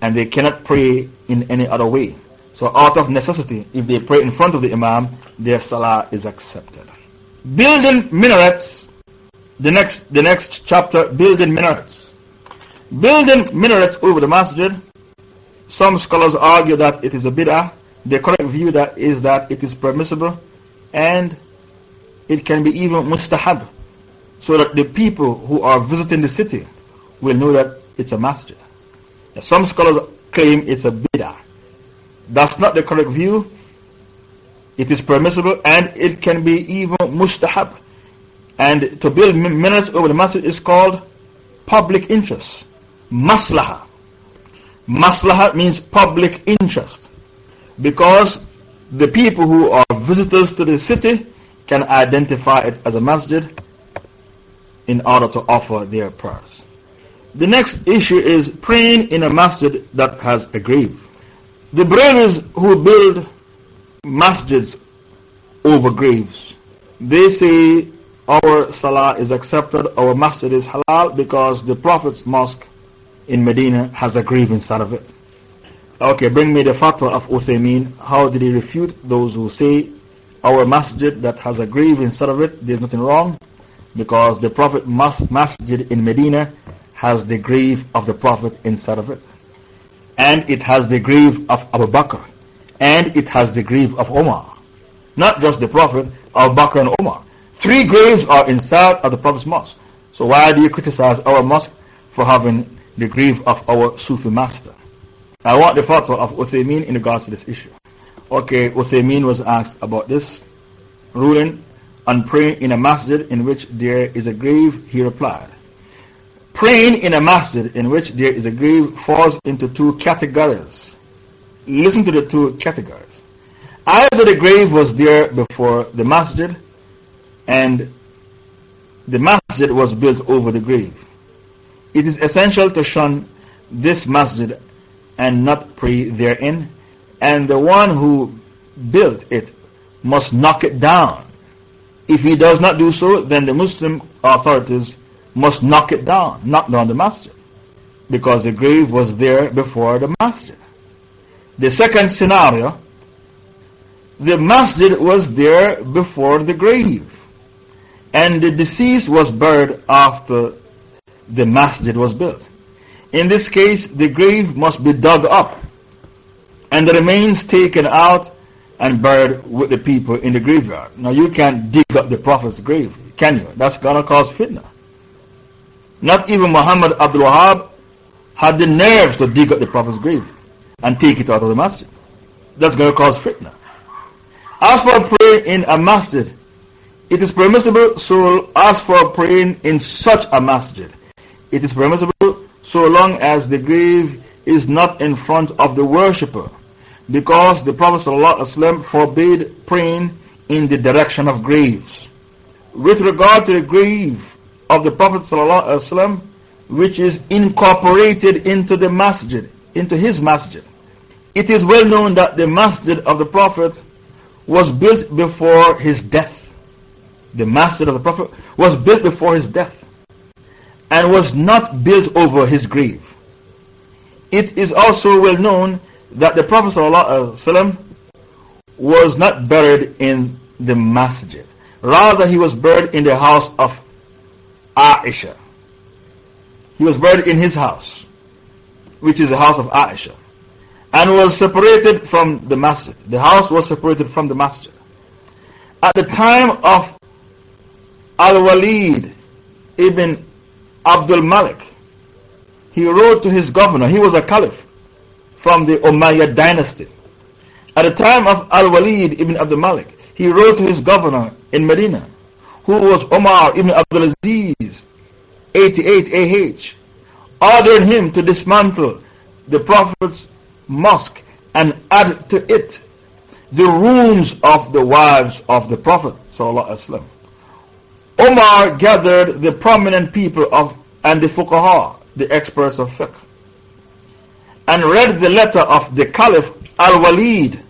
and they cannot pray in any other way. So out of necessity, if they pray in front of the Imam, their salah is accepted. Building minarets, the next, the next chapter, building minarets. Building minarets over the masjid, some scholars argue that it is a bid'ah. The correct view that is that it is permissible and it can be even mustahab so that the people who are visiting the city will know that it's a masjid. Some scholars claim it's a bid'ah. That's not the correct view. It is permissible and it can be even mustahab. And to build minarets over the masjid is called public interest. Maslaha. Maslaha means public interest. Because the people who are visitors to the city can identify it as a masjid in order to offer their prayers. The next issue is praying in a masjid that has a grave. The Brahmins who build masjids over graves, they say our salah is accepted, our masjid is halal because the Prophet's mosque in Medina has a grave inside of it. Okay, bring me the fatwa of Uthaymeen. How did he refute those who say our masjid that has a grave inside of it, there's nothing wrong? Because the Prophet masjid in Medina has the grave of the Prophet inside of it. And it has the grave of Abu Bakr. And it has the grave of Omar. Not just the Prophet, Abu Bakr and Omar. Three graves are inside of the Prophet's mosque. So why do you criticize our mosque for having the grave of our Sufi master? I want the fatwa of Uthaymeen in regards to this issue. Okay, Uthaymeen was asked about this ruling on praying in a masjid in which there is a grave. He replied, Praying in a masjid in which there is a grave falls into two categories. Listen to the two categories. Either the grave was there before the masjid and the masjid was built over the grave. It is essential to shun this masjid and not pray therein, and the one who built it must knock it down. If he does not do so, then the Muslim authorities must knock it down, knock down the masjid, because the grave was there before the masjid. The second scenario, the masjid was there before the grave, and the deceased was buried after the masjid was built. In this case, the grave must be dug up and the remains taken out and buried with the people in the graveyard. Now, you can't dig up the Prophet's grave, can you? That's going to cause fitna. Not even Muhammad Abdul Wahab had the nerves to dig up the Prophet's grave and take it out of the masjid. That's going to cause fitna. As for praying in a masjid, it is permissible, so as for praying in such a masjid, it is permissible so long as the grave is not in front of the worshipper. Because the Prophet ﷺ forbade praying in the direction of graves. With regard to the grave of the Prophet ﷺ, which is incorporated into the masjid, into his masjid, it is well known that the masjid of the Prophet was built before his death. The masjid of the Prophet was built before his death and was not built over his grave. It is also well known that the Prophet ﷺ was not buried in the masjid. Rather, he was buried in the house of Aisha. He was buried in his house, which is the house of Aisha, and was separated from the masjid. The house was separated from the masjid. At the time of Al Walid ibn Abdul Malik. He wrote to his governor, he was a caliph from the Umayyad dynasty. At the time of Al Walid ibn Abdul Malik, he wrote to his governor in Medina, who was Omar ibn Abdul Aziz, 88 AH, ordered him to dismantle the Prophet's mosque and add to it the rooms of the wives of the Prophet. Omar gathered the prominent people of and the fuqaha, the experts of fiqh, and read the letter of the Caliph Al Walid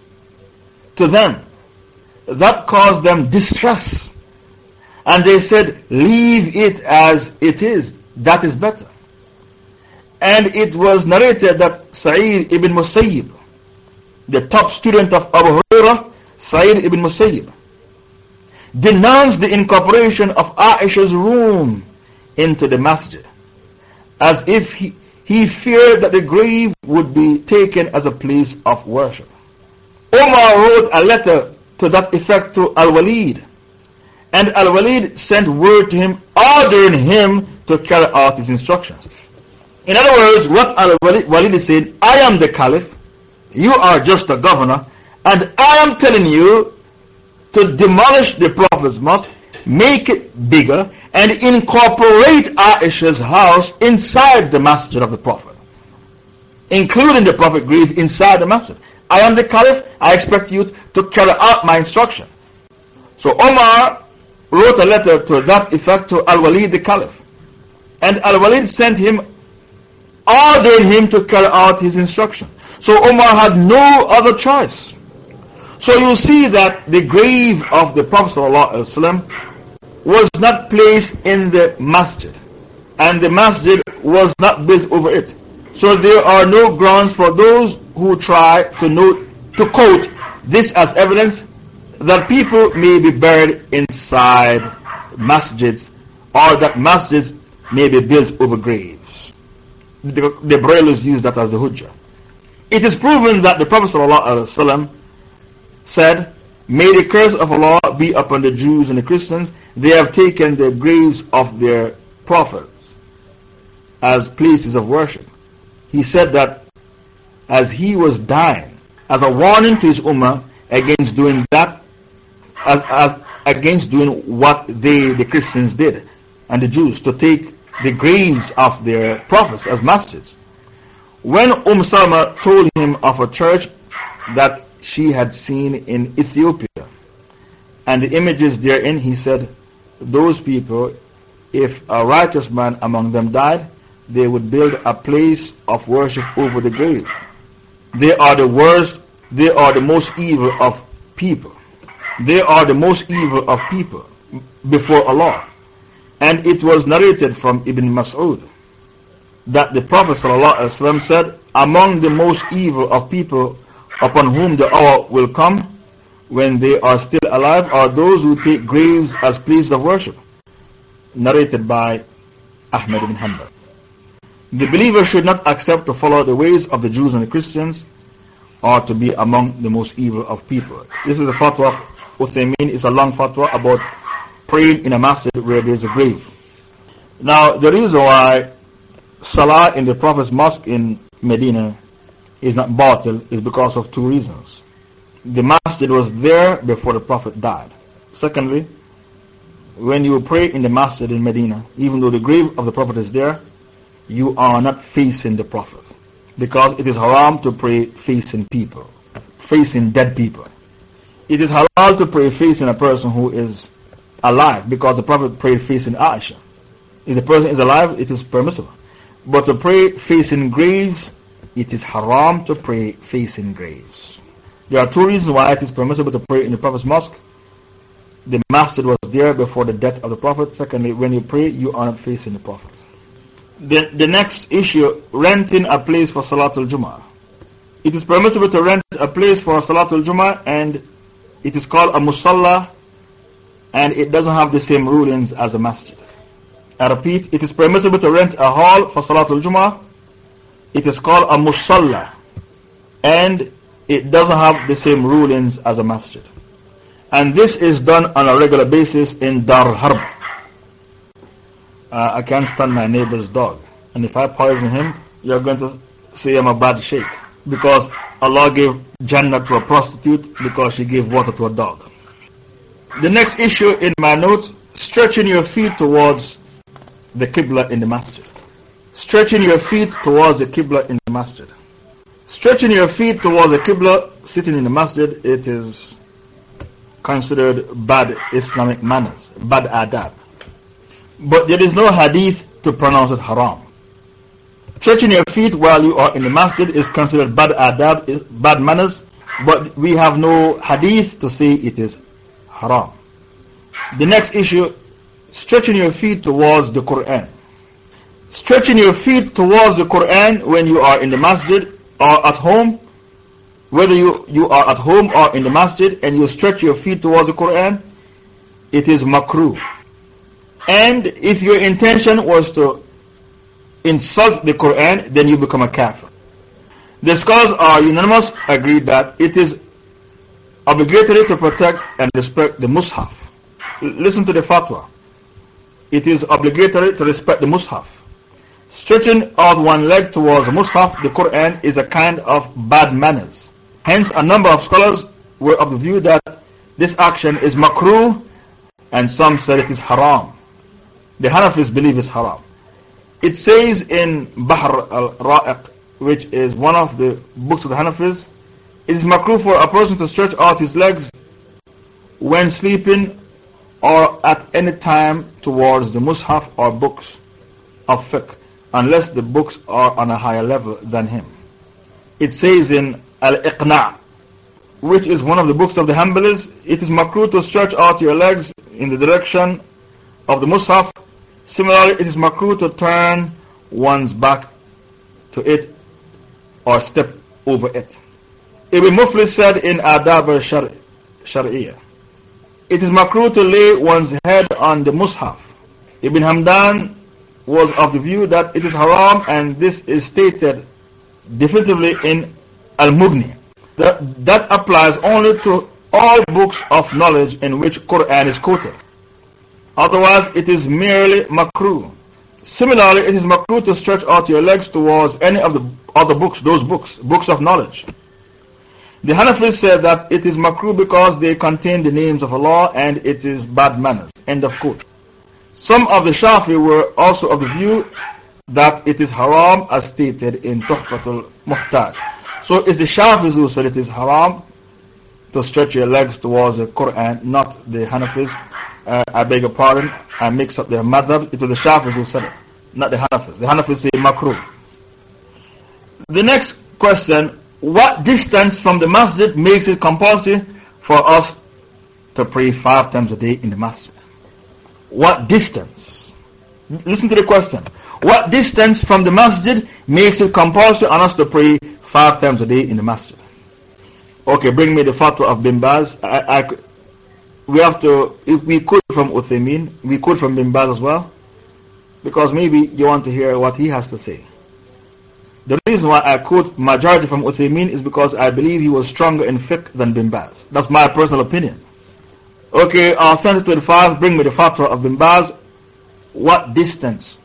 to them. That caused them distress. And they said, Leave it as it is. That is better. And it was narrated that Sa'id ibn Musayyib, the top student of Abu Hurairah, Sa'id ibn Musayyib, denounced the incorporation of Aisha's room into the masjid as if he, he feared that the grave would be taken as a place of worship. Omar wrote a letter to that effect to Al Walid, and Al Walid sent word to him ordering him to carry out his instructions. In other words, what Al Walid is saying, I am the caliph, you are just a governor, and I am telling you to demolish the Prophet's mosque, make it bigger, and incorporate Aisha's house inside the masjid of the Prophet, including the Prophet grave inside the masjid. I am the caliph, I expect you to carry out my instruction. So Omar wrote a letter to that effect to Al Walid the caliph. And Al Walid sent him, ordering him to carry out his instruction. So Omar had no other choice. So you see that the grave of the Prophet was not placed in the masjid. And the masjid was not built over it. So there are no grounds for those who try to note, to quote this as evidence that people may be buried inside masjids or that masjids may be built over graves. The, the use that as the hujjah. It is proven that the Prophet ﷺ said, May the curse of Allah be upon the Jews and the Christians. They have taken the graves of their prophets as places of worship. He said that as he was dying, as a warning to his ummah against doing that, as, as against doing what they, the Christians did, and the Jews, to take the graves of their prophets as masjids. When Umm Salma told him of a church that she had seen in Ethiopia. And the images therein, he said, those people, if a righteous man among them died, they would build a place of worship over the grave. They are the worst, they are the most evil of people. They are the most evil of people before Allah. And it was narrated from Ibn Mas'ud that the Prophet ﷺ said, Among the most evil of people upon whom the hour will come when they are still alive are those who take graves as places of worship. Narrated by Ahmed ibn Hanbal. The believer should not accept to follow the ways of the Jews and the Christians or to be among the most evil of people. This is a fatwa of Uthaymin. is a long fatwa about praying in a masjid where there is a grave. Now, the reason why Salah in the Prophet's mosque in Medina is not batil is because of two reasons. The masjid was there before the Prophet died. Secondly, when you pray in the masjid in Medina, even though the grave of the Prophet is there, you are not facing the Prophet. Because it is haram to pray facing people, facing dead people. It is halal to pray facing a person who is alive because the Prophet prayed facing Aisha. If the person is alive, it is permissible. But to pray facing graves it is haram to pray facing graves. There are two reasons why it is permissible to pray in the Prophet's mosque. The masjid was there before the death of the Prophet. Secondly, when you pray, you are not facing the Prophet. The, the next issue renting a place for Salatul Jummah. It is permissible to rent a place for Salatul Jummah and it is called a musalla and it doesn't have the same rulings as a masjid. I repeat, it is permissible to rent a hall for Salatul Jummah it is called a musalla and it doesn't have the same rulings as a masjid. And this is done on a regular basis in Dar Harb. Uh, I can't stand my neighbor's dog. And if I poison him, you're going to say I'm a bad sheikh. Because Allah gave Jannah to a prostitute because she gave water to a dog. The next issue in my notes stretching your feet towards the Qibla in the masjid. Stretching your feet towards the Qibla in the masjid. Stretching your feet towards the Qibla sitting in the masjid, it is considered bad Islamic manners, bad adab. But there is no hadith to pronounce it haram. Stretching your feet while you are in the masjid is considered bad adab, bad manners, but we have no hadith to say it is haram. The next issue, stretching your feet towards the Quran. Stretching your feet towards the Quran when you are in the masjid or at home, whether you, you are at home or in the masjid and you stretch your feet towards the Quran, it is makruh. And if your intention was to insult the Quran, then you become a kafir. The scholars are unanimous, agreed that it is obligatory to protect and respect the Mus'haf. Listen to the fatwa. It is obligatory to respect the Mus'haf. Stretching out one leg towards the Mus'haf, the Quran, is a kind of bad manners. Hence, a number of scholars were of the view that this action is makruh, and some said it is haram. The Hanafis believe it's haram. It says in Bahr al Ra'iq, which is one of the books of the Hanafis, it is makruh for a person to stretch out his legs when sleeping or at any time towards the mushaf or books of fiqh, unless the books are on a higher level than him. It says in Al Iqna', which is one of the books of the Hanbalis, it is makruh to stretch out your legs in the direction of the mushaf Similarly, it is makruh to turn one's back to it or step over it. Ibn Muflih said in Adab al-Shar'iyah, it is makruh to lay one's head on the mushaf. Ibn Hamdan was of the view that it is haram and this is stated definitively in Al-Mughni. That, that applies only to all books of knowledge in which Quran is quoted. Otherwise, it is merely makruh. Similarly, it is makruh to stretch out your legs towards any of the other books, those books, books of knowledge. The Hanafis said that it is makruh because they contain the names of Allah and it is bad manners. End of quote. Some of the Shafi were also of the view that it is haram as stated in Tuhfatul Muhtaj. So it's the Shafis who said it is haram to stretch your legs towards the Quran, not the Hanafis uh, I beg your pardon, I mix up their madhab. It was the Shafis who said it, not the Hanafis. The Hanafis say makruh. The next question What distance from the masjid makes it compulsory for us to pray five times a day in the masjid? What distance? Listen to the question. What distance from the masjid makes it compulsory on us to pray five times a day in the masjid? Okay, bring me the fatwa of Bin Baz. I, I, we have to, if we quote from Uthaymeen, we quote from Bin Baz as well, because maybe you want to hear what he has to say. The reason why I quote majority from Uthaymeen is because I believe he was stronger in fiqh than Bin Baz. That's my personal opinion. Okay, authentic 25, bring me the fatwa of Bin Baz. What distance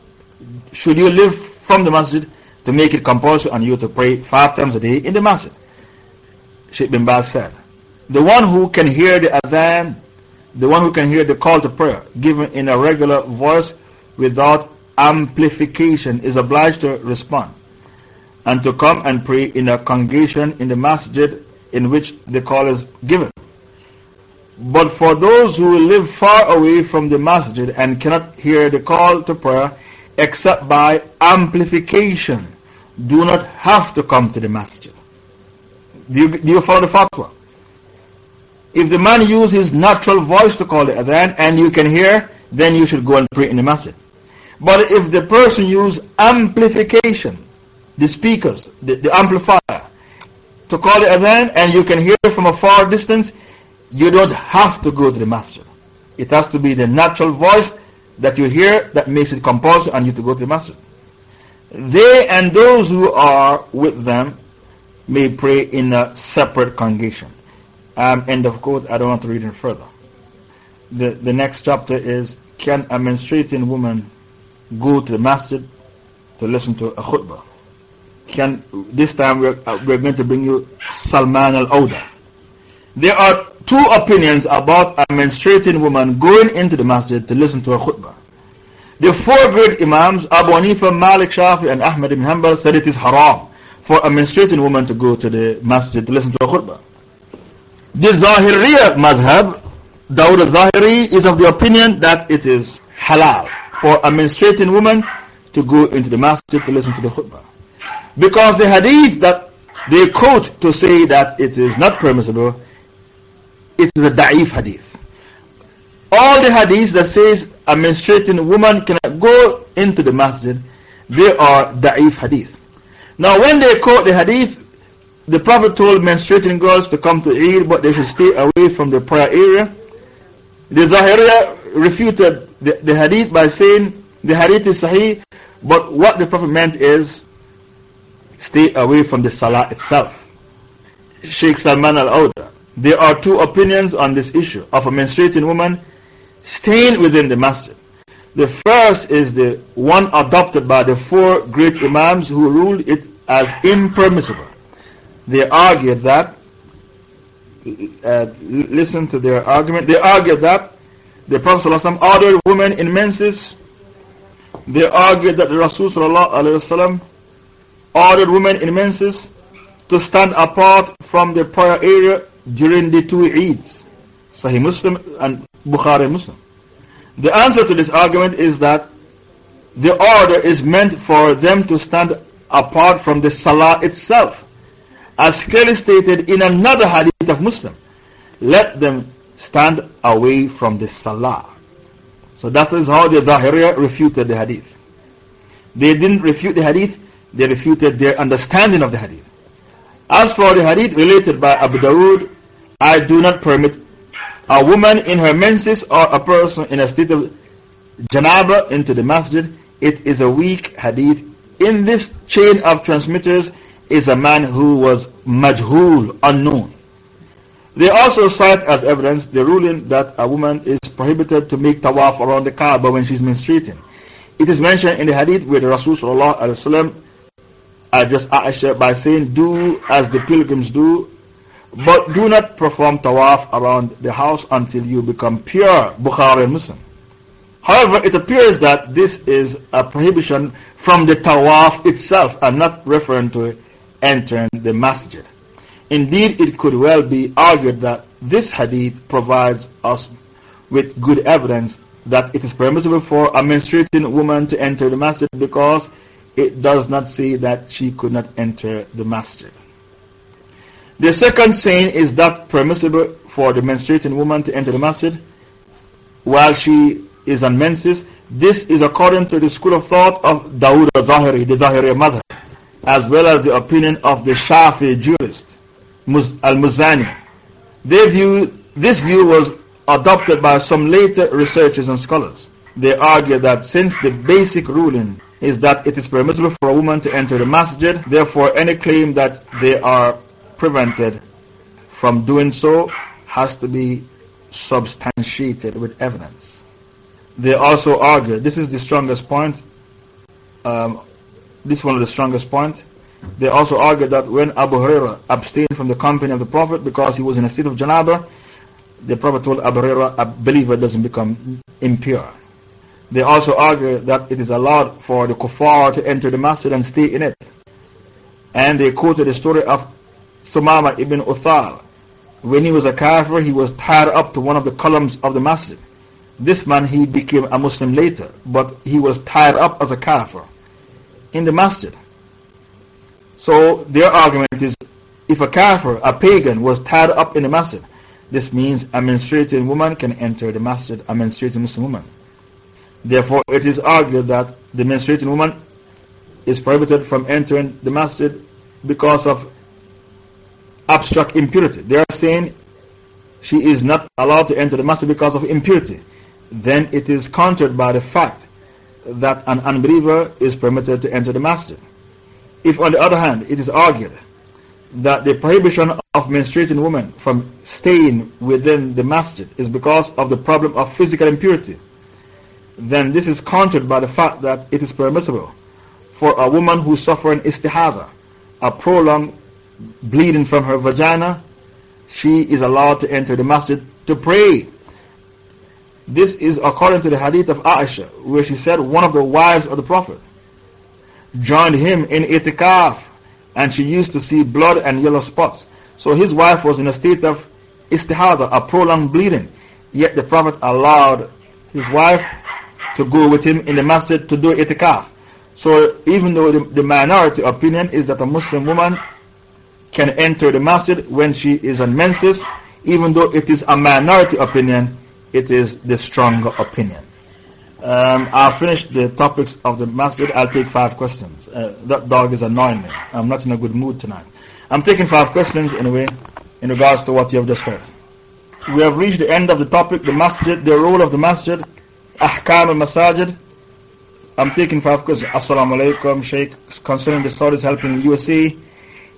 should you live from the masjid to make it compulsory on you to pray five times a day in the masjid? Sheikh Bin Baz said, The one who can hear the adhan the one who can hear the call to prayer given in a regular voice without amplification is obliged to respond and to come and pray in a congregation in the masjid in which the call is given. But for those who live far away from the masjid and cannot hear the call to prayer except by amplification, do not have to come to the masjid. Do you, do you follow the fatwa? If the man uses his natural voice to call the adhan and you can hear, then you should go and pray in the masjid. But if the person uses amplification, the speakers, the, the amplifier, to call the adhan and you can hear from a far distance, you don't have to go to the masjid. It has to be the natural voice that you hear that makes it compulsory on you to go to the masjid. They and those who are with them may pray in a separate congregation. Um, end of quote. I don't want to read it further. The, the next chapter is Can a menstruating woman go to the masjid to listen to a khutbah? Can, this time we're, uh, we're going to bring you Salman al Auda. There are two opinions about a menstruating woman going into the masjid to listen to a khutbah. The four great Imams, Abu Hanifa, Malik, Shafi, and Ahmad ibn Hanbal, said it is haram for a menstruating woman to go to the masjid to listen to a khutbah. The Zahiriyya madhab, Dawud al-Zahiri, is of the opinion that it is halal for a menstruating woman to go into the masjid to listen to the khutbah. Because the hadith that they quote to say that it is not permissible, it is a da'if hadith. All the hadiths that says a menstruating woman cannot go into the masjid, they are da'if hadith. Now when they quote the hadith, the Prophet told menstruating girls to come to Eid, but they should stay away from the prayer area. The Zahiriya refuted the, the hadith by saying the hadith is sahih, but what the Prophet meant is stay away from the salah itself. Sheikh Salman al Auda. There are two opinions on this issue of a menstruating woman staying within the masjid. The first is the one adopted by the four great Imams who ruled it as impermissible. They argued that, uh, listen to their argument, they argued that the Prophet ﷺ ordered women in menses, they argued that the Rasul ﷺ ordered women in menses to stand apart from the prayer area during the two Eids, Sahih Muslim and Bukhari Muslim. The answer to this argument is that the order is meant for them to stand apart from the Salah itself. As clearly stated in another hadith of Muslim, let them stand away from the Salah. So that is how the Zahiriya refuted the hadith. They didn't refute the hadith, they refuted their understanding of the hadith. As for the hadith related by Abu Dawood, I do not permit a woman in her menses or a person in a state of janaba into the masjid. It is a weak hadith. In this chain of transmitters is a man who was majhul, unknown. They also cite as evidence the ruling that a woman is prohibited to make tawaf around the Kaaba when she's menstruating. It is mentioned in the hadith where the Rasul addressed Aisha by saying, Do as the pilgrims do but do not perform tawaf around the house until you become pure, Bukhari and Muslim. However, it appears that this is a prohibition from the tawaf itself and not referring to entering the masjid. Indeed, it could well be argued that this hadith provides us with good evidence that it is permissible for a menstruating woman to enter the masjid because it does not say that she could not enter the masjid. The second saying is that permissible for the menstruating woman to enter the masjid while she is on menses. This is according to the school of thought of Dawood al-Zahiri, the Zahiri madhab, as well as the opinion of the Shafi jurist, al-Muzani. They view, this view was adopted by some later researchers and scholars. They argue that since the basic ruling is that it is permissible for a woman to enter the masjid, therefore any claim that they are prevented from doing so has to be substantiated with evidence. They also argue, this is the strongest point, um, this is one of the strongest points. They also argue that when Abu Huraira abstained from the company of the Prophet because he was in a state of janaba, the Prophet told Abu Huraira, a believer doesn't become impure. They also argue that it is allowed for the kuffar to enter the masjid and stay in it. And they quoted the story of Sumama ibn Uthal. When he was a kafir, he was tied up to one of the columns of the masjid. This man, he became a Muslim later, but he was tied up as a kafir in the masjid. So their argument is if a kafir, a pagan, was tied up in the masjid, this means a menstruating woman can enter the masjid, a menstruating Muslim woman. Therefore, it is argued that the menstruating woman is prohibited from entering the masjid because of abstract impurity. They are saying she is not allowed to enter the masjid because of impurity. Then it is countered by the fact that an unbeliever is permitted to enter the masjid. If, on the other hand, it is argued that the prohibition of menstruating women from staying within the masjid is because of the problem of physical impurity, then this is countered by the fact that it is permissible for a woman who suffers istihada, a prolonged bleeding from her vagina, she is allowed to enter the masjid to pray. This is according to the hadith of Aisha, where she said one of the wives of the Prophet joined him in itikaf, and she used to see blood and yellow spots. So his wife was in a state of istihada, a prolonged bleeding. Yet the Prophet allowed his wife to go with him in the masjid to do itikaf. So even though the, the minority opinion is that a Muslim woman can enter the masjid when she is on menses, even though it is a minority opinion, it is the stronger opinion. Um, I'll finish the topics of the masjid. I'll take five questions. Uh, that dog is annoying me. I'm not in a good mood tonight. I'm taking five questions anyway in regards to what you have just heard. We have reached the end of the topic, the masjid, the role of the masjid, ahkam al-masajid. I'm taking five questions. Assalamu alaikum, Sheikh. Concerning the Saudis helping the USA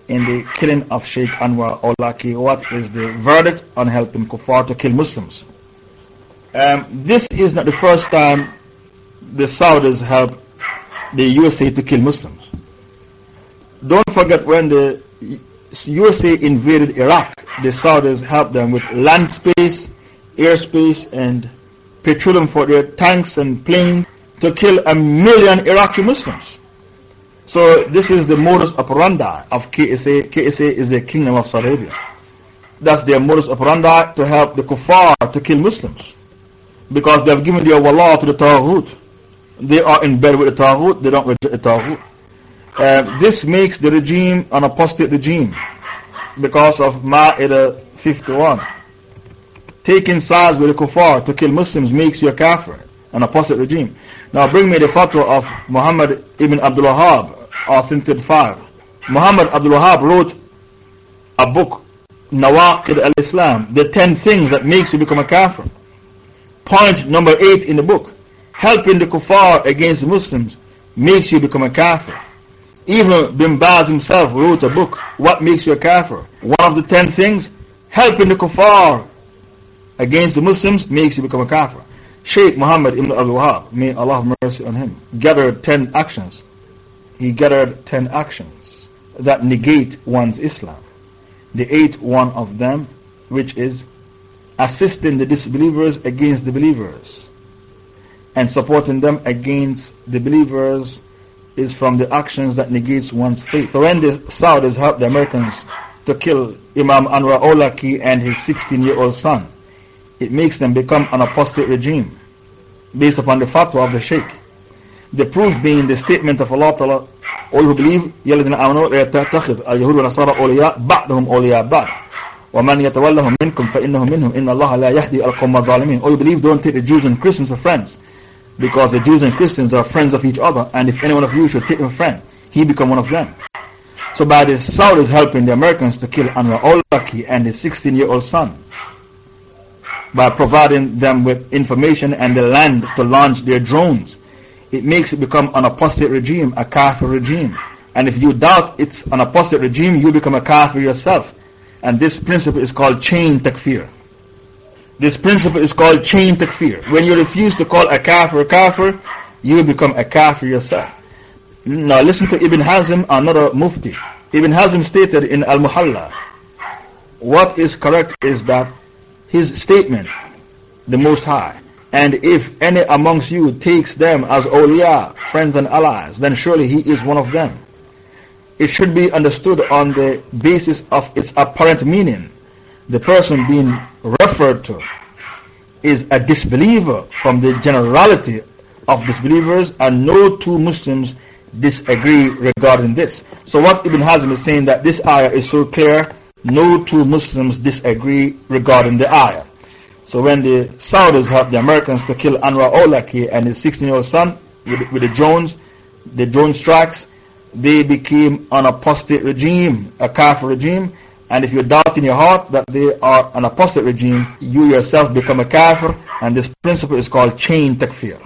in the killing of Sheikh Anwar Al-Awlaki, what is the verdict on helping kuffar to kill Muslims? Um, this is not the first time the Saudis help the USA to kill Muslims. Don't forget when the USA invaded Iraq, the Saudis helped them with land space, airspace, and petroleum for their tanks and planes to kill a million Iraqi Muslims. So, this is the modus operandi of KSA. KSA is the Kingdom of Saudi Arabia. That's their modus operandi to help the kuffar to kill Muslims. Because they have given their wallah to the Taghut. They are in bed with the Taghut, they don't reject the Taghut. Uh, this makes the regime an apostate regime because of Ma'idah 51. Taking sides with the kuffar to kill Muslims makes you a kafir, an apostate regime. Now bring me the fatwa of Muhammad ibn Abdul Wahhab, authenticated 5. Muhammad Abdul Wahhab wrote a book, Nawaqid al-Islam, the 10 things that makes you become a kafir. Point number 8 in the book, helping the kuffar against Muslims makes you become a kafir. Even Bin Baz himself wrote a book, What Makes You a Kafir? One of the ten things, helping the kuffar against the Muslims makes you become a kafir. Sheikh Muhammad ibn Abdul Wahab, may Allah have mercy on him, gathered ten actions. He gathered ten actions that negate one's Islam. The eighth one of them, which is assisting the disbelievers against the believers and supporting them against the believers is from the actions that negates one's faith. So when the Saudis helped the Americans to kill Imam Anwar Awlaki and his 16 year old son, it makes them become an apostate regime based upon the fatwa of the Sheikh. The proof being the statement of Allah Ta'ala, all who believe, يَلَّذِينَ آمَنُوا يَتَّخِذْ الْيَهُودُ وَنَصَارَى أَوْلِيَاءَ بَعْضُهُمْ أَوْلِيَاءَ بَعْضٍ وَمَنْ يَتَوَلَّهُمْ مِنْكُمْ فَإِنَّهُ مِنْهُمْ إِنَّ اللَّهَ لَا يَهْدِي الْقَوْمَ الظَّالِمِينَ All you believe, don't take the Jews and Christians for friends because the Jews and Christians are friends of each other, and if any one of you should take a friend, he become one of them. So by the Saudis helping the Americans to kill Anwar al-Awlaki and his 16-year-old son, by providing them with information and the land to launch their drones, it makes it become an apostate regime, a kafir regime. And if you doubt it's an apostate regime, you become a kafir yourself. And this principle is called chain takfir. This principle is called chain takfir. When you refuse to call a kafir kafir, you become a kafir yourself. Now listen to Ibn Hazm, another mufti. Ibn Hazm stated in Al Muhalla, what is correct is that his statement, the Most High, and if any amongst you takes them as awliya, friends and allies, then surely he is one of them. It should be understood on the basis of its apparent meaning the person being referred to is a disbeliever from the generality of disbelievers, and no two Muslims disagree regarding this. So, what Ibn Hazm is saying that this ayah is so clear, no two Muslims disagree regarding the ayah. So, when the Saudis helped the Americans to kill Anwar Awlaki and his 16 year old son with, with the drones, the drone strikes, they became an apostate regime, a kafir regime, and if you doubt in your heart that they are an apostate regime, you yourself become a kafir, and this principle is called chain takfir.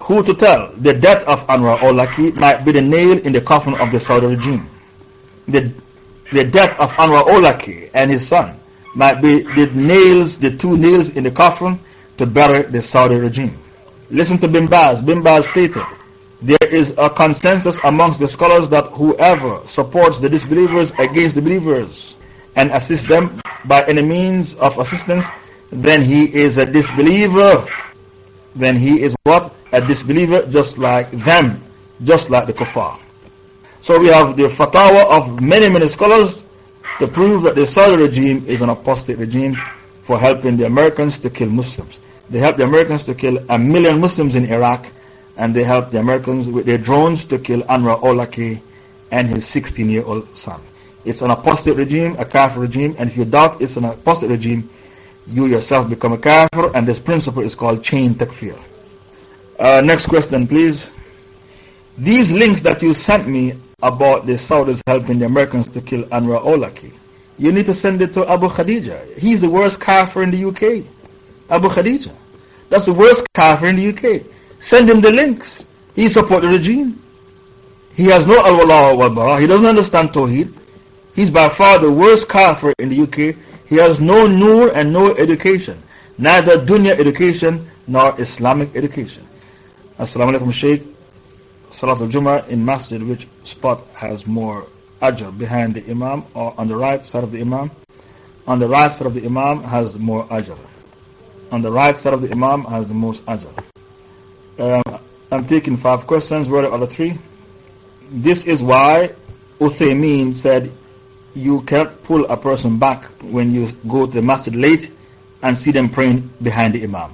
Who to tell? The death of Anwar Al-Awlaki might be the nail in the coffin of the Saudi regime. The, the death of Anwar Al-Awlaki and his son might be the nails, the two nails in the coffin to bury the Saudi regime. Listen to Bin Baz. Bin stated, there is a consensus amongst the scholars that whoever supports the disbelievers against the believers and assists them by any means of assistance, then he is a disbeliever. Then he is what? A disbeliever just like them, just like the kuffar. So we have the fatwa of many, many scholars to prove that the Saudi regime is an apostate regime for helping the Americans to kill Muslims. They helped the Americans to kill a million Muslims in Iraq, and they helped the Americans with their drones to kill Anwar Awlaki and his 16 year old son. It's an apostate regime, a kafir regime, and if you doubt it's an apostate regime, you yourself become a kafir, and this principle is called chain takfir. Uh, next question, please. These links that you sent me about the Saudis helping the Americans to kill Anwar Awlaki, you need to send it to Abu Khadija. He's the worst kafir in the UK. Abu Khadija. That's the worst kafir in the UK. Send him the links. He supports the regime. He has no al-wala wal-bara. He doesn't understand Tawheed. He's by far the worst kafir in the UK. He has no nur and no education. Neither dunya education nor Islamic education. Assalamu alaikum Shaykh. Salatul Jummah in Masjid, which spot has more ajr behind the Imam or on the right side of the Imam? On the right side of the Imam has more ajr. On the right side of the Imam has the most ajr. Um, I'm taking five questions. Where are the other three? This is why Uthaymeen said you cannot pull a person back when you go to the masjid late and see them praying behind the Imam.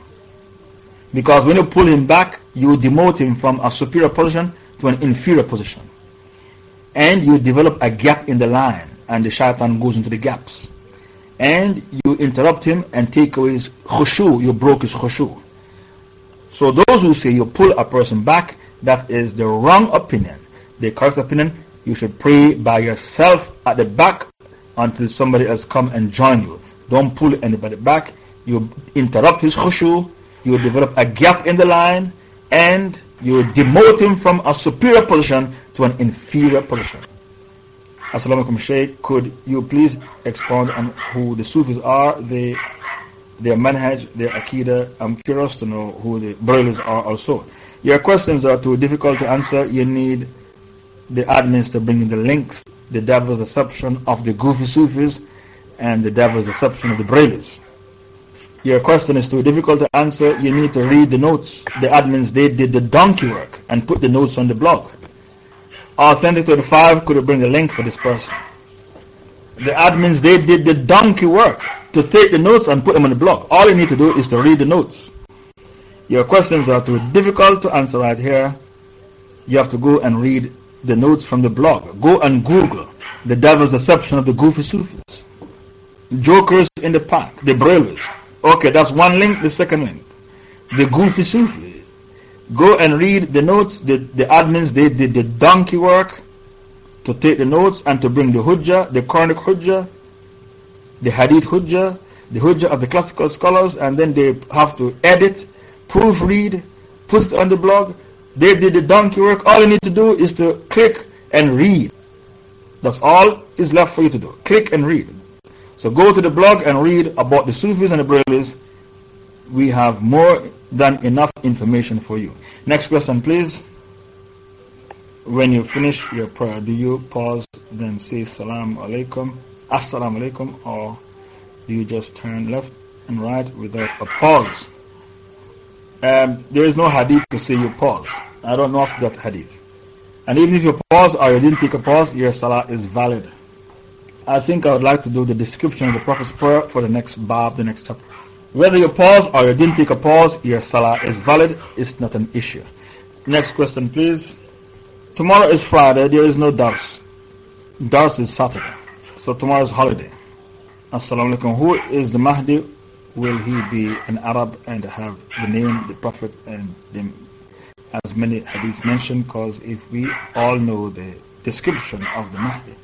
Because when you pull him back, you demote him from a superior position to an inferior position. And you develop a gap in the line, and the shaitan goes into the gaps. And you interrupt him and take away his khushu, you broke his khushu. So, those who say you pull a person back, that is the wrong opinion. The correct opinion, you should pray by yourself at the back until somebody else come and join you. Don't pull anybody back. You interrupt his khushu, you develop a gap in the line, and you demote him from a superior position to an inferior position. Assalamu alaikum Shaykh, could you please expound on who the Sufis are, they, their manhaj, their akida? I'm curious to know who the Brahmins are also. Your questions are too difficult to answer. You need the admins to bring in the links, the devil's deception of the goofy Sufis and the devil's deception of the Brahmins your question is too difficult to answer, you need to read the notes. The admins, they did the donkey work and put the notes on the blog. Authentic 25 could bring the link for this person. The admins, they did the donkey work to take the notes and put them on the blog. All you need to do is to read the notes. Your questions are too difficult to answer right here. You have to go and read the notes from the blog. Go and Google the devil's deception of the goofy Sufis. Jokers in the park, the Brahmins. Okay, that's one link. The second link. The Goofy Sufi. Go and read the notes. The, the admins, they did the donkey work to take the notes and to bring the Hujjah, the Quranic Hujjah, the Hadith Hujjah, the Hujjah of the classical scholars, and then they have to edit, proofread, put it on the blog. They did the donkey work. All you need to do is to click and read. That's all is left for you to do. Click and read. So go to the blog and read about the Sufis and the Brahmins. We have more than enough information for you. Next question, please. When you finish your prayer, do you pause, then say Salam Alaikum, Assalamu Alaikum, or do you just turn left and right without a pause? Um, there is no hadith to say you pause. I don't know of that hadith. And even if you pause or you didn't take a pause, your salah is valid. I think I would like to do the description of the Prophet's prayer for the next bab, the next chapter. Whether you pause or you didn't take a pause, your salah is valid, it's not an issue. Next question, please. Tomorrow is Friday, there is no dars. Dars is Saturday. So tomorrow's is holiday. Assalamu alaikum. Who is the Mahdi? Will he be an Arab and have the name, the Prophet, and the, as many hadiths mentioned? Because if we all know the description of the Mahdi,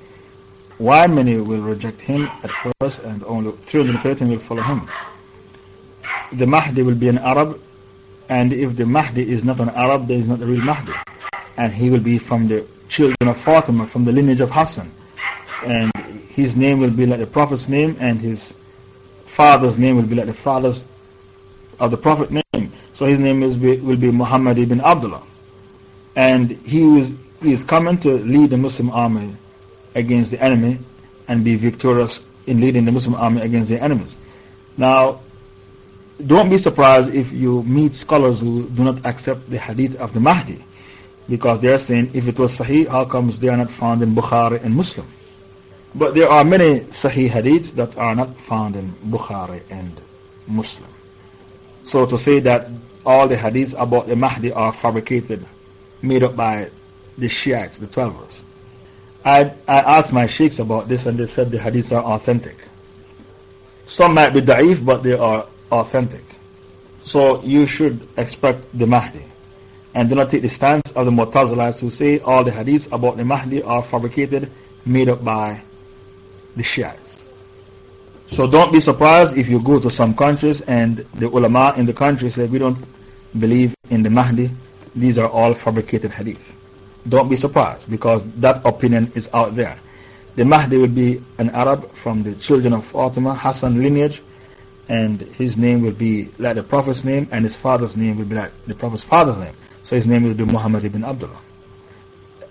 why many will reject him at first and only 313 will follow him? The Mahdi will be an Arab, and if the Mahdi is not an Arab, then he's not the real Mahdi. And he will be from the children of Fatima, from the lineage of Hassan. And his name will be like the Prophet's name, and his father's name will be like the father's of the Prophet name. So his name is, will be Muhammad ibn Abdullah. And he, was, he is coming to lead the Muslim army against the enemy and be victorious in leading the Muslim army against the enemies. Now, don't be surprised if you meet scholars who do not accept the hadith of the Mahdi because they are saying if it was Sahih, how comes they are not found in Bukhari and Muslim? But there are many Sahih hadiths that are not found in Bukhari and Muslim. So to say that all the hadiths about the Mahdi are fabricated, made up by the Shiites, the Twelvers. I, I asked my sheikhs about this and they said the hadiths are authentic. Some might be da'if, but they are authentic. So you should expect the Mahdi. And do not take the stance of the Mu'tazilites who say all the hadiths about the Mahdi are fabricated, made up by the Shiites. So don't be surprised if you go to some countries and the ulama in the country say we don't believe in the Mahdi. These are all fabricated hadith. Don't be surprised because that opinion is out there. The Mahdi will be an Arab from the children of Fatima, Hassan lineage, and his name will be like the Prophet's name, and his father's name will be like the Prophet's father's name. So his name will be Muhammad ibn Abdullah.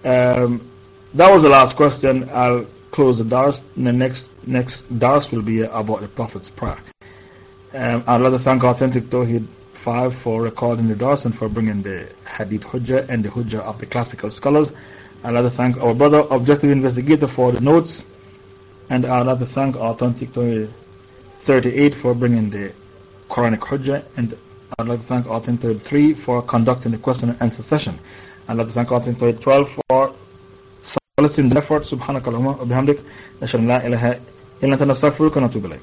Um, that was the last question. I'll close the dars. The next, next dars will be about the Prophet's prayer. Um, I'd to thank Authentic Tawheed 5 for recording the dars and for bringing the Hadith Hujjah and the Hujjah of the classical scholars. I'd to thank our brother, Objective Investigator, for the notes. And I'd to thank Authentic Tawheed 38 for bringing the Quranic Hujjah. And I'd like to thank Authentic Tawheed 3 for conducting the question and answer session. I'd like to thank Authentic Tawheed 12 for خلصت من سبحانك اللهم وبحمدك نشهد ان لا اله الا انت نستغفرك ونتوب اليك